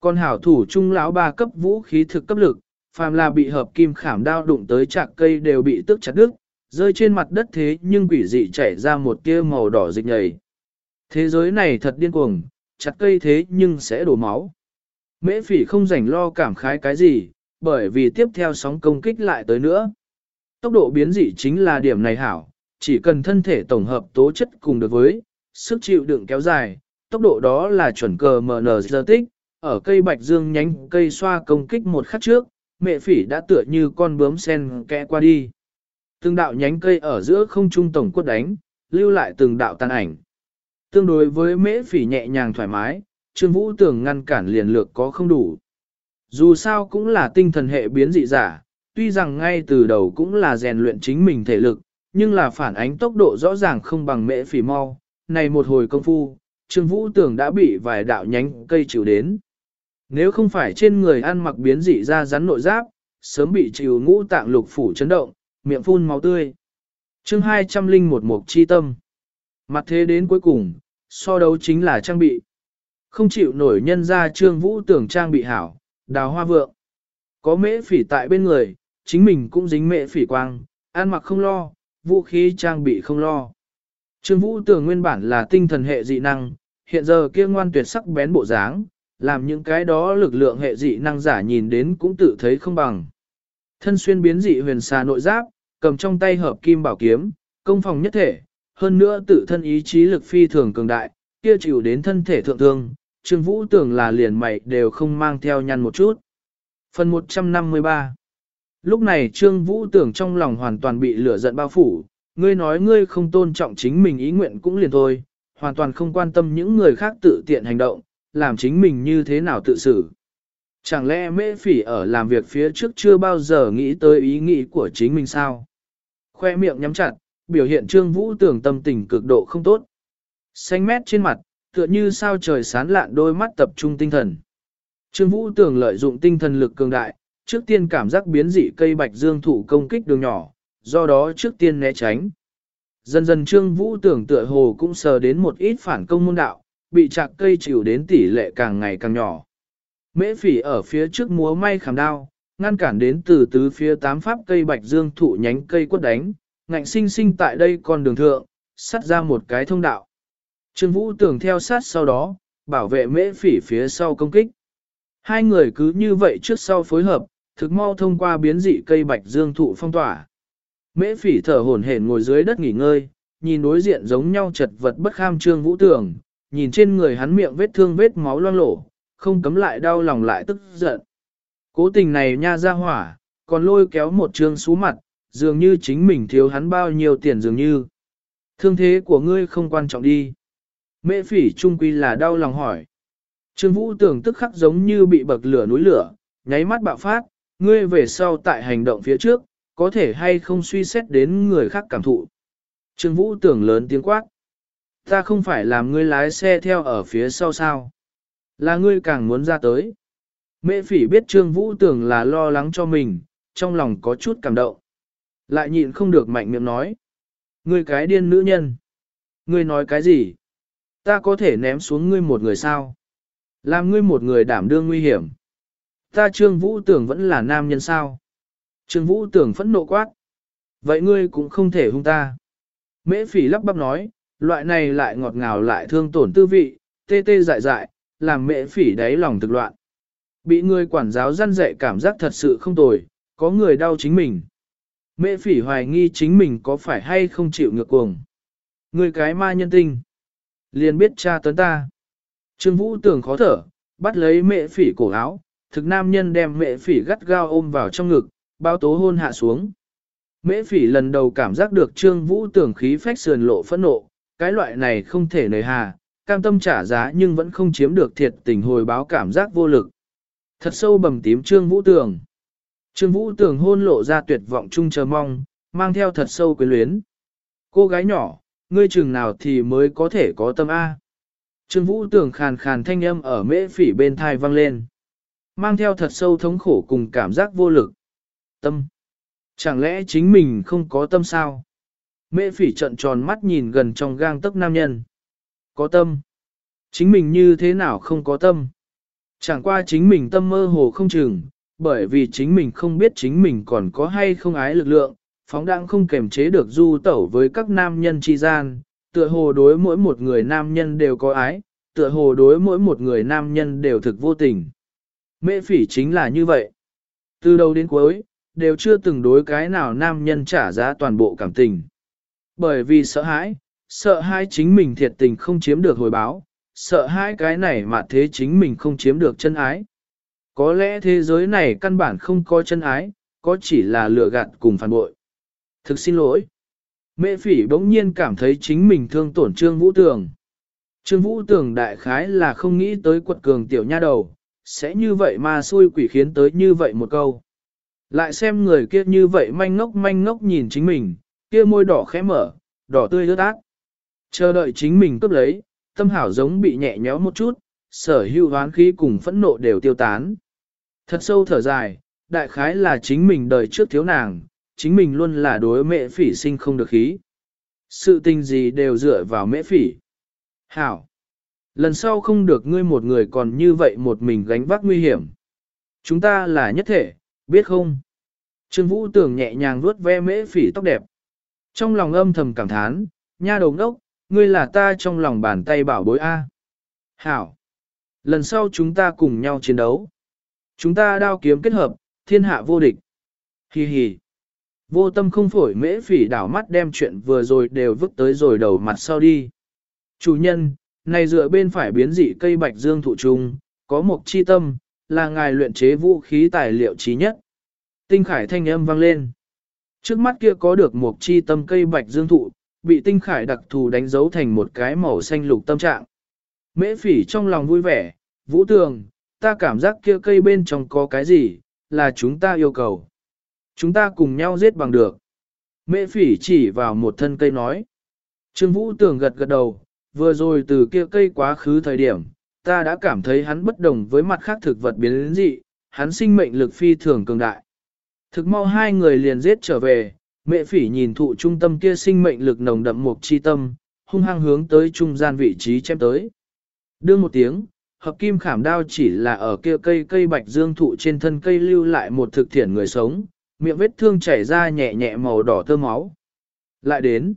Còn hảo thủ trung lão ba cấp vũ khí thực cấp lực, phàm là bị hợp kim khảm đao đụng tới chạc cây đều bị tức chặt đứt, rơi trên mặt đất thế nhưng quỷ dị chảy ra một tia màu đỏ dịch nhầy. Thế giới này thật điên cuồng, chặt cây thế nhưng sẽ đổ máu. Mễ phỉ không rảnh lo cảm khái cái gì, bởi vì tiếp theo sóng công kích lại tới nữa. Tốc độ biến dị chính là điểm này hảo, chỉ cần thân thể tổng hợp tố chất cùng được với, sức chịu đựng kéo dài, tốc độ đó là chuẩn cờ MN giờ tích, ở cây bạch dương nhánh cây xoa công kích một khắc trước, mẹ phỉ đã tựa như con bướm sen kẽ qua đi. Từng đạo nhánh cây ở giữa không trung tổng quất đánh, lưu lại từng đạo tàn ảnh. Tương đối với mễ phỉ nhẹ nhàng thoải mái, Trương Vũ tưởng ngăn cản liền lược có không đủ. Dù sao cũng là tinh thần hệ biến dị giả, tuy rằng ngay từ đầu cũng là rèn luyện chính mình thể lực, nhưng là phản ánh tốc độ rõ ràng không bằng mễ phỉ mau. Này một hồi công phu, Trương Vũ tưởng đã bị vài đạo nhánh cây chịu đến. Nếu không phải trên người ăn mặc biến dị ra rắn nội giáp, sớm bị chịu ngũ tạng lục phủ chấn động, miệng phun máu tươi. chương 201 mục chi tâm. Mặt thế đến cuối cùng, so đấu chính là trang bị. Không chịu nổi nhân ra trương vũ tưởng trang bị hảo, đào hoa vượng. Có mễ phỉ tại bên người, chính mình cũng dính mễ phỉ quang, ăn mặc không lo, vũ khí trang bị không lo. Trương vũ tưởng nguyên bản là tinh thần hệ dị năng, hiện giờ kia ngoan tuyệt sắc bén bộ dáng, làm những cái đó lực lượng hệ dị năng giả nhìn đến cũng tự thấy không bằng. Thân xuyên biến dị huyền xà nội giáp, cầm trong tay hợp kim bảo kiếm, công phòng nhất thể, hơn nữa tự thân ý chí lực phi thường cường đại, kia chịu đến thân thể thượng thương, Trương Vũ tưởng là liền mày đều không mang theo nhăn một chút. Phần 153 Lúc này Trương Vũ tưởng trong lòng hoàn toàn bị lửa giận bao phủ, ngươi nói ngươi không tôn trọng chính mình ý nguyện cũng liền thôi, hoàn toàn không quan tâm những người khác tự tiện hành động, làm chính mình như thế nào tự xử. Chẳng lẽ mễ phỉ ở làm việc phía trước chưa bao giờ nghĩ tới ý nghĩ của chính mình sao? Khoe miệng nhắm chặt, biểu hiện trương vũ tưởng tâm tình cực độ không tốt. Xanh mét trên mặt, tựa như sao trời sán lạn đôi mắt tập trung tinh thần. Trương vũ tưởng lợi dụng tinh thần lực cường đại, trước tiên cảm giác biến dị cây bạch dương thủ công kích đường nhỏ, do đó trước tiên né tránh. Dần dần trương vũ tưởng tựa hồ cũng sờ đến một ít phản công môn đạo, bị chạc cây chịu đến tỷ lệ càng ngày càng nhỏ. Mễ phỉ ở phía trước múa may khảm đao, ngăn cản đến từ tứ phía tám pháp cây bạch dương thụ nhánh cây quất đánh, ngạnh sinh sinh tại đây con đường thượng, sắt ra một cái thông đạo. Trương Vũ tưởng theo sát sau đó, bảo vệ mễ phỉ phía sau công kích. Hai người cứ như vậy trước sau phối hợp, thực mau thông qua biến dị cây bạch dương thụ phong tỏa. Mễ phỉ thở hổn hển ngồi dưới đất nghỉ ngơi, nhìn đối diện giống nhau chật vật bất kham trương vũ tưởng, nhìn trên người hắn miệng vết thương vết máu loang lổ, không cấm lại đau lòng lại tức giận. Cố tình này nha ra hỏa, còn lôi kéo một trương xú mặt, dường như chính mình thiếu hắn bao nhiêu tiền dường như. Thương thế của ngươi không quan trọng đi. Mễ phỉ trung quy là đau lòng hỏi. Trương Vũ tưởng tức khắc giống như bị bậc lửa núi lửa, nháy mắt bạo phát, ngươi về sau tại hành động phía trước, có thể hay không suy xét đến người khác cảm thụ. Trương Vũ tưởng lớn tiếng quát. Ta không phải làm ngươi lái xe theo ở phía sau sao. Là ngươi càng muốn ra tới. Mễ phỉ biết Trương Vũ tưởng là lo lắng cho mình, trong lòng có chút cảm động. Lại nhịn không được mạnh miệng nói. Ngươi cái điên nữ nhân. Ngươi nói cái gì? Ta có thể ném xuống ngươi một người sao? Làm ngươi một người đảm đương nguy hiểm. Ta Trương Vũ tưởng vẫn là nam nhân sao? Trương Vũ tưởng phẫn nộ quát. Vậy ngươi cũng không thể hung ta. Mễ phỉ lắp bắp nói, loại này lại ngọt ngào lại thương tổn tư vị, tê tê dại dại, làm mẹ phỉ đáy lòng thực loạn. Bị người quản giáo răn dạy cảm giác thật sự không tồi, có người đau chính mình. Mẹ phỉ hoài nghi chính mình có phải hay không chịu ngược cuồng. Người cái ma nhân tinh. Liền biết cha tấn ta. Trương Vũ tưởng khó thở, bắt lấy mẹ phỉ cổ áo, thực nam nhân đem mẹ phỉ gắt gao ôm vào trong ngực, bao tố hôn hạ xuống. Mễ phỉ lần đầu cảm giác được Trương Vũ tưởng khí phách sườn lộ phẫn nộ, cái loại này không thể nời hà, cam tâm trả giá nhưng vẫn không chiếm được thiệt tình hồi báo cảm giác vô lực. Thật sâu bầm tím Trương Vũ tường Trương Vũ tường hôn lộ ra tuyệt vọng chung chờ mong, mang theo thật sâu quyến luyến. Cô gái nhỏ, ngươi chừng nào thì mới có thể có tâm A. Trương Vũ tường khàn khàn thanh âm ở mễ phỉ bên thai vang lên. Mang theo thật sâu thống khổ cùng cảm giác vô lực. Tâm. Chẳng lẽ chính mình không có tâm sao? Mễ phỉ trận tròn mắt nhìn gần trong gang tấc nam nhân. Có tâm. Chính mình như thế nào không có tâm? Chẳng qua chính mình tâm mơ hồ không chừng, bởi vì chính mình không biết chính mình còn có hay không ái lực lượng, phóng đãng không kềm chế được du tẩu với các nam nhân chi gian, tựa hồ đối mỗi một người nam nhân đều có ái, tựa hồ đối mỗi một người nam nhân đều thực vô tình. Mễ phỉ chính là như vậy. Từ đầu đến cuối, đều chưa từng đối cái nào nam nhân trả giá toàn bộ cảm tình. Bởi vì sợ hãi, sợ hãi chính mình thiệt tình không chiếm được hồi báo, sợ hãi cái này mà thế chính mình không chiếm được chân ái. Có lẽ thế giới này căn bản không có chân ái, có chỉ là lừa gạt cùng phản bội. Thực xin lỗi. Mẹ phỉ bỗng nhiên cảm thấy chính mình thương tổn Trương Vũ Tường. Trương Vũ Tường đại khái là không nghĩ tới quật cường tiểu nha đầu, sẽ như vậy mà xui quỷ khiến tới như vậy một câu. Lại xem người kia như vậy manh ngốc manh ngốc nhìn chính mình, kia môi đỏ khẽ mở, đỏ tươi ướt át. Chờ đợi chính mình cướp lấy, tâm hảo giống bị nhẹ nhõm một chút, sở hữu hoán khí cùng phẫn nộ đều tiêu tán. Thật sâu thở dài, đại khái là chính mình đời trước thiếu nàng, chính mình luôn là đối mẹ phỉ sinh không được khí. Sự tình gì đều dựa vào mẹ phỉ. Hảo! Lần sau không được ngươi một người còn như vậy một mình gánh vác nguy hiểm. Chúng ta là nhất thể, biết không? Trương Vũ tưởng nhẹ nhàng vuốt ve mễ phỉ tóc đẹp. Trong lòng âm thầm cảm thán, nha đồng đốc, ngươi là ta trong lòng bàn tay bảo bối A. Hảo! Lần sau chúng ta cùng nhau chiến đấu. Chúng ta đao kiếm kết hợp, thiên hạ vô địch. Hi hi. Vô tâm không phổi mễ phỉ đảo mắt đem chuyện vừa rồi đều vứt tới rồi đầu mặt sau đi. Chủ nhân, này dựa bên phải biến dị cây bạch dương thụ trùng, có một chi tâm, là ngài luyện chế vũ khí tài liệu trí nhất. Tinh khải thanh âm vang lên. Trước mắt kia có được một chi tâm cây bạch dương thụ, bị tinh khải đặc thù đánh dấu thành một cái màu xanh lục tâm trạng. Mễ phỉ trong lòng vui vẻ, vũ tường, ta cảm giác kia cây bên trong có cái gì, là chúng ta yêu cầu. Chúng ta cùng nhau giết bằng được. Mễ phỉ chỉ vào một thân cây nói. Trương vũ tường gật gật đầu, vừa rồi từ kia cây quá khứ thời điểm, ta đã cảm thấy hắn bất đồng với mặt khác thực vật biến đến dị, hắn sinh mệnh lực phi thường cường đại. Thực mau hai người liền giết trở về, mẹ phỉ nhìn thụ trung tâm kia sinh mệnh lực nồng đậm mục chi tâm, hung hăng hướng tới trung gian vị trí chém tới. Đương một tiếng, hợp kim khảm đao chỉ là ở kia cây cây bạch dương thụ trên thân cây lưu lại một thực thiển người sống, miệng vết thương chảy ra nhẹ nhẹ màu đỏ thơm máu. Lại đến,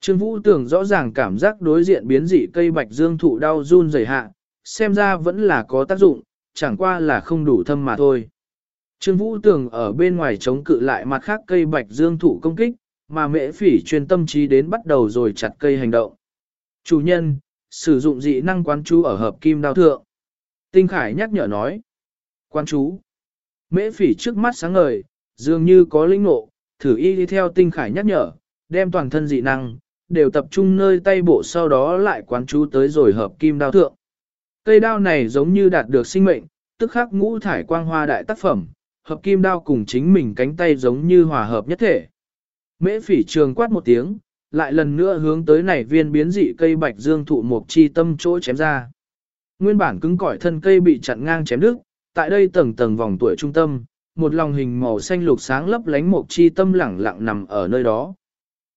Trương Vũ tưởng rõ ràng cảm giác đối diện biến dị cây bạch dương thụ đau run rẩy hạ, xem ra vẫn là có tác dụng, chẳng qua là không đủ thâm mà thôi. Trương Vũ Tường ở bên ngoài chống cự lại mặt khác cây bạch dương thụ công kích, mà mễ phỉ chuyên tâm trí đến bắt đầu rồi chặt cây hành động. Chủ nhân, sử dụng dị năng quán chú ở hợp kim đao thượng. Tinh Khải nhắc nhở nói. Quán chú. Mễ phỉ trước mắt sáng ngời, dường như có linh ngộ, thử y đi theo Tinh Khải nhắc nhở, đem toàn thân dị năng, đều tập trung nơi tay bộ sau đó lại quán chú tới rồi hợp kim đao thượng. Cây đao này giống như đạt được sinh mệnh, tức khắc ngũ thải quang hoa đại tác phẩm, hợp kim đao cùng chính mình cánh tay giống như hòa hợp nhất thể. Mễ phỉ trường quát một tiếng, lại lần nữa hướng tới nảy viên biến dị cây bạch dương thụ một chi tâm chỗ chém ra. Nguyên bản cứng cỏi thân cây bị chặn ngang chém đứt, tại đây tầng tầng vòng tuổi trung tâm, một lòng hình màu xanh lục sáng lấp lánh một chi tâm lẳng lặng nằm ở nơi đó.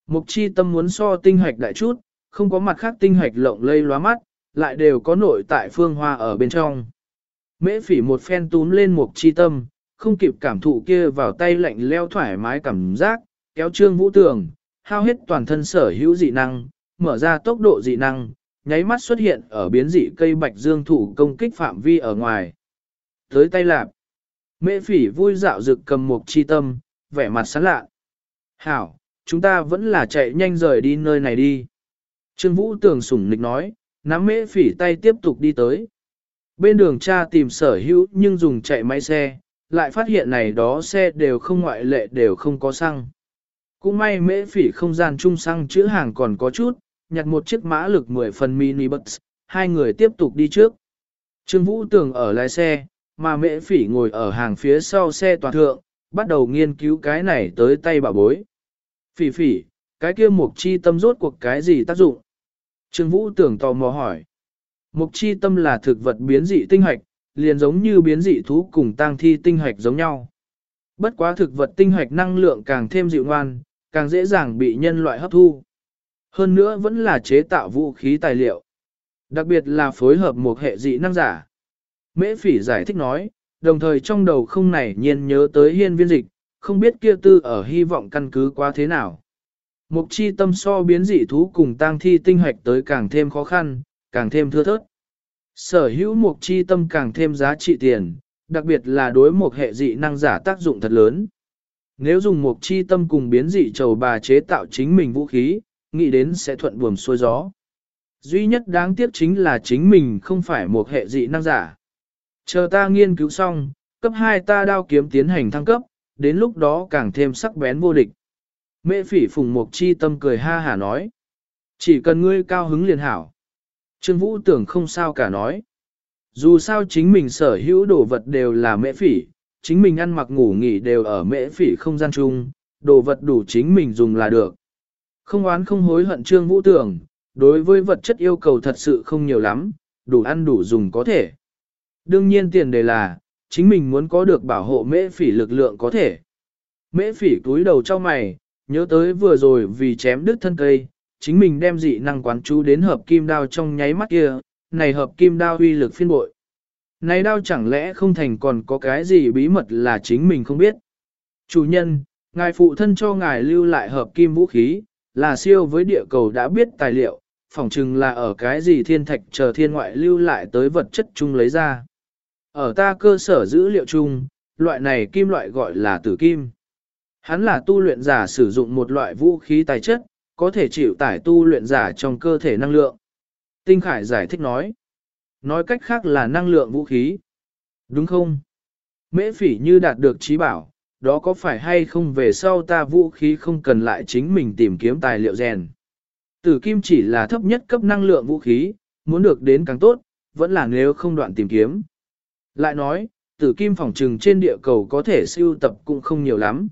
Mục chi tâm muốn so tinh hoạch đại chút, không có mặt khác tinh hoạch lộng lây lóa mắt, lại đều có nội tại phương hoa ở bên trong. Mễ phỉ một phen túm lên mục chi tâm, không kịp cảm thụ kia vào tay lạnh leo thoải mái cảm giác, kéo trương vũ tường, hao hết toàn thân sở hữu dị năng, mở ra tốc độ dị năng, nháy mắt xuất hiện ở biến dị cây bạch dương thủ công kích phạm vi ở ngoài. Tới tay lạp, mễ phỉ vui dạo dực cầm một chi tâm, vẻ mặt sán lạ. Hảo, chúng ta vẫn là chạy nhanh rời đi nơi này đi. Trương Vũ Tường sủng nịch nói, nắm mễ phỉ tay tiếp tục đi tới. Bên đường cha tìm sở hữu nhưng dùng chạy máy xe, lại phát hiện này đó xe đều không ngoại lệ đều không có xăng. Cũng may mễ phỉ không gian chung xăng chữ hàng còn có chút, nhặt một chiếc mã lực 10 phần mini bus, hai người tiếp tục đi trước. Trương Vũ Tường ở lái xe, mà mễ phỉ ngồi ở hàng phía sau xe toàn thượng, bắt đầu nghiên cứu cái này tới tay bà bối. Phỉ phỉ, cái kia mục chi tâm rốt cuộc cái gì tác dụng? Trương Vũ tưởng tò mò hỏi. Mục chi tâm là thực vật biến dị tinh hạch, liền giống như biến dị thú cùng tang thi tinh hoạch giống nhau. Bất quá thực vật tinh hoạch năng lượng càng thêm dịu ngoan, càng dễ dàng bị nhân loại hấp thu. Hơn nữa vẫn là chế tạo vũ khí tài liệu. Đặc biệt là phối hợp một hệ dị năng giả. Mễ phỉ giải thích nói, đồng thời trong đầu không nảy nhiên nhớ tới hiên viên dịch, không biết kia tư ở hy vọng căn cứ quá thế nào. Mục chi tâm so biến dị thú cùng tang thi tinh hoạch tới càng thêm khó khăn, càng thêm thưa thớt. Sở hữu mục chi tâm càng thêm giá trị tiền, đặc biệt là đối một hệ dị năng giả tác dụng thật lớn. Nếu dùng mục chi tâm cùng biến dị trầu bà chế tạo chính mình vũ khí, nghĩ đến sẽ thuận buồm xuôi gió. Duy nhất đáng tiếc chính là chính mình không phải một hệ dị năng giả. Chờ ta nghiên cứu xong, cấp 2 ta đao kiếm tiến hành thăng cấp, đến lúc đó càng thêm sắc bén vô địch. Mệ phỉ phùng mục chi tâm cười ha hả nói. Chỉ cần ngươi cao hứng liền hảo. Trương Vũ tưởng không sao cả nói. Dù sao chính mình sở hữu đồ vật đều là mễ phỉ, chính mình ăn mặc ngủ nghỉ đều ở mễ phỉ không gian chung, đồ vật đủ chính mình dùng là được. Không oán không hối hận Trương Vũ tưởng, đối với vật chất yêu cầu thật sự không nhiều lắm, đủ ăn đủ dùng có thể. Đương nhiên tiền đề là, chính mình muốn có được bảo hộ mễ phỉ lực lượng có thể. Mễ phỉ túi đầu cho mày, nhớ tới vừa rồi vì chém đứt thân cây, chính mình đem dị năng quán chú đến hợp kim đao trong nháy mắt kia, này hợp kim đao uy lực phiên bội. Này đao chẳng lẽ không thành còn có cái gì bí mật là chính mình không biết. Chủ nhân, ngài phụ thân cho ngài lưu lại hợp kim vũ khí, là siêu với địa cầu đã biết tài liệu, phỏng chừng là ở cái gì thiên thạch chờ thiên ngoại lưu lại tới vật chất chung lấy ra. Ở ta cơ sở dữ liệu chung, loại này kim loại gọi là tử kim. Hắn là tu luyện giả sử dụng một loại vũ khí tài chất, có thể chịu tải tu luyện giả trong cơ thể năng lượng. Tinh Khải giải thích nói. Nói cách khác là năng lượng vũ khí. Đúng không? Mễ phỉ như đạt được trí bảo, đó có phải hay không về sau ta vũ khí không cần lại chính mình tìm kiếm tài liệu rèn. Tử kim chỉ là thấp nhất cấp năng lượng vũ khí, muốn được đến càng tốt, vẫn là nếu không đoạn tìm kiếm. Lại nói, tử kim phòng trừng trên địa cầu có thể siêu tập cũng không nhiều lắm.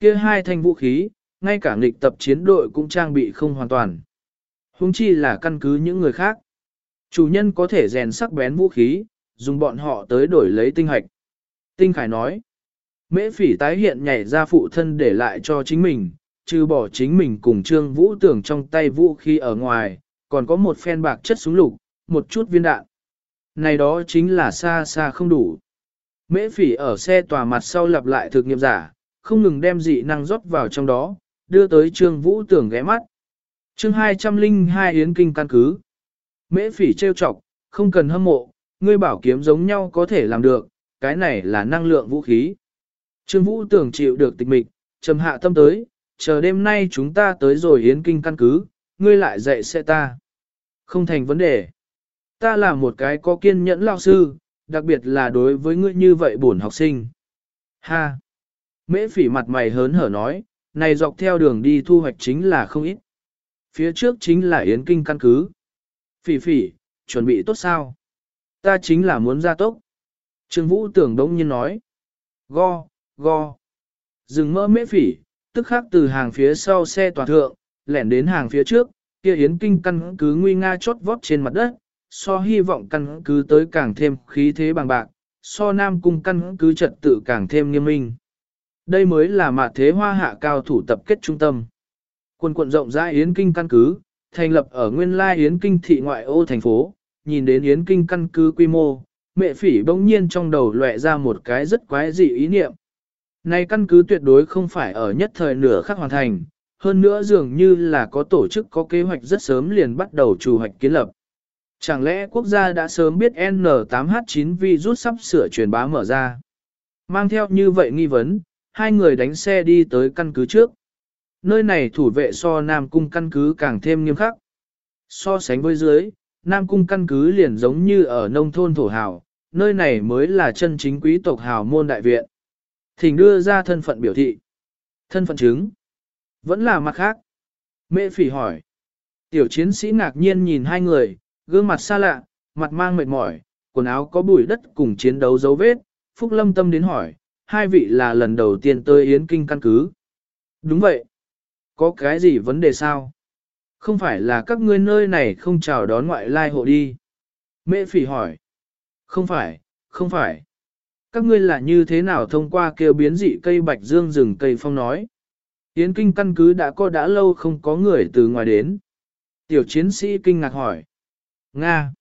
kia hai thanh vũ khí, ngay cả nghịch tập chiến đội cũng trang bị không hoàn toàn. Hùng chi là căn cứ những người khác. Chủ nhân có thể rèn sắc bén vũ khí, dùng bọn họ tới đổi lấy tinh hạch. Tinh Khải nói, mễ phỉ tái hiện nhảy ra phụ thân để lại cho chính mình, trừ bỏ chính mình cùng trương vũ tưởng trong tay vũ khí ở ngoài, còn có một phen bạc chất súng lục, một chút viên đạn. Này đó chính là xa xa không đủ. Mễ phỉ ở xe tòa mặt sau lặp lại thực nghiệm giả, không ngừng đem dị năng rót vào trong đó, đưa tới trương vũ tưởng ghé mắt. chương 202 Yến Kinh căn cứ. Mễ phỉ trêu chọc, không cần hâm mộ, ngươi bảo kiếm giống nhau có thể làm được, cái này là năng lượng vũ khí. Trương Vũ tưởng chịu được tịch mịch, trầm hạ tâm tới, chờ đêm nay chúng ta tới rồi yến kinh căn cứ, ngươi lại dạy sẽ ta. Không thành vấn đề. Ta là một cái có kiên nhẫn lao sư, đặc biệt là đối với ngươi như vậy bổn học sinh. Ha! Mễ phỉ mặt mày hớn hở nói, này dọc theo đường đi thu hoạch chính là không ít. Phía trước chính là Yến Kinh căn cứ. Phỉ phỉ, chuẩn bị tốt sao? Ta chính là muốn ra tốc. Trương Vũ tưởng đống nhiên nói. Go, go. Dừng mơ mễ phỉ, tức khắc từ hàng phía sau xe tòa thượng, lẻn đến hàng phía trước, kia Yến Kinh căn cứ nguy nga chốt vót trên mặt đất, so hy vọng căn cứ tới càng thêm khí thế bằng bạc, so Nam Cung căn cứ trật tự càng thêm nghiêm minh. Đây mới là mạt thế hoa hạ cao thủ tập kết trung tâm. Quân quận rộng rãi Yến Kinh căn cứ, thành lập ở nguyên lai Yến Kinh thị ngoại ô thành phố, nhìn đến Yến Kinh căn cứ quy mô, mẹ phỉ bỗng nhiên trong đầu lệ ra một cái rất quái dị ý niệm. Này căn cứ tuyệt đối không phải ở nhất thời nửa khắc hoàn thành, hơn nữa dường như là có tổ chức có kế hoạch rất sớm liền bắt đầu chủ hoạch kiến lập. Chẳng lẽ quốc gia đã sớm biết N8H9 virus sắp sửa truyền bá mở ra? Mang theo như vậy nghi vấn, hai người đánh xe đi tới căn cứ trước. Nơi này thủ vệ so Nam Cung căn cứ càng thêm nghiêm khắc. So sánh với dưới, Nam Cung căn cứ liền giống như ở nông thôn thổ hào, nơi này mới là chân chính quý tộc hào môn đại viện. Thỉnh đưa ra thân phận biểu thị. Thân phận chứng. Vẫn là mặt khác. Mẹ phỉ hỏi. Tiểu chiến sĩ ngạc nhiên nhìn hai người, gương mặt xa lạ, mặt mang mệt mỏi, quần áo có bụi đất cùng chiến đấu dấu vết. Phúc lâm tâm đến hỏi, hai vị là lần đầu tiên tới Yến Kinh căn cứ. Đúng vậy. Có cái gì vấn đề sao? Không phải là các ngươi nơi này không chào đón ngoại lai hộ đi. Mẹ phỉ hỏi. Không phải, không phải. Các ngươi là như thế nào thông qua kêu biến dị cây bạch dương rừng cây phong nói. Yến kinh căn cứ đã có đã lâu không có người từ ngoài đến. Tiểu chiến sĩ kinh ngạc hỏi. Nga.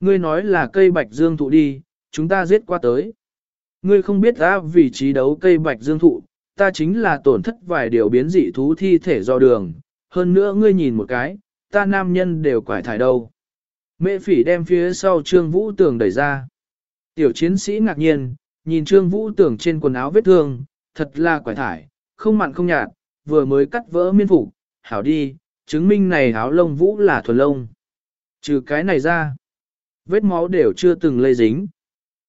Ngươi nói là cây bạch dương thụ đi, chúng ta giết qua tới. Ngươi không biết ta vì trí đấu cây bạch dương thụ, ta chính là tổn thất vài điều biến dị thú thi thể do đường. Hơn nữa ngươi nhìn một cái, ta nam nhân đều quải thải đâu. Mẹ phỉ đem phía sau trương vũ tường đẩy ra. Tiểu chiến sĩ ngạc nhiên, nhìn trương vũ tường trên quần áo vết thương, thật là quải thải, không mặn không nhạt, vừa mới cắt vỡ miên phục, hảo đi, chứng minh này áo lông vũ là thuần lông. Trừ cái này ra, vết máu đều chưa từng lây dính,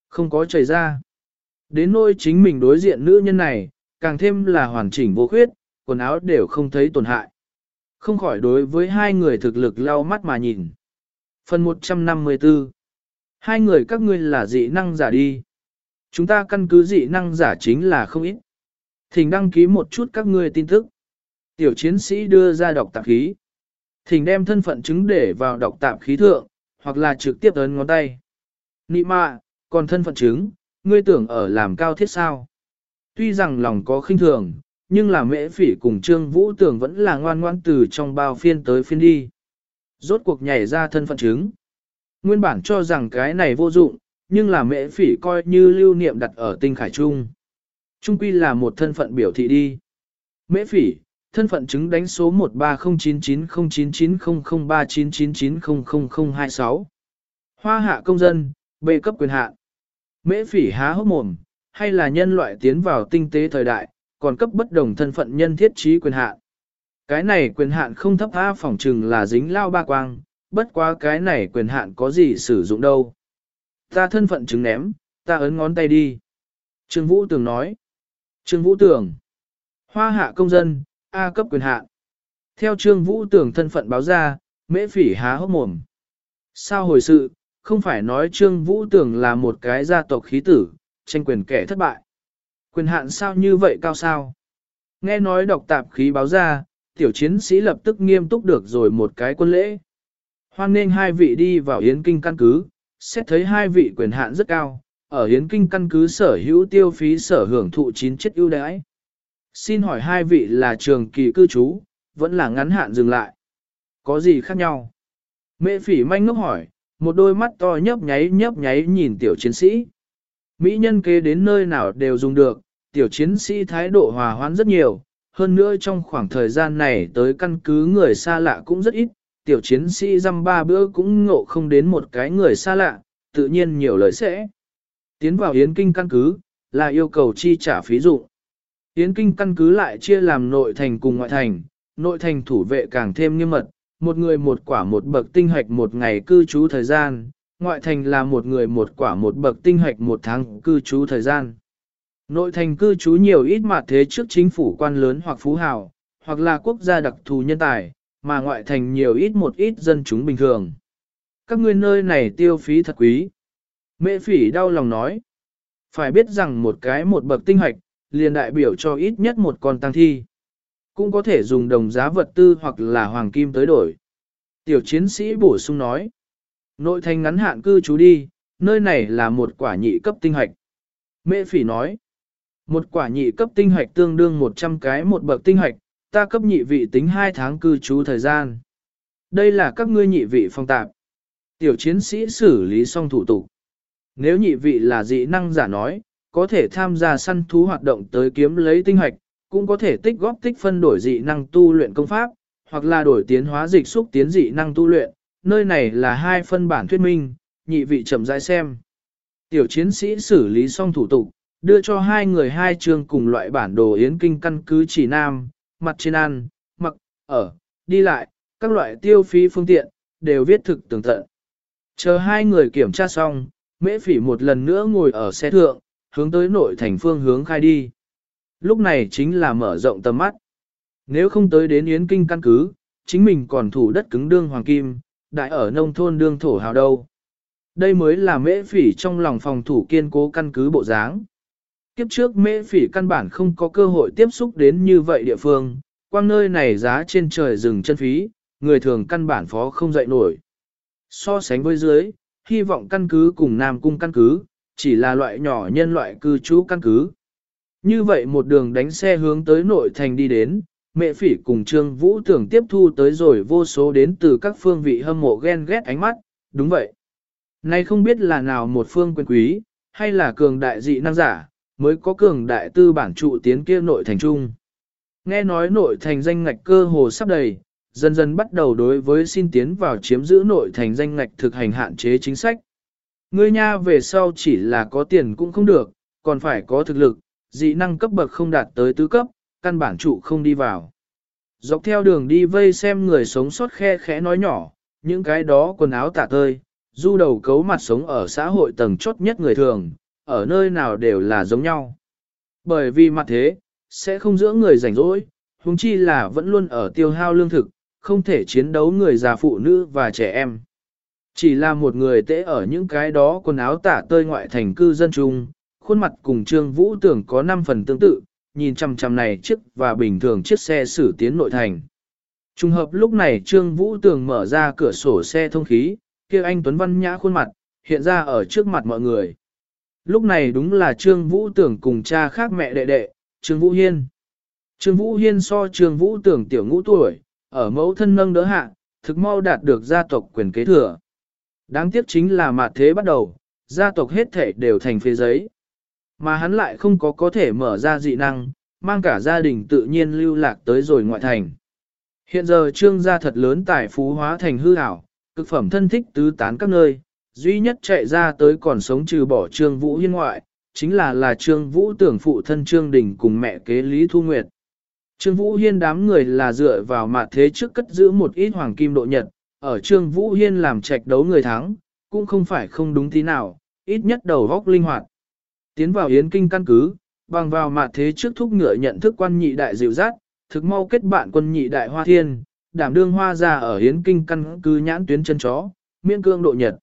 không có chảy ra. Đến nỗi chính mình đối diện nữ nhân này, càng thêm là hoàn chỉnh vô khuyết, quần áo đều không thấy tổn hại. Không khỏi đối với hai người thực lực lau mắt mà nhìn. Phần 154 Hai người các ngươi là dị năng giả đi. Chúng ta căn cứ dị năng giả chính là không ít. Thỉnh đăng ký một chút các ngươi tin tức. Tiểu chiến sĩ đưa ra đọc tạp khí. Thỉnh đem thân phận chứng để vào đọc tạp khí thượng, hoặc là trực tiếp ấn ngón tay. Nị mạ, còn thân phận chứng, ngươi tưởng ở làm cao thiết sao? Tuy rằng lòng có khinh thường, nhưng là mễ phỉ cùng Trương Vũ tưởng vẫn là ngoan ngoan từ trong bao phiên tới phiên đi. Rốt cuộc nhảy ra thân phận chứng. Nguyên bản cho rằng cái này vô dụng, nhưng là mễ phỉ coi như lưu niệm đặt ở tinh khải trung. Trung quy là một thân phận biểu thị đi. Mễ phỉ, thân phận chứng đánh số 13099099003999000026. Hoa hạ công dân, bê cấp quyền hạn. Mễ phỉ há hốc mồm, hay là nhân loại tiến vào tinh tế thời đại, còn cấp bất đồng thân phận nhân thiết trí quyền hạn. Cái này quyền hạn không thấp tha phỏng trừng là dính lao ba quang, bất quá cái này quyền hạn có gì sử dụng đâu. Ta thân phận chứng ném, ta ấn ngón tay đi. Trương Vũ Tường nói. Trương Vũ Tường. Hoa hạ công dân, A cấp quyền hạn. Theo Trương Vũ Tường thân phận báo ra, mễ phỉ há hốc mồm. Sao hồi sự, không phải nói Trương Vũ Tường là một cái gia tộc khí tử, tranh quyền kẻ thất bại. Quyền hạn sao như vậy cao sao? Nghe nói đọc tạp khí báo ra, tiểu chiến sĩ lập tức nghiêm túc được rồi một cái quân lễ. Hoan nên hai vị đi vào Yến Kinh căn cứ, xét thấy hai vị quyền hạn rất cao, ở Yến Kinh căn cứ sở hữu tiêu phí sở hưởng thụ chín chất ưu đãi. Xin hỏi hai vị là trường kỳ cư trú, vẫn là ngắn hạn dừng lại. Có gì khác nhau? Mẹ phỉ manh ngốc hỏi, một đôi mắt to nhấp nháy nhấp nháy nhìn tiểu chiến sĩ. Mỹ nhân kế đến nơi nào đều dùng được, tiểu chiến sĩ thái độ hòa hoãn rất nhiều, hơn nữa trong khoảng thời gian này tới căn cứ người xa lạ cũng rất ít, tiểu chiến sĩ dăm ba bữa cũng ngộ không đến một cái người xa lạ, tự nhiên nhiều lời sẽ. Tiến vào yến kinh căn cứ, là yêu cầu chi trả phí dụ. Yến kinh căn cứ lại chia làm nội thành cùng ngoại thành, nội thành thủ vệ càng thêm nghiêm mật, một người một quả một bậc tinh hoạch một ngày cư trú thời gian, ngoại thành là một người một quả một bậc tinh hoạch một tháng cư trú thời gian. Nội thành cư trú nhiều ít mặt thế trước chính phủ quan lớn hoặc phú hào, hoặc là quốc gia đặc thù nhân tài, mà ngoại thành nhiều ít một ít dân chúng bình thường. Các ngươi nơi này tiêu phí thật quý. Mẹ phỉ đau lòng nói. Phải biết rằng một cái một bậc tinh hoạch, liền đại biểu cho ít nhất một con tăng thi. Cũng có thể dùng đồng giá vật tư hoặc là hoàng kim tới đổi. Tiểu chiến sĩ bổ sung nói. Nội thành ngắn hạn cư trú đi, nơi này là một quả nhị cấp tinh hạch. Mẹ phỉ nói. Một quả nhị cấp tinh hạch tương đương 100 cái một bậc tinh hạch, ta cấp nhị vị tính 2 tháng cư trú thời gian. Đây là các ngươi nhị vị phong tạp. Tiểu chiến sĩ xử lý xong thủ tục. Nếu nhị vị là dị năng giả nói, có thể tham gia săn thú hoạt động tới kiếm lấy tinh hạch cũng có thể tích góp tích phân đổi dị năng tu luyện công pháp, hoặc là đổi tiến hóa dịch xúc tiến dị năng tu luyện, nơi này là hai phân bản thuyết minh, nhị vị chậm rãi xem. Tiểu chiến sĩ xử lý xong thủ tục, đưa cho hai người hai trường cùng loại bản đồ yến kinh căn cứ chỉ nam, mặt trên ăn, mặc, ở, đi lại, các loại tiêu phí phương tiện, đều viết thực tường tận. Chờ hai người kiểm tra xong, mễ phỉ một lần nữa ngồi ở xe thượng, hướng tới nội thành phương hướng khai đi. Lúc này chính là mở rộng tầm mắt. Nếu không tới đến Yến Kinh căn cứ, chính mình còn thủ đất cứng đương hoàng kim, đại ở nông thôn đương thổ hào đâu. Đây mới là mễ phỉ trong lòng phòng thủ kiên cố căn cứ bộ dáng. Kiếp trước mễ phỉ căn bản không có cơ hội tiếp xúc đến như vậy địa phương, quang nơi này giá trên trời rừng chân phí, người thường căn bản phó không dậy nổi. So sánh với dưới, hy vọng căn cứ cùng Nam Cung căn cứ, chỉ là loại nhỏ nhân loại cư trú căn cứ. Như vậy một đường đánh xe hướng tới nội thành đi đến, mẹ phỉ cùng Trương Vũ tưởng tiếp thu tới rồi vô số đến từ các phương vị hâm mộ ghen ghét ánh mắt, đúng vậy. Nay không biết là nào một phương quyền quý, hay là cường đại dị năng giả, mới có cường đại tư bản trụ tiến kia nội thành trung. Nghe nói nội thành danh ngạch cơ hồ sắp đầy, dần dần bắt đầu đối với xin tiến vào chiếm giữ nội thành danh ngạch thực hành hạn chế chính sách. Ngươi nha về sau chỉ là có tiền cũng không được, còn phải có thực lực, dị năng cấp bậc không đạt tới tứ cấp, căn bản trụ không đi vào. Dọc theo đường đi vây xem người sống sót khe khẽ nói nhỏ, những cái đó quần áo tả tơi, du đầu cấu mặt sống ở xã hội tầng chốt nhất người thường, ở nơi nào đều là giống nhau. Bởi vì mặt thế, sẽ không giữa người rảnh rỗi, huống chi là vẫn luôn ở tiêu hao lương thực, không thể chiến đấu người già phụ nữ và trẻ em. Chỉ là một người tễ ở những cái đó quần áo tả tơi ngoại thành cư dân chung, khuôn mặt cùng Trương Vũ tưởng có 5 phần tương tự, nhìn chằm chằm này chiếc và bình thường chiếc xe xử tiến nội thành. Trùng hợp lúc này Trương Vũ Tường mở ra cửa sổ xe thông khí, kia anh Tuấn Văn nhã khuôn mặt, hiện ra ở trước mặt mọi người. Lúc này đúng là Trương Vũ Tưởng cùng cha khác mẹ đệ đệ, Trương Vũ Hiên. Trương Vũ Hiên so Trương Vũ Tưởng tiểu ngũ tuổi, ở mẫu thân nâng đỡ hạ, thực mau đạt được gia tộc quyền kế thừa. Đáng tiếc chính là mạt thế bắt đầu, gia tộc hết thể đều thành phế giấy. Mà hắn lại không có có thể mở ra dị năng, mang cả gia đình tự nhiên lưu lạc tới rồi ngoại thành. Hiện giờ trương gia thật lớn tài phú hóa thành hư ảo, cực phẩm thân thích tứ tán các nơi, duy nhất chạy ra tới còn sống trừ bỏ trương vũ hiên ngoại, chính là là trương vũ tưởng phụ thân trương đình cùng mẹ kế Lý Thu Nguyệt. Trương Vũ Hiên đám người là dựa vào mặt thế trước cất giữ một ít hoàng kim độ nhật, ở Trương Vũ Hiên làm trạch đấu người thắng, cũng không phải không đúng tí nào, ít nhất đầu góc linh hoạt. Tiến vào Yến Kinh căn cứ, bằng vào mặt thế trước thúc ngựa nhận thức quan nhị đại dịu dắt, thực mau kết bạn quân nhị đại hoa thiên, đảm đương hoa ra ở Yến Kinh căn cứ nhãn tuyến chân chó, miễn cương độ nhật.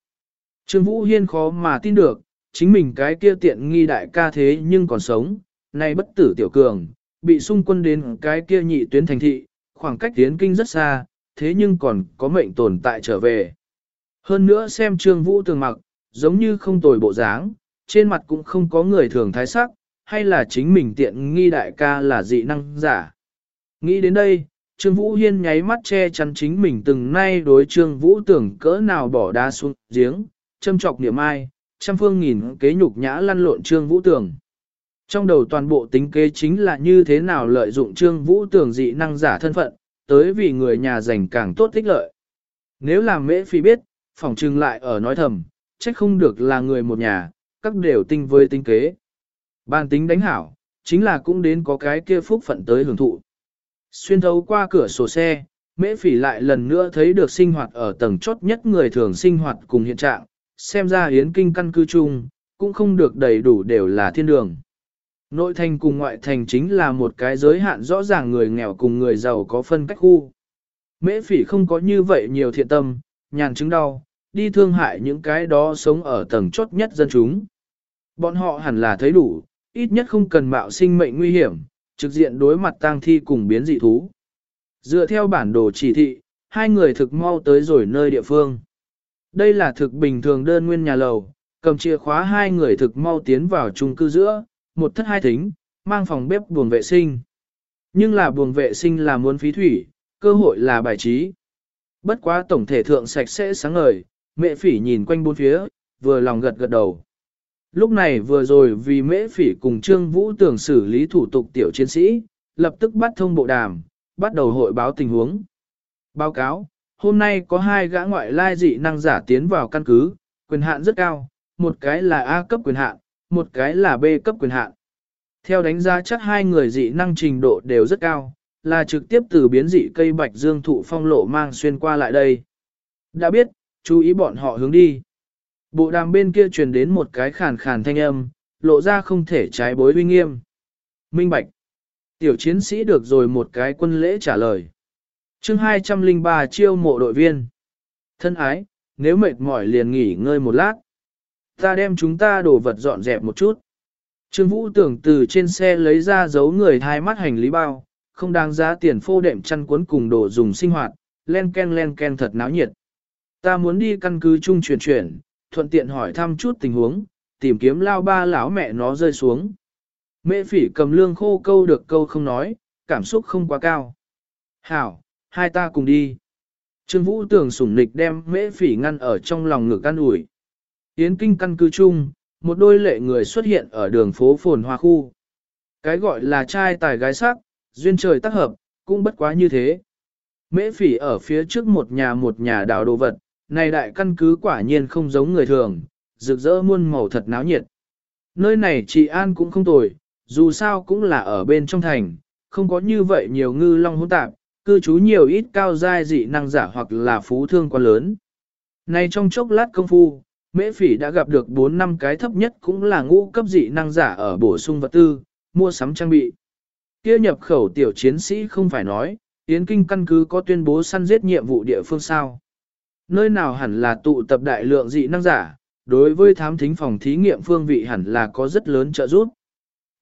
Trương Vũ Hiên khó mà tin được, chính mình cái kia tiện nghi đại ca thế nhưng còn sống, nay bất tử tiểu cường, bị xung quân đến cái kia nhị tuyến thành thị, khoảng cách tiến kinh rất xa, thế nhưng còn có mệnh tồn tại trở về. Hơn nữa xem Trương Vũ tường mặc, giống như không tồi bộ dáng, trên mặt cũng không có người thường thái sắc, hay là chính mình tiện nghi đại ca là dị năng giả. Nghĩ đến đây, Trương Vũ Hiên nháy mắt che chắn chính mình từng nay đối Trương Vũ tưởng cỡ nào bỏ đá xuống giếng, châm trọc niệm ai, trăm phương nghìn kế nhục nhã lăn lộn Trương Vũ tưởng. Trong đầu toàn bộ tính kế chính là như thế nào lợi dụng Trương Vũ tưởng dị năng giả thân phận, tới vì người nhà giành càng tốt tích lợi. Nếu làm mễ phi biết, phỏng trừng lại ở nói thầm, trách không được là người một nhà, các đều tinh với tinh kế. Bàn tính đánh hảo, chính là cũng đến có cái kia phúc phận tới hưởng thụ. Xuyên thấu qua cửa sổ xe, mễ phỉ lại lần nữa thấy được sinh hoạt ở tầng chốt nhất người thường sinh hoạt cùng hiện trạng, xem ra hiến kinh căn cư chung, cũng không được đầy đủ đều là thiên đường. Nội thành cùng ngoại thành chính là một cái giới hạn rõ ràng người nghèo cùng người giàu có phân cách khu. Mễ phỉ không có như vậy nhiều thiện tâm, nhàn chứng đau, đi thương hại những cái đó sống ở tầng chốt nhất dân chúng. Bọn họ hẳn là thấy đủ, ít nhất không cần mạo sinh mệnh nguy hiểm, trực diện đối mặt tang thi cùng biến dị thú. Dựa theo bản đồ chỉ thị, hai người thực mau tới rồi nơi địa phương. Đây là thực bình thường đơn nguyên nhà lầu, cầm chìa khóa hai người thực mau tiến vào chung cư giữa, một thất hai thính, mang phòng bếp buồng vệ sinh. Nhưng là buồng vệ sinh là muốn phí thủy, cơ hội là bài trí. Bất quá tổng thể thượng sạch sẽ sáng ngời, mẹ phỉ nhìn quanh bốn phía, vừa lòng gật gật đầu. Lúc này vừa rồi vì mễ phỉ cùng Trương Vũ tưởng xử lý thủ tục tiểu chiến sĩ, lập tức bắt thông bộ đàm, bắt đầu hội báo tình huống. Báo cáo, hôm nay có hai gã ngoại lai dị năng giả tiến vào căn cứ, quyền hạn rất cao, một cái là A cấp quyền hạn, một cái là B cấp quyền hạn. Theo đánh giá chắc hai người dị năng trình độ đều rất cao, là trực tiếp từ biến dị cây bạch dương thụ phong lộ mang xuyên qua lại đây. Đã biết, chú ý bọn họ hướng đi. Bộ đàm bên kia truyền đến một cái khàn khàn thanh âm, lộ ra không thể trái bối uy nghiêm. Minh Bạch. Tiểu chiến sĩ được rồi một cái quân lễ trả lời. chương 203 chiêu mộ đội viên. Thân ái, nếu mệt mỏi liền nghỉ ngơi một lát. Ta đem chúng ta đồ vật dọn dẹp một chút. Trương Vũ tưởng từ trên xe lấy ra dấu người thai mắt hành lý bao, không đáng giá tiền phô đệm chăn cuốn cùng đồ dùng sinh hoạt, len ken len ken thật náo nhiệt. Ta muốn đi căn cứ chung chuyển chuyển, thuận tiện hỏi thăm chút tình huống, tìm kiếm lao ba lão mẹ nó rơi xuống. Mễ phỉ cầm lương khô câu được câu không nói, cảm xúc không quá cao. Hảo, hai ta cùng đi. Trương Vũ tưởng sủng nịch đem mễ phỉ ngăn ở trong lòng ngực căn ủi. Yến kinh căn cứ chung, một đôi lệ người xuất hiện ở đường phố phồn hoa khu. Cái gọi là trai tài gái sắc, duyên trời tác hợp, cũng bất quá như thế. Mễ phỉ ở phía trước một nhà một nhà đảo đồ vật, này đại căn cứ quả nhiên không giống người thường, rực rỡ muôn màu thật náo nhiệt. Nơi này chị An cũng không tồi, dù sao cũng là ở bên trong thành, không có như vậy nhiều ngư long hỗn tạp, cư trú nhiều ít cao giai dị năng giả hoặc là phú thương quá lớn. Này trong chốc lát công phu, mễ phỉ đã gặp được 4 năm cái thấp nhất cũng là ngũ cấp dị năng giả ở bổ sung vật tư, mua sắm trang bị. Kia nhập khẩu tiểu chiến sĩ không phải nói, Yến Kinh căn cứ có tuyên bố săn giết nhiệm vụ địa phương sao. Nơi nào hẳn là tụ tập đại lượng dị năng giả, đối với thám thính phòng thí nghiệm phương vị hẳn là có rất lớn trợ giúp.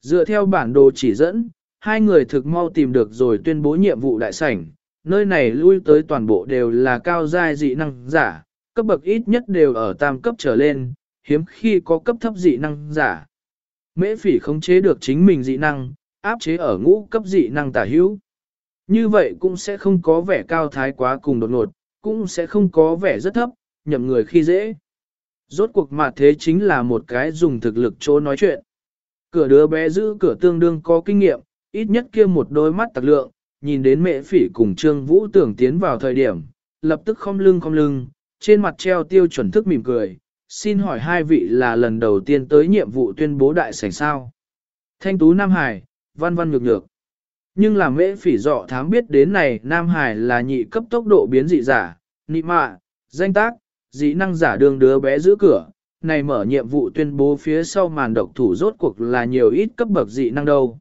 Dựa theo bản đồ chỉ dẫn, hai người thực mau tìm được rồi tuyên bố nhiệm vụ đại sảnh, nơi này lui tới toàn bộ đều là cao giai dị năng giả, cấp bậc ít nhất đều ở tam cấp trở lên, hiếm khi có cấp thấp dị năng giả. Mễ phỉ khống chế được chính mình dị năng, áp chế ở ngũ cấp dị năng tả hữu. Như vậy cũng sẽ không có vẻ cao thái quá cùng đột ngột, cũng sẽ không có vẻ rất thấp, nhậm người khi dễ. Rốt cuộc mà thế chính là một cái dùng thực lực chỗ nói chuyện. Cửa đứa bé giữ cửa tương đương có kinh nghiệm, ít nhất kia một đôi mắt tạc lượng, nhìn đến mẹ phỉ cùng Trương Vũ tưởng tiến vào thời điểm, lập tức không lưng không lưng, trên mặt treo tiêu chuẩn thức mỉm cười. Xin hỏi hai vị là lần đầu tiên tới nhiệm vụ tuyên bố đại sảnh sao? Thanh Tú Nam Hải, văn văn nhược nhược. Nhưng là mễ phỉ dọ thám biết đến này Nam Hải là nhị cấp tốc độ biến dị giả, nị mạ, danh tác, dị năng giả đường đứa bé giữ cửa, này mở nhiệm vụ tuyên bố phía sau màn độc thủ rốt cuộc là nhiều ít cấp bậc dị năng đâu.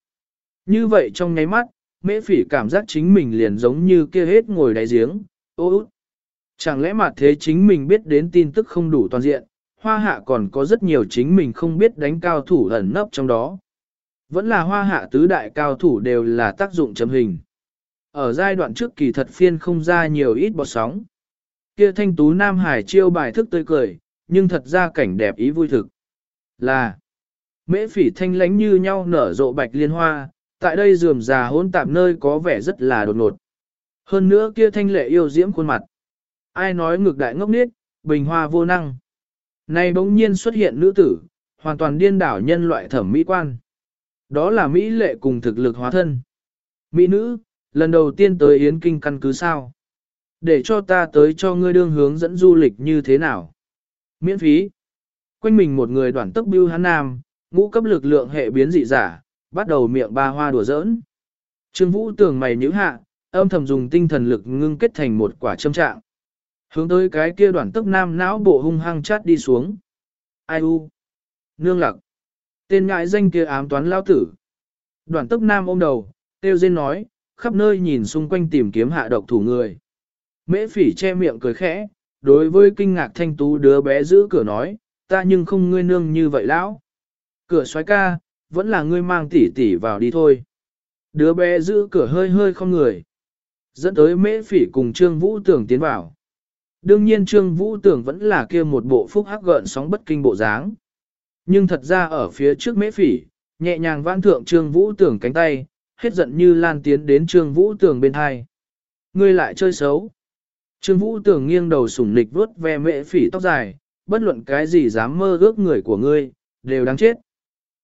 Như vậy trong nháy mắt, mễ phỉ cảm giác chính mình liền giống như kia hết ngồi đáy giếng, ô út. Chẳng lẽ mà thế chính mình biết đến tin tức không đủ toàn diện, hoa hạ còn có rất nhiều chính mình không biết đánh cao thủ ẩn nấp trong đó. Vẫn là hoa hạ tứ đại cao thủ đều là tác dụng chấm hình. Ở giai đoạn trước kỳ thật phiên không ra nhiều ít bọt sóng. Kia thanh tú Nam Hải chiêu bài thức tươi cười, nhưng thật ra cảnh đẹp ý vui thực. Là, mễ phỉ thanh lánh như nhau nở rộ bạch liên hoa, tại đây rườm già hôn tạm nơi có vẻ rất là đột ngột. Hơn nữa kia thanh lệ yêu diễm khuôn mặt. Ai nói ngược đại ngốc niết, bình hoa vô năng. Này bỗng nhiên xuất hiện nữ tử, hoàn toàn điên đảo nhân loại thẩm mỹ quan. Đó là Mỹ lệ cùng thực lực hóa thân. Mỹ nữ, lần đầu tiên tới Yến Kinh căn cứ sao? Để cho ta tới cho ngươi đương hướng dẫn du lịch như thế nào? Miễn phí. Quanh mình một người đoàn tức bưu hắn nam, ngũ cấp lực lượng hệ biến dị giả, bắt đầu miệng ba hoa đùa giỡn. Trương Vũ tưởng mày nhíu hạ, âm thầm dùng tinh thần lực ngưng kết thành một quả châm trạng. Hướng tới cái kia đoàn tức nam não bộ hung hăng chát đi xuống. Ai u? Nương lặc. Tên ngại danh kia ám toán lao tử. đoàn tức nam ôm đầu, tiêu dên nói, khắp nơi nhìn xung quanh tìm kiếm hạ độc thủ người. Mễ phỉ che miệng cười khẽ, đối với kinh ngạc thanh tú đứa bé giữ cửa nói, ta nhưng không ngươi nương như vậy lão. Cửa xoái ca, vẫn là ngươi mang tỷ tỷ vào đi thôi. Đứa bé giữ cửa hơi hơi không người. Dẫn tới mễ phỉ cùng Trương Vũ Tưởng tiến vào. Đương nhiên Trương Vũ Tưởng vẫn là kia một bộ phúc hắc gợn sóng bất kinh bộ dáng. Nhưng thật ra ở phía trước mễ phỉ, nhẹ nhàng vãn thượng Trương Vũ Tưởng cánh tay, hết giận như lan tiến đến Trương Vũ Tưởng bên hai. Ngươi lại chơi xấu. Trương Vũ Tưởng nghiêng đầu sủng nịch vuốt ve mễ phỉ tóc dài, bất luận cái gì dám mơ ước người của ngươi, đều đáng chết.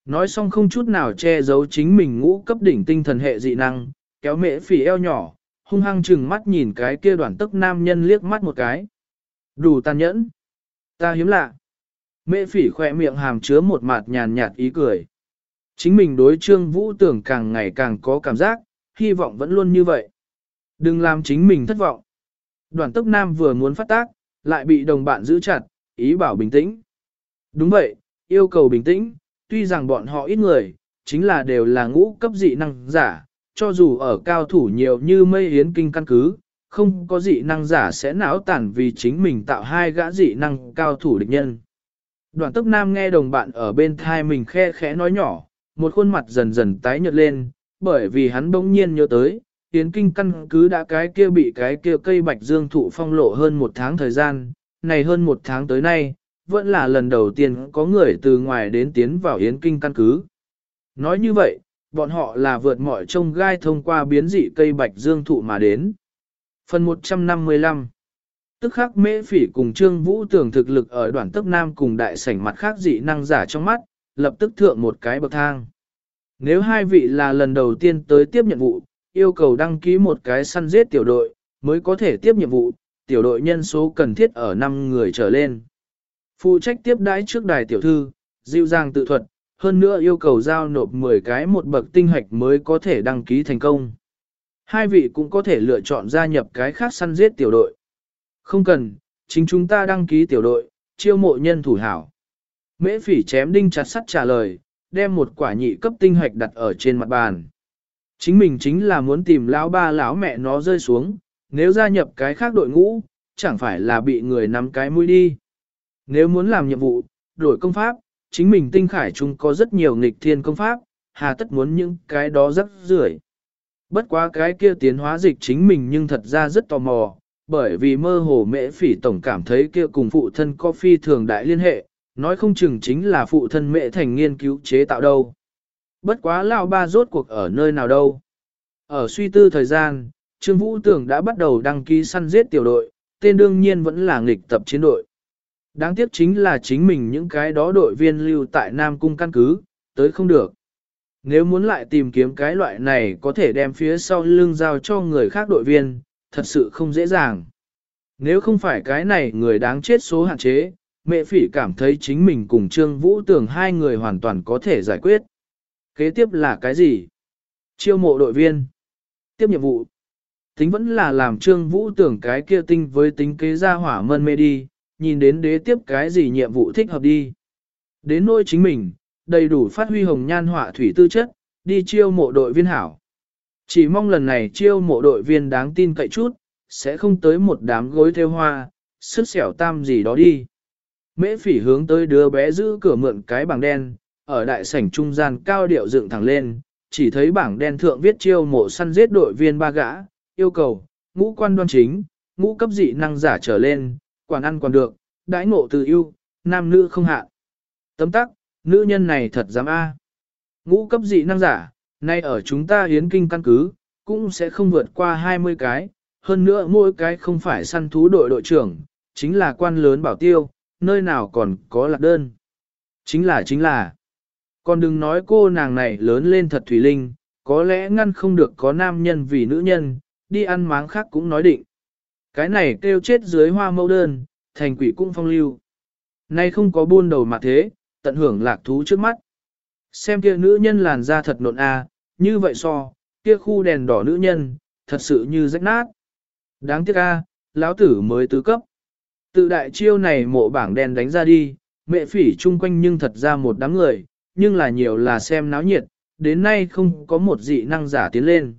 Nói xong không chút nào che giấu chính mình ngũ cấp đỉnh tinh thần hệ dị năng, kéo mễ phỉ eo nhỏ, hung hăng chừng mắt nhìn cái kia đoàn tức nam nhân liếc mắt một cái. Đủ tàn nhẫn. Ta hiếm lạ. Mễ phỉ khỏe miệng hàm chứa một mặt nhàn nhạt ý cười. Chính mình đối trương vũ tưởng càng ngày càng có cảm giác, hy vọng vẫn luôn như vậy. Đừng làm chính mình thất vọng. Đoàn tốc nam vừa muốn phát tác, lại bị đồng bạn giữ chặt, ý bảo bình tĩnh. Đúng vậy, yêu cầu bình tĩnh, tuy rằng bọn họ ít người, chính là đều là ngũ cấp dị năng giả, cho dù ở cao thủ nhiều như mây hiến kinh căn cứ, không có dị năng giả sẽ não tản vì chính mình tạo hai gã dị năng cao thủ địch nhân. Đoạn tốc nam nghe đồng bạn ở bên thai mình khe khẽ nói nhỏ, một khuôn mặt dần dần tái nhợt lên, bởi vì hắn bỗng nhiên nhớ tới, tiến kinh căn cứ đã cái kia bị cái kia cây bạch dương thụ phong lộ hơn một tháng thời gian, này hơn một tháng tới nay, vẫn là lần đầu tiên có người từ ngoài đến tiến vào Yến Kinh căn cứ. Nói như vậy, bọn họ là vượt mọi trông gai thông qua biến dị cây bạch dương thụ mà đến. Phần 155 Tức khắc mễ phỉ cùng Trương Vũ tưởng thực lực ở đoàn tức nam cùng đại sảnh mặt khác dị năng giả trong mắt, lập tức thượng một cái bậc thang. Nếu hai vị là lần đầu tiên tới tiếp nhiệm vụ, yêu cầu đăng ký một cái săn giết tiểu đội, mới có thể tiếp nhiệm vụ, tiểu đội nhân số cần thiết ở 5 người trở lên. Phụ trách tiếp đãi trước đài tiểu thư, dịu dàng tự thuật, hơn nữa yêu cầu giao nộp 10 cái một bậc tinh hạch mới có thể đăng ký thành công. Hai vị cũng có thể lựa chọn gia nhập cái khác săn giết tiểu đội. Không cần, chính chúng ta đăng ký tiểu đội, chiêu mộ nhân thủ hảo. Mễ phỉ chém đinh chặt sắt trả lời, đem một quả nhị cấp tinh hạch đặt ở trên mặt bàn. Chính mình chính là muốn tìm lão ba lão mẹ nó rơi xuống, nếu gia nhập cái khác đội ngũ, chẳng phải là bị người nắm cái mũi đi. Nếu muốn làm nhiệm vụ, đổi công pháp, chính mình tinh khải chung có rất nhiều nghịch thiên công pháp, hà tất muốn những cái đó rất rưởi. Bất quá cái kia tiến hóa dịch chính mình nhưng thật ra rất tò mò, bởi vì mơ hồ mễ phỉ tổng cảm thấy kia cùng phụ thân có phi thường đại liên hệ, nói không chừng chính là phụ thân mẹ thành nghiên cứu chế tạo đâu. Bất quá lão ba rốt cuộc ở nơi nào đâu. Ở suy tư thời gian, Trương Vũ Tưởng đã bắt đầu đăng ký săn giết tiểu đội, tên đương nhiên vẫn là nghịch tập chiến đội. Đáng tiếc chính là chính mình những cái đó đội viên lưu tại Nam Cung căn cứ, tới không được. Nếu muốn lại tìm kiếm cái loại này có thể đem phía sau lưng giao cho người khác đội viên, thật sự không dễ dàng. Nếu không phải cái này người đáng chết số hạn chế, mẹ phỉ cảm thấy chính mình cùng Trương Vũ Tưởng hai người hoàn toàn có thể giải quyết. Kế tiếp là cái gì? Chiêu mộ đội viên. Tiếp nhiệm vụ. Tính vẫn là làm Trương Vũ Tưởng cái kia tinh với tính kế ra hỏa mân mê đi, nhìn đến đế tiếp cái gì nhiệm vụ thích hợp đi. Đến nôi chính mình, đầy đủ phát huy hồng nhan họa thủy tư chất, đi chiêu mộ đội viên hảo. Chỉ mong lần này chiêu mộ đội viên đáng tin cậy chút, sẽ không tới một đám gối theo hoa, sức xẻo tam gì đó đi. Mễ phỉ hướng tới đứa bé giữ cửa mượn cái bảng đen, ở đại sảnh trung gian cao điệu dựng thẳng lên, chỉ thấy bảng đen thượng viết chiêu mộ săn giết đội viên ba gã, yêu cầu, ngũ quan đoan chính, ngũ cấp dị năng giả trở lên, quản ăn còn được, đãi ngộ từ yêu, nam nữ không hạ. Tấm tắc, nữ nhân này thật dám a. Ngũ cấp dị năng giả, nay ở chúng ta hiến kinh căn cứ, cũng sẽ không vượt qua 20 cái, hơn nữa mỗi cái không phải săn thú đội đội trưởng, chính là quan lớn bảo tiêu, nơi nào còn có lạc đơn. Chính là chính là. Còn đừng nói cô nàng này lớn lên thật thủy linh, có lẽ ngăn không được có nam nhân vì nữ nhân, đi ăn máng khác cũng nói định. Cái này kêu chết dưới hoa mẫu đơn, thành quỷ cung phong lưu. Nay không có buôn đầu mà thế, tận hưởng lạc thú trước mắt. Xem kia nữ nhân làn da thật nộn a, à, như vậy so, kia khu đèn đỏ nữ nhân, thật sự như rách nát. Đáng tiếc a, à, lão tử mới tứ cấp. Tự đại chiêu này mộ bảng đen đánh ra đi, mẹ phỉ chung quanh nhưng thật ra một đám người, nhưng là nhiều là xem náo nhiệt, đến nay không có một dị năng giả tiến lên.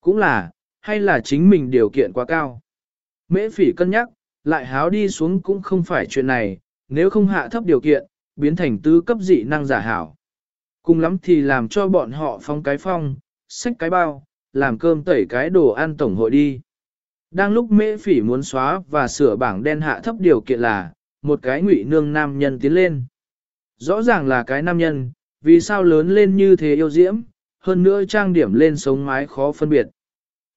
Cũng là, hay là chính mình điều kiện quá cao. Mễ phỉ cân nhắc, lại háo đi xuống cũng không phải chuyện này, nếu không hạ thấp điều kiện, biến thành tứ cấp dị năng giả hảo. Cùng lắm thì làm cho bọn họ phong cái phong, xách cái bao, làm cơm tẩy cái đồ ăn tổng hội đi. Đang lúc mễ phỉ muốn xóa và sửa bảng đen hạ thấp điều kiện là, một cái ngụy nương nam nhân tiến lên. Rõ ràng là cái nam nhân, vì sao lớn lên như thế yêu diễm, hơn nữa trang điểm lên sống mái khó phân biệt.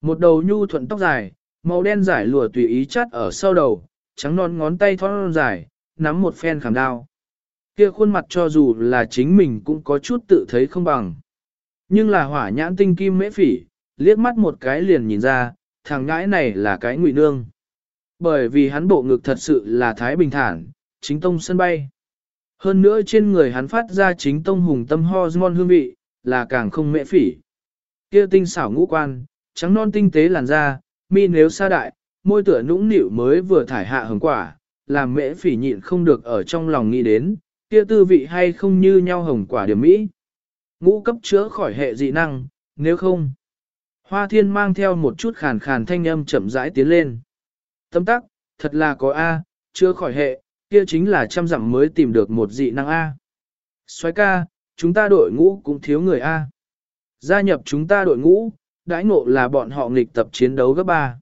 Một đầu nhu thuận tóc dài, màu đen giải lụa tùy ý chắt ở sau đầu, trắng non ngón tay thon dài, nắm một phen khảm đao. Kia khuôn mặt cho dù là chính mình cũng có chút tự thấy không bằng. Nhưng là hỏa nhãn tinh kim mễ phỉ, liếc mắt một cái liền nhìn ra, thằng ngãi này là cái ngụy nương. Bởi vì hắn bộ ngực thật sự là thái bình thản, chính tông sân bay. Hơn nữa trên người hắn phát ra chính tông hùng tâm hormone hương vị, là càng không mễ phỉ. Kia tinh xảo ngũ quan, trắng non tinh tế làn da, mi nếu xa đại, môi tựa nũng nịu mới vừa thải hạ hồng quả, làm mễ phỉ nhịn không được ở trong lòng nghĩ đến, kia tư vị hay không như nhau hồng quả điểm mỹ. Ngũ cấp chữa khỏi hệ dị năng, nếu không. Hoa thiên mang theo một chút khàn khàn thanh âm chậm rãi tiến lên. Tâm tắc, thật là có A, chữa khỏi hệ, kia chính là trăm dặm mới tìm được một dị năng A. Xoái ca, chúng ta đội ngũ cũng thiếu người A. Gia nhập chúng ta đội ngũ, đãi ngộ là bọn họ nghịch tập chiến đấu gấp ba.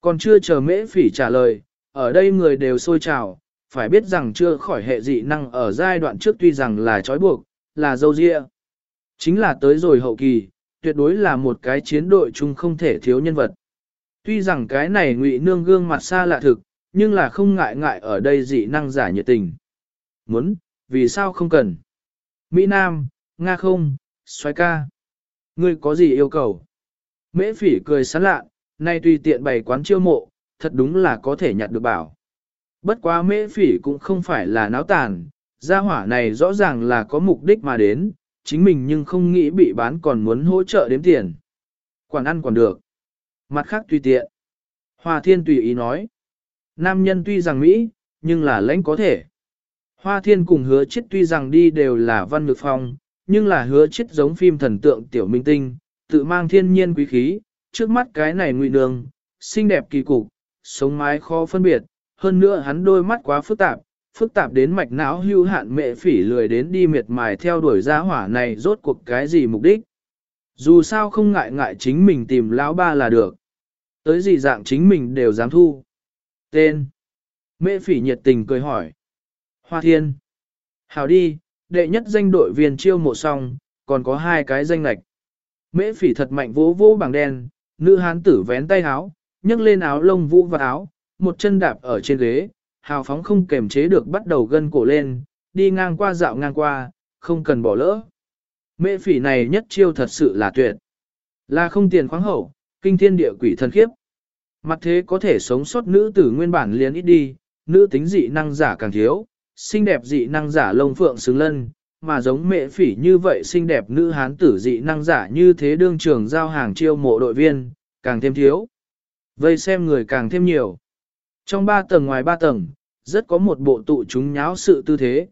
Còn chưa chờ mễ phỉ trả lời, ở đây người đều sôi trào, phải biết rằng chưa khỏi hệ dị năng ở giai đoạn trước tuy rằng là trói buộc, là dâu dịa. Chính là tới rồi hậu kỳ, tuyệt đối là một cái chiến đội chung không thể thiếu nhân vật. Tuy rằng cái này ngụy nương gương mặt xa lạ thực, nhưng là không ngại ngại ở đây dị năng giả nhiệt tình. Muốn, vì sao không cần? Mỹ Nam, Nga không, xoay ca. Ngươi có gì yêu cầu? Mễ phỉ cười sán lạ, nay tùy tiện bày quán chiêu mộ, thật đúng là có thể nhặt được bảo. Bất quá mễ phỉ cũng không phải là náo tàn, gia hỏa này rõ ràng là có mục đích mà đến, chính mình nhưng không nghĩ bị bán còn muốn hỗ trợ đếm tiền. Quản ăn còn được. Mặt khác tùy tiện. Hoa thiên tùy ý nói. Nam nhân tuy rằng Mỹ, nhưng là lãnh có thể. Hoa thiên cùng hứa chết tuy rằng đi đều là văn ngược phong, nhưng là hứa chết giống phim thần tượng tiểu minh tinh, tự mang thiên nhiên quý khí, trước mắt cái này ngụy đường, xinh đẹp kỳ cục, sống mái khó phân biệt, hơn nữa hắn đôi mắt quá phức tạp, phức tạp đến mạch não hưu hạn mệ phỉ lười đến đi miệt mài theo đuổi gia hỏa này rốt cuộc cái gì mục đích. Dù sao không ngại ngại chính mình tìm lão ba là được. Tới gì dạng chính mình đều dám thu. Tên. Mệ phỉ nhiệt tình cười hỏi. Hoa thiên. Hào đi, đệ nhất danh đội viên chiêu mộ xong, còn có hai cái danh lạch. Mễ phỉ thật mạnh vỗ vỗ bằng đen, nữ hán tử vén tay áo, nhấc lên áo lông vũ và áo, một chân đạp ở trên ghế, hào phóng không kềm chế được bắt đầu gân cổ lên, đi ngang qua dạo ngang qua, không cần bỏ lỡ. Mễ phỉ này nhất chiêu thật sự là tuyệt. Là không tiền khoáng hậu, kinh thiên địa quỷ thần khiếp. Mặt thế có thể sống sót nữ tử nguyên bản liền ít đi, nữ tính dị năng giả càng thiếu, xinh đẹp dị năng giả lông phượng xứng lân, mà giống mẹ phỉ như vậy xinh đẹp nữ hán tử dị năng giả như thế đương trường giao hàng chiêu mộ đội viên, càng thêm thiếu. Vây xem người càng thêm nhiều. Trong ba tầng ngoài ba tầng, rất có một bộ tụ chúng nháo sự tư thế.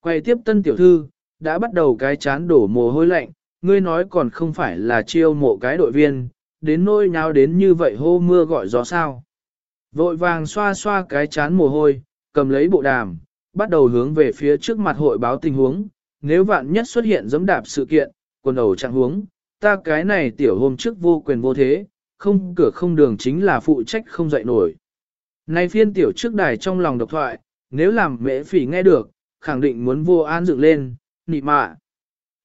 Quay tiếp tân tiểu thư, đã bắt đầu cái chán đổ mồ hôi lạnh, ngươi nói còn không phải là chiêu mộ cái đội viên, đến nôi nháo đến như vậy hô mưa gọi gió sao. Vội vàng xoa xoa cái chán mồ hôi, cầm lấy bộ đàm, bắt đầu hướng về phía trước mặt hội báo tình huống, nếu vạn nhất xuất hiện giống đạp sự kiện, quần đầu trạng huống, ta cái này tiểu hôm trước vô quyền vô thế, không cửa không đường chính là phụ trách không dậy nổi nay phiên tiểu trước đài trong lòng độc thoại, nếu làm mễ phỉ nghe được, khẳng định muốn vô an dựng lên, nị mạ.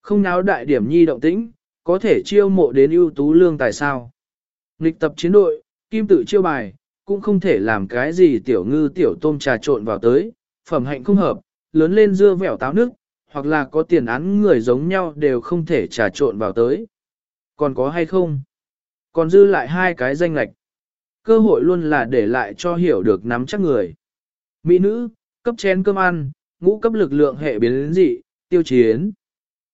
Không náo đại điểm nhi động tĩnh, có thể chiêu mộ đến ưu tú lương tài sao. Nghịch tập chiến đội, kim tự chiêu bài, cũng không thể làm cái gì tiểu ngư tiểu tôm trà trộn vào tới, phẩm hạnh không hợp, lớn lên dưa vẻo táo nước, hoặc là có tiền án người giống nhau đều không thể trà trộn vào tới. Còn có hay không? Còn dư lại hai cái danh lạch. Cơ hội luôn là để lại cho hiểu được nắm chắc người. Mỹ nữ, cấp chén cơm ăn, ngũ cấp lực lượng hệ biến dị, tiêu chiến.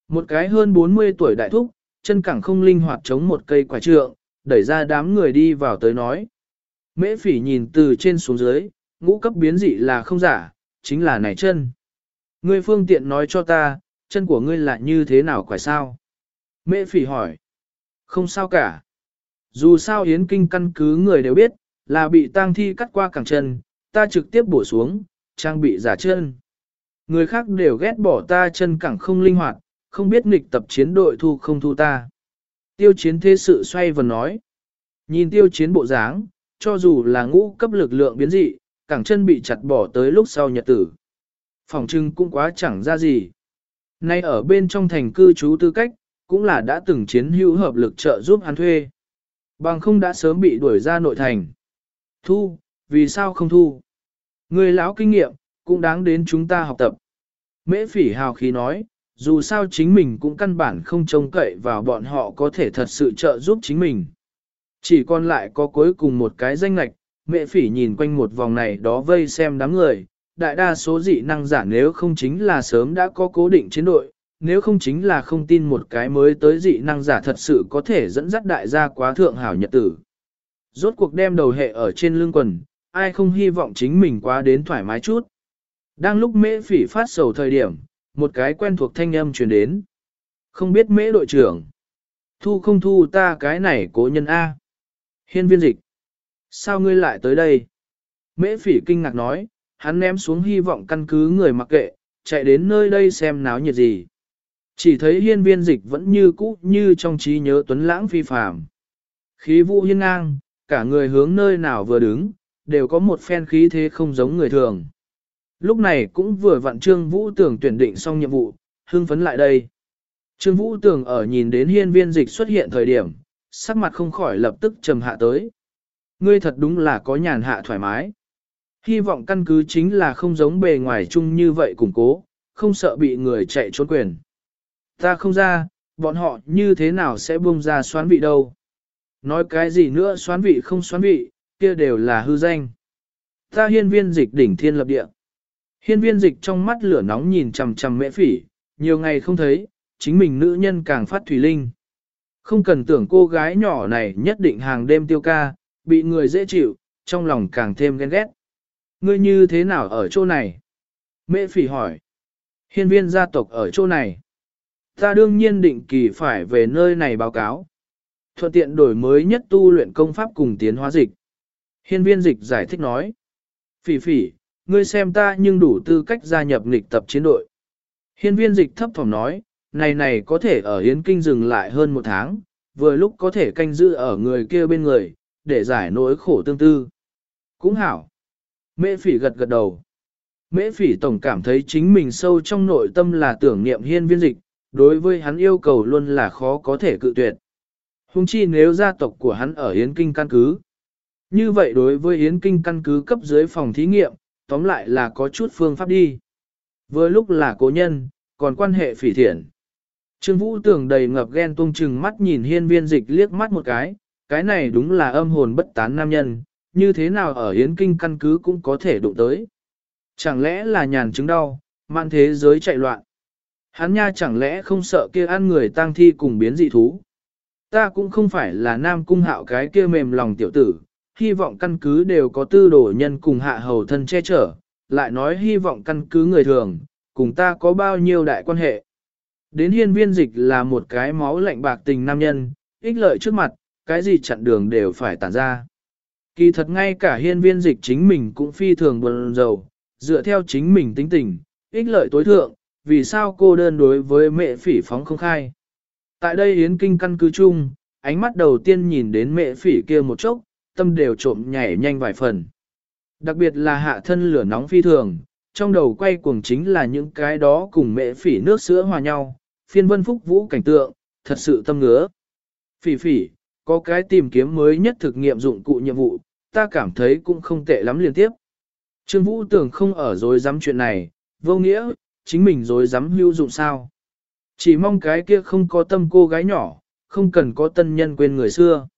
Một cái hơn 40 tuổi đại thúc, chân cẳng không linh hoạt chống một cây quả trượng, đẩy ra đám người đi vào tới nói. Mễ phỉ nhìn từ trên xuống dưới, ngũ cấp biến dị là không giả, chính là này chân. Ngươi phương tiện nói cho ta, chân của ngươi là như thế nào quải sao? Mễ phỉ hỏi. Không sao cả. Dù sao Yến Kinh căn cứ người đều biết, là bị tang thi cắt qua cẳng chân, ta trực tiếp bổ xuống, trang bị giả chân. Người khác đều ghét bỏ ta chân cẳng không linh hoạt, không biết nghịch tập chiến đội thu không thu ta. Tiêu chiến thế sự xoay và nói. Nhìn tiêu chiến bộ dáng, cho dù là ngũ cấp lực lượng biến dị, cẳng chân bị chặt bỏ tới lúc sau nhật tử. Phòng trưng cũng quá chẳng ra gì. Nay ở bên trong thành cư trú tư cách, cũng là đã từng chiến hữu hợp lực trợ giúp hắn thuê. Bằng không đã sớm bị đuổi ra nội thành. Thu, vì sao không thu? Người lão kinh nghiệm, cũng đáng đến chúng ta học tập. Mễ phỉ hào khí nói, dù sao chính mình cũng căn bản không trông cậy vào bọn họ có thể thật sự trợ giúp chính mình. Chỉ còn lại có cuối cùng một cái danh lạch, mẹ phỉ nhìn quanh một vòng này đó vây xem đám người, đại đa số dị năng giả nếu không chính là sớm đã có cố định chiến đội, nếu không chính là không tin một cái mới tới dị năng giả thật sự có thể dẫn dắt đại gia quá thượng hảo nhật tử. Rốt cuộc đem đầu hệ ở trên lưng quần, ai không hy vọng chính mình quá đến thoải mái chút. Đang lúc mễ phỉ phát sầu thời điểm, một cái quen thuộc thanh âm truyền đến. Không biết mễ đội trưởng. Thu không thu ta cái này cố nhân A. Hiên viên dịch. Sao ngươi lại tới đây? Mễ phỉ kinh ngạc nói, hắn ném xuống hy vọng căn cứ người mặc kệ, chạy đến nơi đây xem náo nhiệt gì. Chỉ thấy hiên viên dịch vẫn như cũ như trong trí nhớ tuấn lãng phi phàm. Khí vũ hiên ngang, cả người hướng nơi nào vừa đứng, đều có một phen khí thế không giống người thường. Lúc này cũng vừa vặn Trương Vũ Tưởng tuyển định xong nhiệm vụ, hưng phấn lại đây. Trương Vũ Tưởng ở nhìn đến hiên viên dịch xuất hiện thời điểm, sắc mặt không khỏi lập tức trầm hạ tới. Ngươi thật đúng là có nhàn hạ thoải mái. Hy vọng căn cứ chính là không giống bề ngoài chung như vậy củng cố, không sợ bị người chạy trốn quyền. Ta không ra, bọn họ như thế nào sẽ buông ra xoán vị đâu. Nói cái gì nữa xoán vị không xoán vị, kia đều là hư danh. Ta hiên viên dịch đỉnh thiên lập địa. Hiên viên dịch trong mắt lửa nóng nhìn chằm chằm mẹ phỉ, nhiều ngày không thấy, chính mình nữ nhân càng phát thủy linh. Không cần tưởng cô gái nhỏ này nhất định hàng đêm tiêu ca, bị người dễ chịu, trong lòng càng thêm ghen ghét. Ngươi như thế nào ở chỗ này? Mẹ phỉ hỏi. Hiên viên gia tộc ở chỗ này. Ta đương nhiên định kỳ phải về nơi này báo cáo. Thuận tiện đổi mới nhất tu luyện công pháp cùng tiến hóa dịch. Hiên viên dịch giải thích nói. Phỉ phỉ, ngươi xem ta nhưng đủ tư cách gia nhập nghịch tập chiến đội. Hiên viên dịch thấp thỏm nói, này này có thể ở Yến Kinh dừng lại hơn một tháng, vừa lúc có thể canh giữ ở người kia bên người, để giải nỗi khổ tương tư. Cũng hảo. Mễ phỉ gật gật đầu. Mễ phỉ tổng cảm thấy chính mình sâu trong nội tâm là tưởng niệm hiên viên dịch, đối với hắn yêu cầu luôn là khó có thể cự tuyệt. Hùng chi nếu gia tộc của hắn ở Yến Kinh căn cứ. Như vậy đối với Yến Kinh căn cứ cấp dưới phòng thí nghiệm, tóm lại là có chút phương pháp đi. Vừa lúc là cố nhân, còn quan hệ phỉ thiện. Trương Vũ tưởng đầy ngập ghen tung chừng mắt nhìn hiên viên dịch liếc mắt một cái, cái này đúng là âm hồn bất tán nam nhân, như thế nào ở Yến Kinh căn cứ cũng có thể đụng tới. Chẳng lẽ là nhàn chứng đau, man thế giới chạy loạn. Hắn nha chẳng lẽ không sợ kia ăn người tang thi cùng biến dị thú. Ta cũng không phải là nam cung hạo cái kia mềm lòng tiểu tử, hy vọng căn cứ đều có tư đồ nhân cùng hạ hầu thân che chở, lại nói hy vọng căn cứ người thường, cùng ta có bao nhiêu đại quan hệ. Đến hiên viên dịch là một cái máu lạnh bạc tình nam nhân, ích lợi trước mặt, cái gì chặn đường đều phải tản ra. Kỳ thật ngay cả hiên viên dịch chính mình cũng phi thường buồn rầu, dựa theo chính mình tính tình, ích lợi tối thượng, vì sao cô đơn đối với mẹ phỉ phóng không khai. Tại đây Yến Kinh căn cứ chung, ánh mắt đầu tiên nhìn đến mẹ phỉ kia một chốc, tâm đều trộm nhảy nhanh vài phần. Đặc biệt là hạ thân lửa nóng phi thường, trong đầu quay cuồng chính là những cái đó cùng mẹ phỉ nước sữa hòa nhau, phiên vân phúc vũ cảnh tượng, thật sự tâm ngứa. Phỉ phỉ, có cái tìm kiếm mới nhất thực nghiệm dụng cụ nhiệm vụ, ta cảm thấy cũng không tệ lắm liên tiếp. Trương Vũ tưởng không ở dối dám chuyện này, vô nghĩa, chính mình rồi dám hưu dụng sao. Chỉ mong cái kia không có tâm cô gái nhỏ, không cần có tân nhân quên người xưa.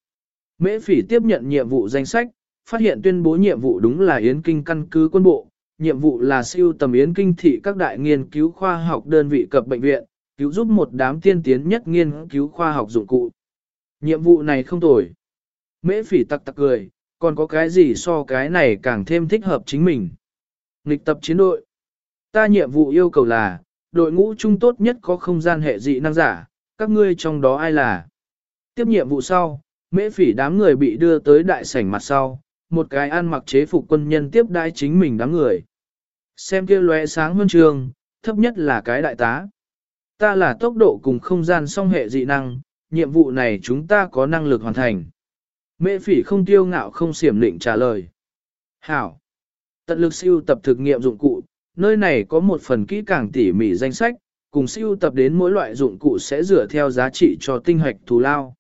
Mễ phỉ tiếp nhận nhiệm vụ danh sách, phát hiện tuyên bố nhiệm vụ đúng là Yến Kinh căn cứ quân bộ, nhiệm vụ là siêu tầm Yến Kinh thị các đại nghiên cứu khoa học đơn vị cập bệnh viện, cứu giúp một đám tiên tiến nhất nghiên cứu khoa học dụng cụ. Nhiệm vụ này không tồi. Mễ phỉ tặc tặc cười, còn có cái gì so cái này càng thêm thích hợp chính mình. Nghịch tập chiến đội. Ta nhiệm vụ yêu cầu là, đội ngũ trung tốt nhất có không gian hệ dị năng giả, các ngươi trong đó ai là. Tiếp nhiệm vụ sau, mễ phỉ đám người bị đưa tới đại sảnh mặt sau, một cái ăn mặc chế phục quân nhân tiếp đãi chính mình đám người. Xem kia lóe sáng hơn trường, thấp nhất là cái đại tá. Ta là tốc độ cùng không gian song hệ dị năng, nhiệm vụ này chúng ta có năng lực hoàn thành. Mễ phỉ không tiêu ngạo không xiểm định trả lời. Hảo. Tận lực siêu tập thực nghiệm dụng cụ, nơi này có một phần kỹ càng tỉ mỉ danh sách, cùng siêu tập đến mỗi loại dụng cụ sẽ dựa theo giá trị cho tinh hoạch thù lao.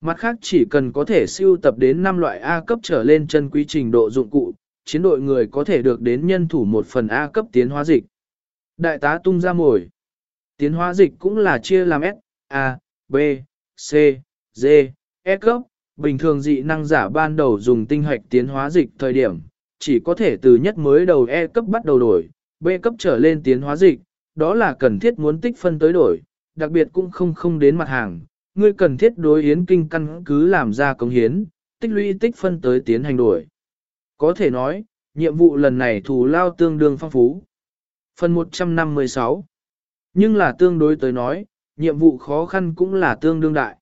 Mặt khác chỉ cần có thể siêu tập đến 5 loại A cấp trở lên chân quý trình độ dụng cụ, chiến đội người có thể được đến nhân thủ một phần A cấp tiến hóa dịch. Đại tá tung ra mồi. Tiến hóa dịch cũng là chia làm S, A, B, C, D, E cấp. Bình thường dị năng giả ban đầu dùng tinh hoạch tiến hóa dịch thời điểm, chỉ có thể từ nhất mới đầu E cấp bắt đầu đổi, B cấp trở lên tiến hóa dịch, đó là cần thiết muốn tích phân tới đổi, đặc biệt cũng không không đến mặt hàng, ngươi cần thiết đối hiến kinh căn cứ làm ra công hiến, tích lũy tích phân tới tiến hành đổi. Có thể nói, nhiệm vụ lần này thù lao tương đương phong phú. Phần 156 Nhưng là tương đối tới nói, nhiệm vụ khó khăn cũng là tương đương đại.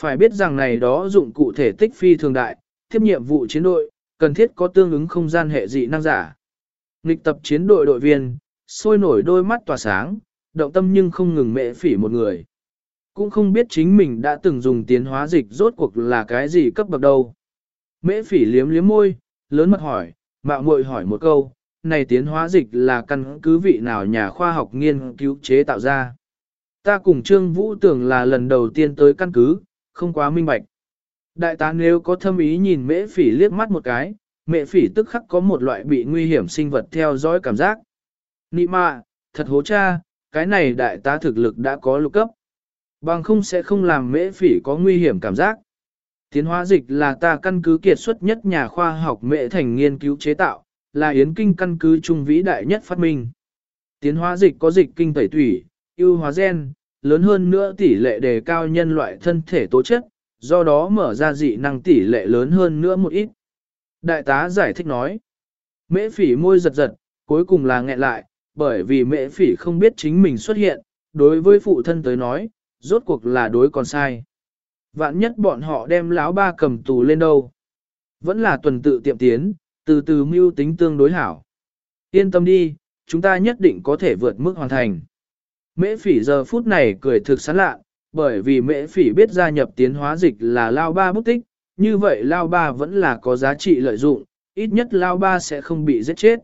Phải biết rằng này đó dụng cụ thể tích phi thường đại, tiếp nhiệm vụ chiến đội, cần thiết có tương ứng không gian hệ dị năng giả. Nghịch tập chiến đội đội viên, sôi nổi đôi mắt tỏa sáng, động tâm nhưng không ngừng mệ phỉ một người. Cũng không biết chính mình đã từng dùng tiến hóa dịch rốt cuộc là cái gì cấp bậc đâu. Mễ phỉ liếm liếm môi, lớn mặt hỏi, mạo muội hỏi một câu, này tiến hóa dịch là căn cứ vị nào nhà khoa học nghiên cứu chế tạo ra. Ta cùng Trương Vũ tưởng là lần đầu tiên tới căn cứ, không quá minh bạch. Đại tá nếu có thâm ý nhìn mễ phỉ liếc mắt một cái, Mẹ phỉ tức khắc có một loại bị nguy hiểm sinh vật theo dõi cảm giác. Nị mạ, thật hố cha, cái này đại tá thực lực đã có lục cấp. Bằng không sẽ không làm mễ phỉ có nguy hiểm cảm giác. Tiến hóa dịch là ta căn cứ kiệt xuất nhất nhà khoa học mễ thành nghiên cứu chế tạo, là yến kinh căn cứ trung vĩ đại nhất phát minh. Tiến hóa dịch có dịch kinh tẩy tủy, ưu hóa gen, lớn hơn nữa tỷ lệ đề cao nhân loại thân thể tố chất, do đó mở ra dị năng tỷ lệ lớn hơn nữa một ít. Đại tá giải thích nói, mễ phỉ môi giật giật, cuối cùng là nghẹn lại, bởi vì mễ phỉ không biết chính mình xuất hiện, đối với phụ thân tới nói, rốt cuộc là đối còn sai. Vạn nhất bọn họ đem lão ba cầm tù lên đâu. Vẫn là tuần tự tiệm tiến, từ từ mưu tính tương đối hảo. Yên tâm đi, chúng ta nhất định có thể vượt mức hoàn thành. Mễ phỉ giờ phút này cười thực sán lạ, bởi vì mễ phỉ biết gia nhập tiến hóa dịch là lao ba bút tích, như vậy lao ba vẫn là có giá trị lợi dụng, ít nhất lao ba sẽ không bị giết chết.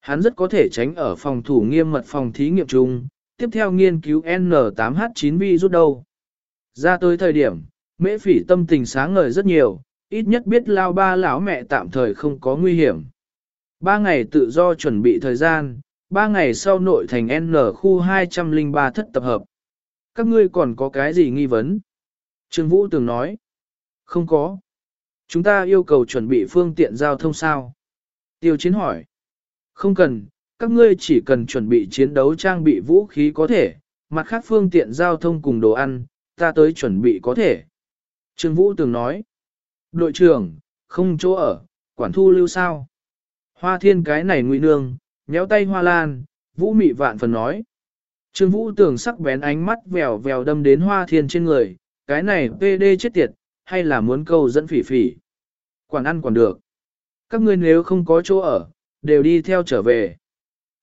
Hắn rất có thể tránh ở phòng thủ nghiêm mật phòng thí nghiệm chung, tiếp theo nghiên cứu N8H9 virus đâu. Ra tới thời điểm, mễ phỉ tâm tình sáng ngời rất nhiều, ít nhất biết lao ba lão mẹ tạm thời không có nguy hiểm. Ba ngày tự do chuẩn bị thời gian, ba ngày sau nội thành N khu 203 thất tập hợp. Các ngươi còn có cái gì nghi vấn? Trương Vũ từng nói. Không có. Chúng ta yêu cầu chuẩn bị phương tiện giao thông sao? Tiêu chiến hỏi. Không cần, các ngươi chỉ cần chuẩn bị chiến đấu trang bị vũ khí có thể, mặt khác phương tiện giao thông cùng đồ ăn, ta tới chuẩn bị có thể. Trương Vũ từng nói. Đội trưởng, không chỗ ở, quản thu lưu sao? Hoa thiên cái này nguy nương, nhéo tay hoa lan, vũ mị vạn phần nói. Trương Vũ tưởng sắc bén ánh mắt vèo vèo đâm đến hoa thiên trên người, cái này PD chết tiệt, hay là muốn câu dẫn phỉ phỉ. Quản ăn quản được. Các ngươi nếu không có chỗ ở, đều đi theo trở về.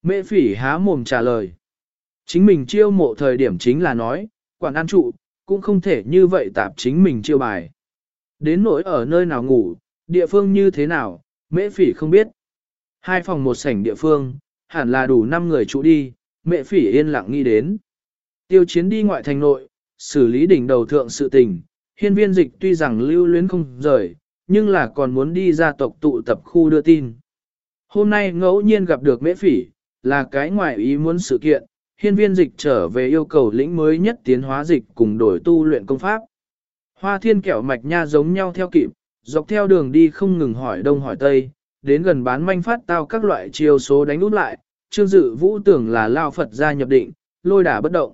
Mễ phỉ há mồm trả lời. Chính mình chiêu mộ thời điểm chính là nói, quản ăn trụ, cũng không thể như vậy tạp chính mình chiêu bài. Đến nỗi ở nơi nào ngủ, địa phương như thế nào, mễ phỉ không biết. Hai phòng một sảnh địa phương, hẳn là đủ 5 người trụ đi, mẹ phỉ yên lặng nghĩ đến. Tiêu chiến đi ngoại thành nội, xử lý đỉnh đầu thượng sự tình, hiên viên dịch tuy rằng lưu luyến không rời, nhưng là còn muốn đi ra tộc tụ tập khu đưa tin. Hôm nay ngẫu nhiên gặp được mễ phỉ, là cái ngoại ý muốn sự kiện, hiên viên dịch trở về yêu cầu lĩnh mới nhất tiến hóa dịch cùng đổi tu luyện công pháp. Hoa thiên kẹo mạch nha giống nhau theo kịp, dọc theo đường đi không ngừng hỏi đông hỏi tây, đến gần bán manh phát tao các loại chiêu số đánh út lại, trương dự vũ tưởng là lao Phật gia nhập định, lôi đả bất động.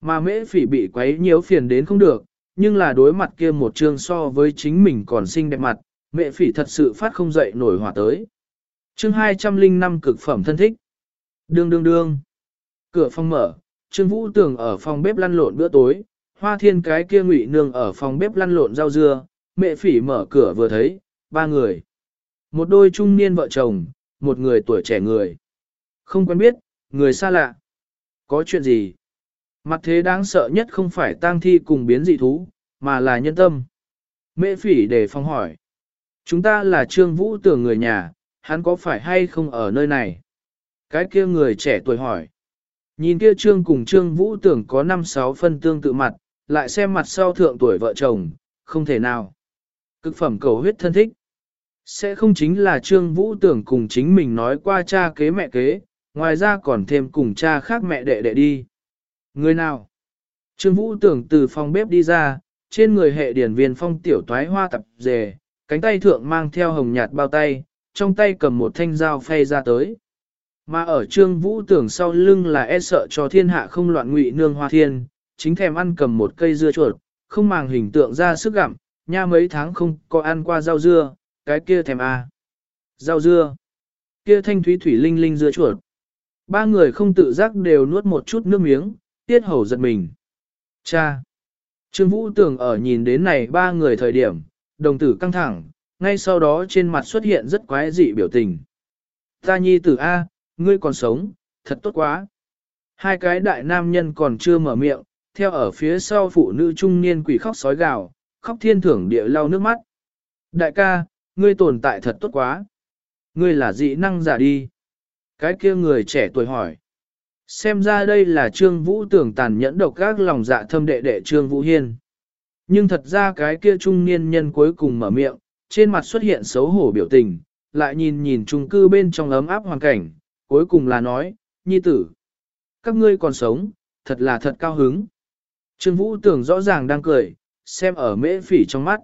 mà mễ phỉ bị quấy nhiễu phiền đến không được, nhưng là đối mặt kia một chương so với chính mình còn xinh đẹp mặt, mẹ phỉ thật sự phát không dậy nổi hỏa tới. Chương 205 cực phẩm thân thích. Đương đương đương. Cửa phòng mở, Trương Vũ Tường ở phòng bếp lăn lộn bữa tối, Hoa Thiên cái kia ngụy nương ở phòng bếp lăn lộn rau dưa, mẹ phỉ mở cửa vừa thấy, ba người. Một đôi trung niên vợ chồng, một người tuổi trẻ người. Không quen biết, người xa lạ. Có chuyện gì? Mặt thế đáng sợ nhất không phải tang thi cùng biến dị thú, mà là nhân tâm. Mẹ phỉ để phòng hỏi. Chúng ta là Trương Vũ tưởng người nhà, hắn có phải hay không ở nơi này? Cái kia người trẻ tuổi hỏi. Nhìn kia Trương cùng Trương Vũ tưởng có 5-6 phân tương tự mặt, lại xem mặt sau thượng tuổi vợ chồng, không thể nào. Cực phẩm cầu huyết thân thích. Sẽ không chính là Trương Vũ Tưởng cùng chính mình nói qua cha kế mẹ kế, ngoài ra còn thêm cùng cha khác mẹ đệ đệ đi. Người nào? Trương Vũ Tưởng từ phòng bếp đi ra, trên người hệ điển viên phong tiểu toái hoa tập dề, cánh tay thượng mang theo hồng nhạt bao tay, trong tay cầm một thanh dao phay ra tới. Mà ở Trương Vũ Tưởng sau lưng là e sợ cho thiên hạ không loạn ngụy nương hoa thiên, chính thèm ăn cầm một cây dưa chuột, không màng hình tượng ra sức gặm, nha mấy tháng không có ăn qua rau dưa, cái kia thèm à. Rau dưa, kia thanh thúy thủy linh linh dưa chuột. Ba người không tự giác đều nuốt một chút nước miếng, tiết hầu giật mình. Cha! Trương Vũ Tường ở nhìn đến này ba người thời điểm, đồng tử căng thẳng, ngay sau đó trên mặt xuất hiện rất quái dị biểu tình. Ta nhi tử A, ngươi còn sống, thật tốt quá. Hai cái đại nam nhân còn chưa mở miệng, theo ở phía sau phụ nữ trung niên quỷ khóc sói gào, khóc thiên thưởng địa lau nước mắt. Đại ca, ngươi tồn tại thật tốt quá. Ngươi là dị năng giả đi. Cái kia người trẻ tuổi hỏi. Xem ra đây là Trương Vũ tưởng tàn nhẫn độc các lòng dạ thâm đệ đệ Trương Vũ Hiên. Nhưng thật ra cái kia trung niên nhân cuối cùng mở miệng, trên mặt xuất hiện xấu hổ biểu tình, lại nhìn nhìn trung cư bên trong ấm áp hoàn cảnh, cuối cùng là nói, nhi tử. Các ngươi còn sống, thật là thật cao hứng. Trương Vũ tưởng rõ ràng đang cười, xem ở mễ phỉ trong mắt.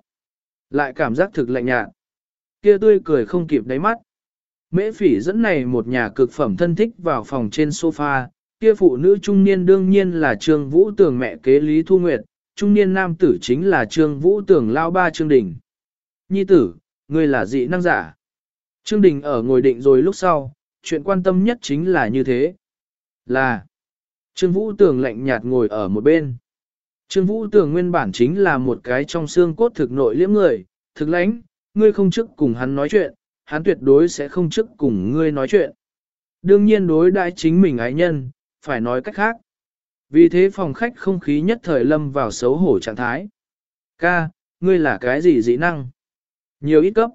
Lại cảm giác thực lạnh nhạt. Kia tươi cười không kịp đáy mắt. Mễ phỉ dẫn này một nhà cực phẩm thân thích vào phòng trên sofa, kia phụ nữ trung niên đương nhiên là Trương Vũ Tường mẹ kế Lý Thu Nguyệt, trung niên nam tử chính là Trương Vũ Tường lao ba Trương Đình. Nhi tử, ngươi là dị năng giả. Trương Đình ở ngồi định rồi lúc sau, chuyện quan tâm nhất chính là như thế. Là, Trương Vũ Tường lạnh nhạt ngồi ở một bên. Trương Vũ Tường nguyên bản chính là một cái trong xương cốt thực nội liễm người, thực lãnh, ngươi không chức cùng hắn nói chuyện, hắn tuyệt đối sẽ không chức cùng ngươi nói chuyện. Đương nhiên đối đãi chính mình ái nhân, phải nói cách khác. Vì thế phòng khách không khí nhất thời lâm vào xấu hổ trạng thái. Ca, ngươi là cái gì dị năng? Nhiều ít cấp.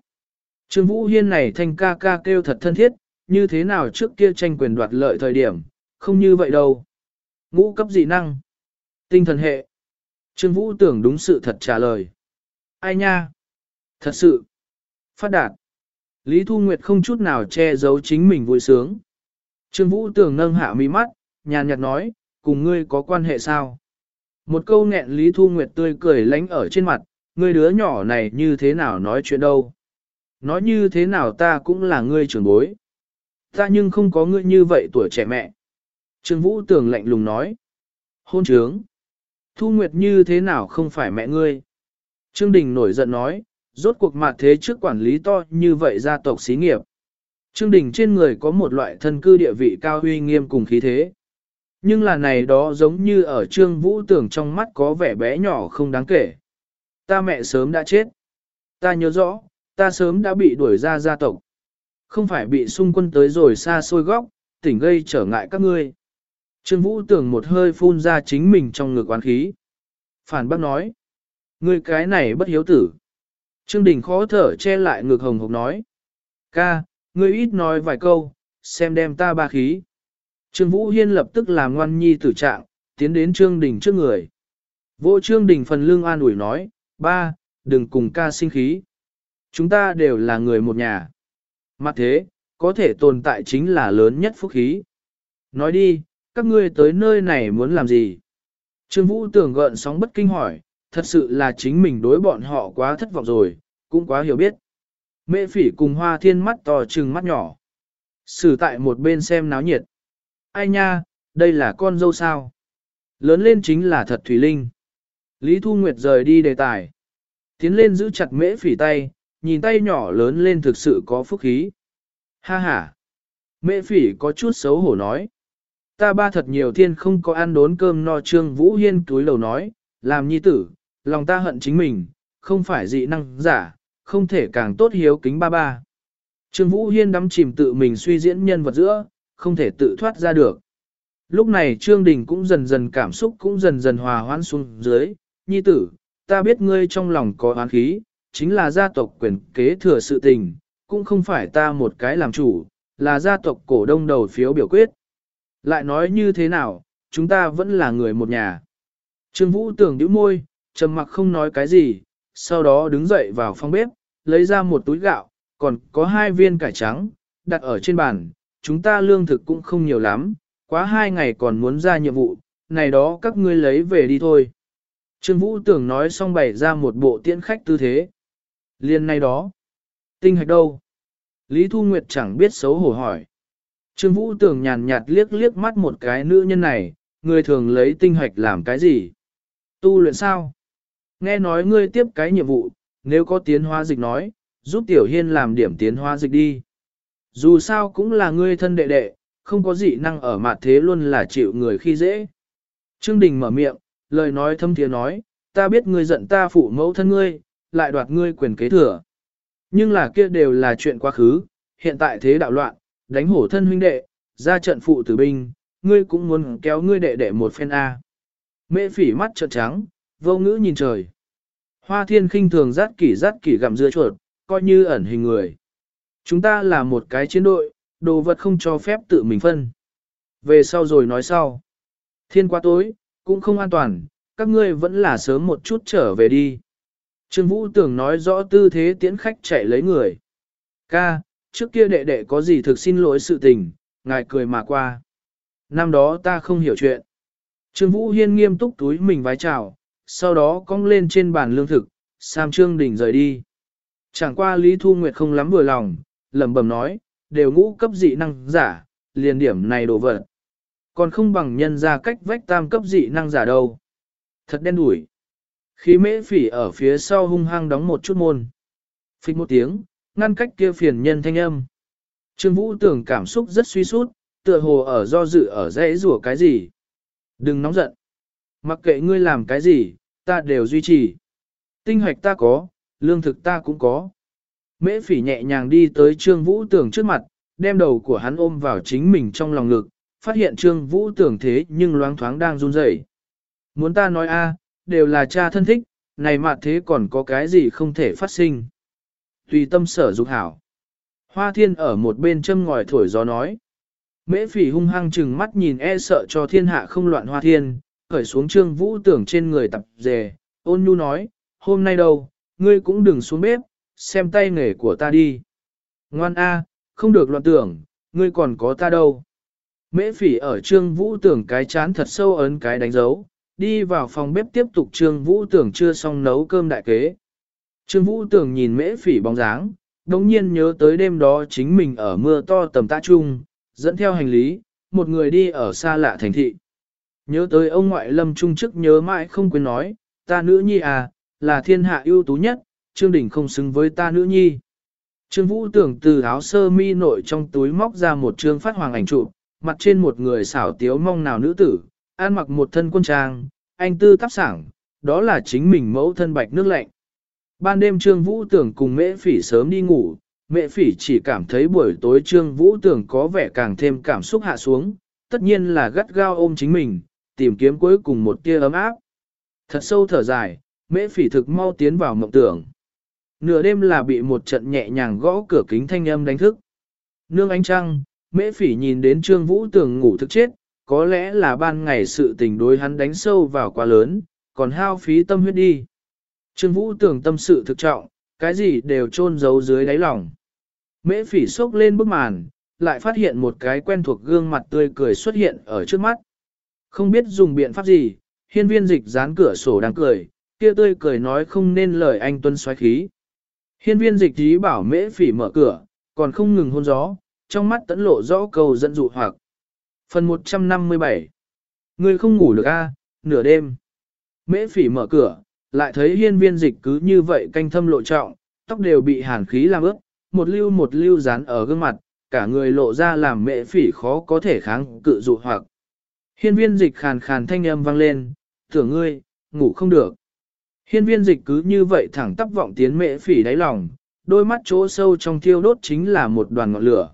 Trương Vũ Hiên này thanh ca ca kêu thật thân thiết, như thế nào trước kia tranh quyền đoạt lợi thời điểm, không như vậy đâu. Ngũ cấp dị năng. Tinh thần hệ. Trương Vũ tưởng đúng sự thật trả lời. Ai nha? Thật sự. Phát đạt. Lý Thu Nguyệt không chút nào che giấu chính mình vui sướng. Trương Vũ tưởng nâng hạ mi mắt, nhàn nhạt nói, cùng ngươi có quan hệ sao? Một câu nghẹn Lý Thu Nguyệt tươi cười lánh ở trên mặt, ngươi đứa nhỏ này như thế nào nói chuyện đâu? Nói như thế nào ta cũng là ngươi trưởng bối. Ta nhưng không có ngươi như vậy tuổi trẻ mẹ. Trương Vũ tường lạnh lùng nói. Hôn trướng. Thu Nguyệt như thế nào không phải mẹ ngươi? Trương Đình nổi giận nói, rốt cuộc mặt thế trước quản lý to như vậy gia tộc xí nghiệp. Trương Đình trên người có một loại thân cư địa vị cao huy nghiêm cùng khí thế. Nhưng là này đó giống như ở Trương Vũ tưởng trong mắt có vẻ bé nhỏ không đáng kể. Ta mẹ sớm đã chết. Ta nhớ rõ, ta sớm đã bị đuổi ra gia tộc. Không phải bị xung quân tới rồi xa xôi góc, tỉnh gây trở ngại các ngươi. Trương Vũ tưởng một hơi phun ra chính mình trong ngực oán khí. Phản bác nói. Ngươi cái này bất hiếu tử. Trương Đình khó thở che lại ngực hồng hộc nói. Ca, ngươi ít nói vài câu, xem đem ta ba khí. Trương Vũ Hiên lập tức làm ngoan nhi tử trạng, tiến đến Trương Đình trước người. Vô Trương Đình phần lương an ủi nói, ba, đừng cùng ca sinh khí. Chúng ta đều là người một nhà. Mặt thế, có thể tồn tại chính là lớn nhất phúc khí. Nói đi, các ngươi tới nơi này muốn làm gì? Trương Vũ tưởng gợn sóng bất kinh hỏi, thật sự là chính mình đối bọn họ quá thất vọng rồi, cũng quá hiểu biết. Mẹ phỉ cùng hoa thiên mắt to trừng mắt nhỏ. Sử tại một bên xem náo nhiệt. Ai nha, đây là con dâu sao? Lớn lên chính là thật Thủy Linh. Lý Thu Nguyệt rời đi đề tài. Tiến lên giữ chặt mễ phỉ tay, nhìn tay nhỏ lớn lên thực sự có phúc khí. Ha ha! Mễ phỉ có chút xấu hổ nói. Ta ba thật nhiều thiên không có ăn đốn cơm no trương Vũ Hiên túi lầu nói, làm nhi tử, lòng ta hận chính mình, không phải dị năng giả, không thể càng tốt hiếu kính ba ba. Trương Vũ Hiên đắm chìm tự mình suy diễn nhân vật giữa, không thể tự thoát ra được. Lúc này Trương Đình cũng dần dần cảm xúc cũng dần dần hòa hoãn xuống dưới, nhi tử, ta biết ngươi trong lòng có oán khí, chính là gia tộc quyền kế thừa sự tình, cũng không phải ta một cái làm chủ, là gia tộc cổ đông đầu phiếu biểu quyết. Lại nói như thế nào, chúng ta vẫn là người một nhà. Trương Vũ tưởng nhíu môi, trầm mặc không nói cái gì, sau đó đứng dậy vào phòng bếp, lấy ra một túi gạo, còn có hai viên cải trắng, đặt ở trên bàn, chúng ta lương thực cũng không nhiều lắm, quá hai ngày còn muốn ra nhiệm vụ, này đó các ngươi lấy về đi thôi. Trương Vũ tưởng nói xong bày ra một bộ tiễn khách tư thế. Liên này đó. Tinh hạch đâu? Lý Thu Nguyệt chẳng biết xấu hổ hỏi. Trương Vũ tưởng nhàn nhạt liếc liếc mắt một cái nữ nhân này, người thường lấy tinh hạch làm cái gì? Tu luyện sao? Nghe nói ngươi tiếp cái nhiệm vụ, nếu có tiến hóa dịch nói, giúp Tiểu Hiên làm điểm tiến hóa dịch đi. Dù sao cũng là ngươi thân đệ đệ, không có dị năng ở mặt thế luôn là chịu người khi dễ. Trương Đình mở miệng, lời nói thâm thiế nói, ta biết ngươi giận ta phụ mẫu thân ngươi, lại đoạt ngươi quyền kế thừa. Nhưng là kia đều là chuyện quá khứ, hiện tại thế đạo loạn, đánh hổ thân huynh đệ, ra trận phụ tử binh, ngươi cũng muốn kéo ngươi đệ đệ một phen A. Mễ phỉ mắt trợn trắng, vô ngữ nhìn trời. Hoa thiên khinh thường rát kỷ rát kỷ gặm dưa chuột, coi như ẩn hình người. Chúng ta là một cái chiến đội, đồ vật không cho phép tự mình phân. Về sau rồi nói sau. Thiên quá tối, cũng không an toàn, các ngươi vẫn là sớm một chút trở về đi. Trương Vũ tưởng nói rõ tư thế tiễn khách chạy lấy người. Ca, trước kia đệ đệ có gì thực xin lỗi sự tình, ngài cười mà qua. Năm đó ta không hiểu chuyện. Trương Vũ Hiên nghiêm túc túi mình vái chào, sau đó cong lên trên bàn lương thực, Sam Trương Đình rời đi. Chẳng qua Lý Thu Nguyệt không lắm vừa lòng, lẩm bẩm nói, đều ngũ cấp dị năng giả, liền điểm này đồ vật. Còn không bằng nhân ra cách vách tam cấp dị năng giả đâu. Thật đen đủi. Khí mễ phỉ ở phía sau hung hăng đóng một chút môn. Phích một tiếng, ngăn cách kia phiền nhân thanh âm. Trương Vũ tưởng cảm xúc rất suy sút, tựa hồ ở do dự ở dãy rủa cái gì. Đừng nóng giận. Mặc kệ ngươi làm cái gì, ta đều duy trì. Tinh hoạch ta có, lương thực ta cũng có. Mễ phỉ nhẹ nhàng đi tới Trương Vũ tưởng trước mặt, đem đầu của hắn ôm vào chính mình trong lòng ngực, phát hiện Trương Vũ tưởng thế nhưng loáng thoáng đang run rẩy. Muốn ta nói a, đều là cha thân thích, này mà thế còn có cái gì không thể phát sinh. Tùy tâm sở dục hảo. Hoa thiên ở một bên châm ngòi thổi gió nói. Mễ phỉ hung hăng chừng mắt nhìn e sợ cho thiên hạ không loạn hoa thiên, khởi xuống trương vũ tưởng trên người tập dề, ôn nhu nói, hôm nay đâu, ngươi cũng đừng xuống bếp, xem tay nghề của ta đi. Ngoan A, không được loạn tưởng, ngươi còn có ta đâu. Mễ phỉ ở trương vũ tưởng cái chán thật sâu ấn cái đánh dấu, đi vào phòng bếp tiếp tục trương vũ tưởng chưa xong nấu cơm đại kế. Trương vũ tưởng nhìn mễ phỉ bóng dáng, đồng nhiên nhớ tới đêm đó chính mình ở mưa to tầm tạ trung, dẫn theo hành lý, một người đi ở xa lạ thành thị. Nhớ tới ông ngoại lâm trung chức nhớ mãi không quên nói, ta nữ nhi à, là thiên hạ ưu tú nhất, Trương Đình không xứng với ta nữ nhi. Trương Vũ tưởng từ áo sơ mi nội trong túi móc ra một trương phát hoàng ảnh trụ, mặt trên một người xảo tiếu mong nào nữ tử, an mặc một thân quân trang, anh tư tác sảng, đó là chính mình mẫu thân bạch nước lạnh. Ban đêm Trương Vũ tưởng cùng mễ phỉ sớm đi ngủ, mẹ phỉ chỉ cảm thấy buổi tối Trương Vũ tưởng có vẻ càng thêm cảm xúc hạ xuống, tất nhiên là gắt gao ôm chính mình, tìm kiếm cuối cùng một tia ấm áp. Thật sâu thở dài, mễ phỉ thực mau tiến vào mộng tưởng. Nửa đêm là bị một trận nhẹ nhàng gõ cửa kính thanh âm đánh thức. Nương ánh trăng, mễ phỉ nhìn đến Trương Vũ tưởng ngủ thức chết, có lẽ là ban ngày sự tình đối hắn đánh sâu vào quá lớn, còn hao phí tâm huyết đi. Trương Vũ tưởng tâm sự thực trọng, cái gì đều chôn giấu dưới đáy lòng. Mễ phỉ sốc lên bức màn, lại phát hiện một cái quen thuộc gương mặt tươi cười xuất hiện ở trước mắt. Không biết dùng biện pháp gì, hiên viên dịch dán cửa sổ đang cười, kia tươi cười nói không nên lời anh tuân xoáy khí. Hiên viên dịch ý bảo mễ phỉ mở cửa, còn không ngừng hôn gió, trong mắt tẫn lộ rõ cầu dẫn dụ hoặc. Phần 157 người không ngủ được a, nửa đêm. Mễ phỉ mở cửa, lại thấy hiên viên dịch cứ như vậy canh thâm lộ trọng, tóc đều bị hàn khí làm ướt, một lưu một lưu dán ở gương mặt, cả người lộ ra làm mễ phỉ khó có thể kháng cự dụ hoặc. Hiên viên dịch khàn khàn thanh âm vang lên, tưởng ngươi, ngủ không được. Hiên viên dịch cứ như vậy thẳng tắp vọng tiến mệ phỉ đáy lòng, đôi mắt chỗ sâu trong thiêu đốt chính là một đoàn ngọn lửa.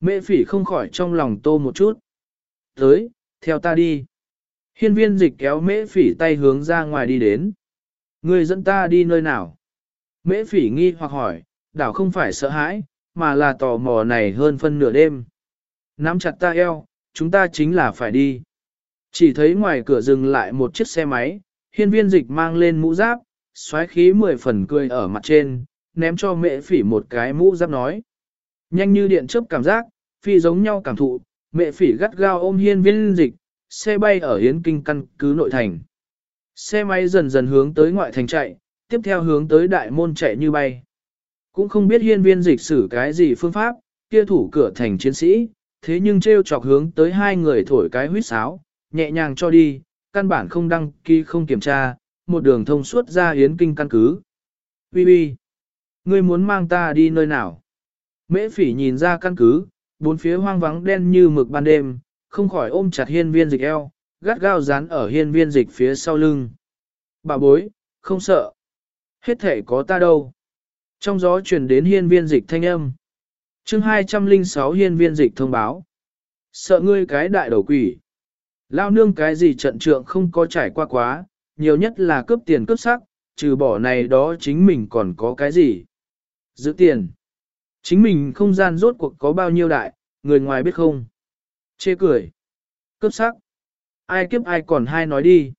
Mệ phỉ không khỏi trong lòng tô một chút. Tới, theo ta đi. Hiên viên dịch kéo mễ phỉ tay hướng ra ngoài đi đến. Người dẫn ta đi nơi nào? Mễ phỉ nghi hoặc hỏi, đảo không phải sợ hãi, mà là tò mò này hơn phân nửa đêm. Nắm chặt ta eo, chúng ta chính là phải đi. Chỉ thấy ngoài cửa dừng lại một chiếc xe máy, hiên viên dịch mang lên mũ giáp, xoáy khí mười phần cười ở mặt trên, ném cho mẹ phỉ một cái mũ giáp nói. Nhanh như điện chớp cảm giác, phi giống nhau cảm thụ, mẹ phỉ gắt gao ôm hiên viên dịch, xe bay ở hiến kinh căn cứ nội thành. Xe máy dần dần hướng tới ngoại thành chạy, tiếp theo hướng tới đại môn chạy như bay. Cũng không biết hiên viên dịch xử cái gì phương pháp, kia thủ cửa thành chiến sĩ, thế nhưng treo chọc hướng tới hai người thổi cái huyết sáo, nhẹ nhàng cho đi, căn bản không đăng ký không kiểm tra, một đường thông suốt ra yến kinh căn cứ. Bi bi, ngươi muốn mang ta đi nơi nào? Mễ phỉ nhìn ra căn cứ, bốn phía hoang vắng đen như mực ban đêm, không khỏi ôm chặt hiên viên dịch eo, gắt gao dán ở hiên viên dịch phía sau lưng. Bà bối, không sợ. Hết thể có ta đâu. Trong gió truyền đến hiên viên dịch thanh âm. chương 206 hiên viên dịch thông báo. Sợ ngươi cái đại đầu quỷ. Lao nương cái gì trận trượng không có trải qua quá, nhiều nhất là cướp tiền cướp sắc, trừ bỏ này đó chính mình còn có cái gì. Giữ tiền. Chính mình không gian rốt cuộc có bao nhiêu đại, người ngoài biết không. Chê cười. Cướp sắc. Ai kiếp ai còn hai nói đi.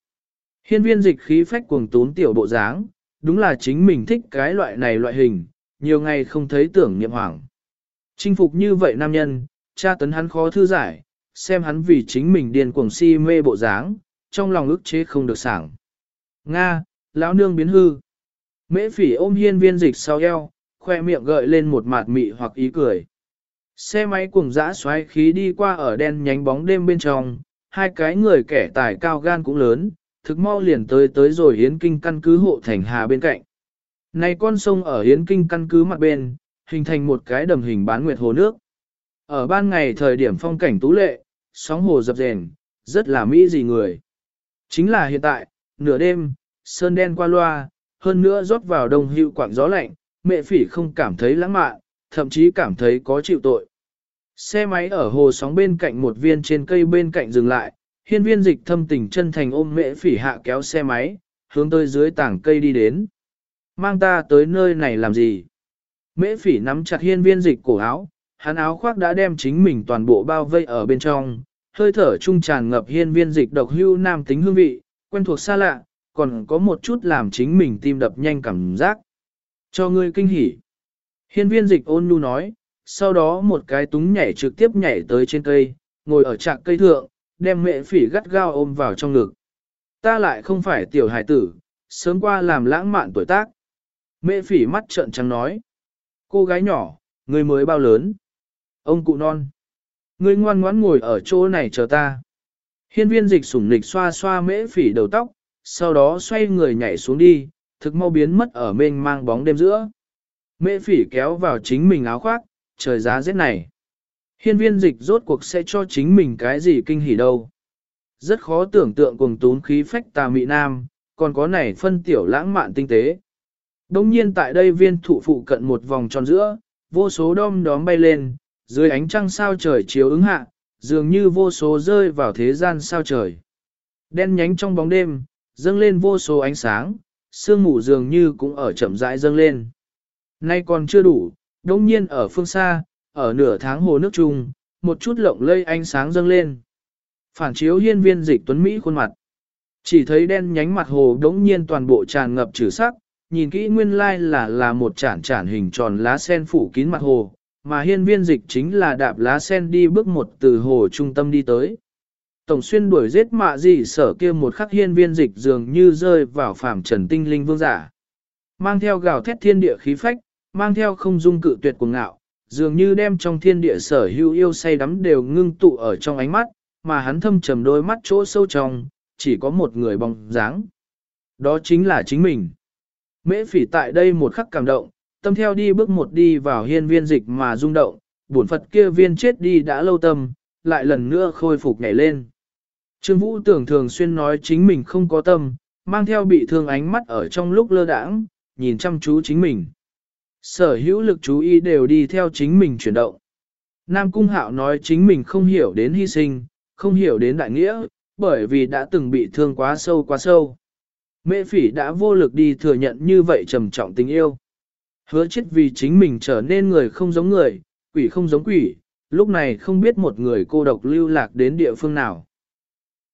Hiên viên dịch khí phách cuồng tún tiểu bộ dáng, đúng là chính mình thích cái loại này loại hình, nhiều ngày không thấy tưởng niệm hoảng. Chinh phục như vậy nam nhân, cha tấn hắn khó thư giải, xem hắn vì chính mình điên cuồng si mê bộ dáng, trong lòng ức chế không được sảng. Nga, lão nương biến hư. Mễ phỉ ôm hiên viên dịch sau eo, khoe miệng gợi lên một mạt mị hoặc ý cười. Xe máy cùng dã xoáy khí đi qua ở đen nhánh bóng đêm bên trong, hai cái người kẻ tài cao gan cũng lớn, thực mau liền tới tới rồi hiến kinh căn cứ hộ thành hà bên cạnh. Này con sông ở hiến kinh căn cứ mặt bên, hình thành một cái đầm hình bán nguyệt hồ nước. Ở ban ngày thời điểm phong cảnh tú lệ, sóng hồ dập dềnh, rất là mỹ gì người. Chính là hiện tại, nửa đêm, sơn đen qua loa, hơn nữa rót vào đông hữu quảng gió lạnh, mẹ phỉ không cảm thấy lãng mạn, thậm chí cảm thấy có chịu tội. Xe máy ở hồ sóng bên cạnh một viên trên cây bên cạnh dừng lại, hiên viên dịch thâm tình chân thành ôm mẹ phỉ hạ kéo xe máy, hướng tới dưới tảng cây đi đến. Mang ta tới nơi này làm gì? Mễ phỉ nắm chặt hiên viên dịch cổ áo, hắn áo khoác đã đem chính mình toàn bộ bao vây ở bên trong, hơi thở trung tràn ngập hiên viên dịch độc hưu nam tính hương vị, quen thuộc xa lạ, còn có một chút làm chính mình tim đập nhanh cảm giác. Cho ngươi kinh hỉ. Hiên viên dịch ôn nhu nói, sau đó một cái túng nhảy trực tiếp nhảy tới trên cây, ngồi ở trạng cây thượng, đem mẹ phỉ gắt gao ôm vào trong ngực. Ta lại không phải tiểu hải tử, sớm qua làm lãng mạn tuổi tác. Mẹ phỉ mắt trợn trắng nói. Cô gái nhỏ, người mới bao lớn. Ông cụ non. Ngươi ngoan ngoãn ngồi ở chỗ này chờ ta. Hiên viên dịch sủng nịch xoa xoa mễ phỉ đầu tóc, sau đó xoay người nhảy xuống đi, thực mau biến mất ở mênh mang bóng đêm giữa. Mễ phỉ kéo vào chính mình áo khoác, trời giá rét này. Hiên viên dịch rốt cuộc sẽ cho chính mình cái gì kinh hỉ đâu. Rất khó tưởng tượng cùng tún khí phách tà mị nam, còn có này phân tiểu lãng mạn tinh tế. Đông nhiên tại đây viên thụ phụ cận một vòng tròn giữa, vô số đom đóm bay lên, dưới ánh trăng sao trời chiếu ứng hạ, dường như vô số rơi vào thế gian sao trời. Đen nhánh trong bóng đêm, dâng lên vô số ánh sáng, sương mù dường như cũng ở chậm rãi dâng lên. Nay còn chưa đủ, đông nhiên ở phương xa, ở nửa tháng hồ nước trung, một chút lộng lây ánh sáng dâng lên. Phản chiếu hiên viên dịch tuấn Mỹ khuôn mặt. Chỉ thấy đen nhánh mặt hồ đống nhiên toàn bộ tràn ngập trừ sắc, nhìn kỹ nguyên lai là là một chản chản hình tròn lá sen phủ kín mặt hồ, mà hiên viên dịch chính là đạp lá sen đi bước một từ hồ trung tâm đi tới. Tổng xuyên đuổi giết mạ gì sở kia một khắc hiên viên dịch dường như rơi vào phàm trần tinh linh vương giả. Mang theo gào thét thiên địa khí phách, mang theo không dung cự tuyệt của ngạo, dường như đem trong thiên địa sở hữu yêu say đắm đều ngưng tụ ở trong ánh mắt, mà hắn thâm trầm đôi mắt chỗ sâu trong, chỉ có một người bóng dáng. Đó chính là chính mình. Mễ phỉ tại đây một khắc cảm động, tâm theo đi bước một đi vào hiên viên dịch mà rung động, bổn Phật kia viên chết đi đã lâu tâm, lại lần nữa khôi phục nhảy lên. Trương Vũ tưởng thường xuyên nói chính mình không có tâm, mang theo bị thương ánh mắt ở trong lúc lơ đãng, nhìn chăm chú chính mình. Sở hữu lực chú ý đều đi theo chính mình chuyển động. Nam Cung Hạo nói chính mình không hiểu đến hy sinh, không hiểu đến đại nghĩa, bởi vì đã từng bị thương quá sâu quá sâu. Mẹ phỉ đã vô lực đi thừa nhận như vậy trầm trọng tình yêu. Hứa chết vì chính mình trở nên người không giống người, quỷ không giống quỷ, lúc này không biết một người cô độc lưu lạc đến địa phương nào.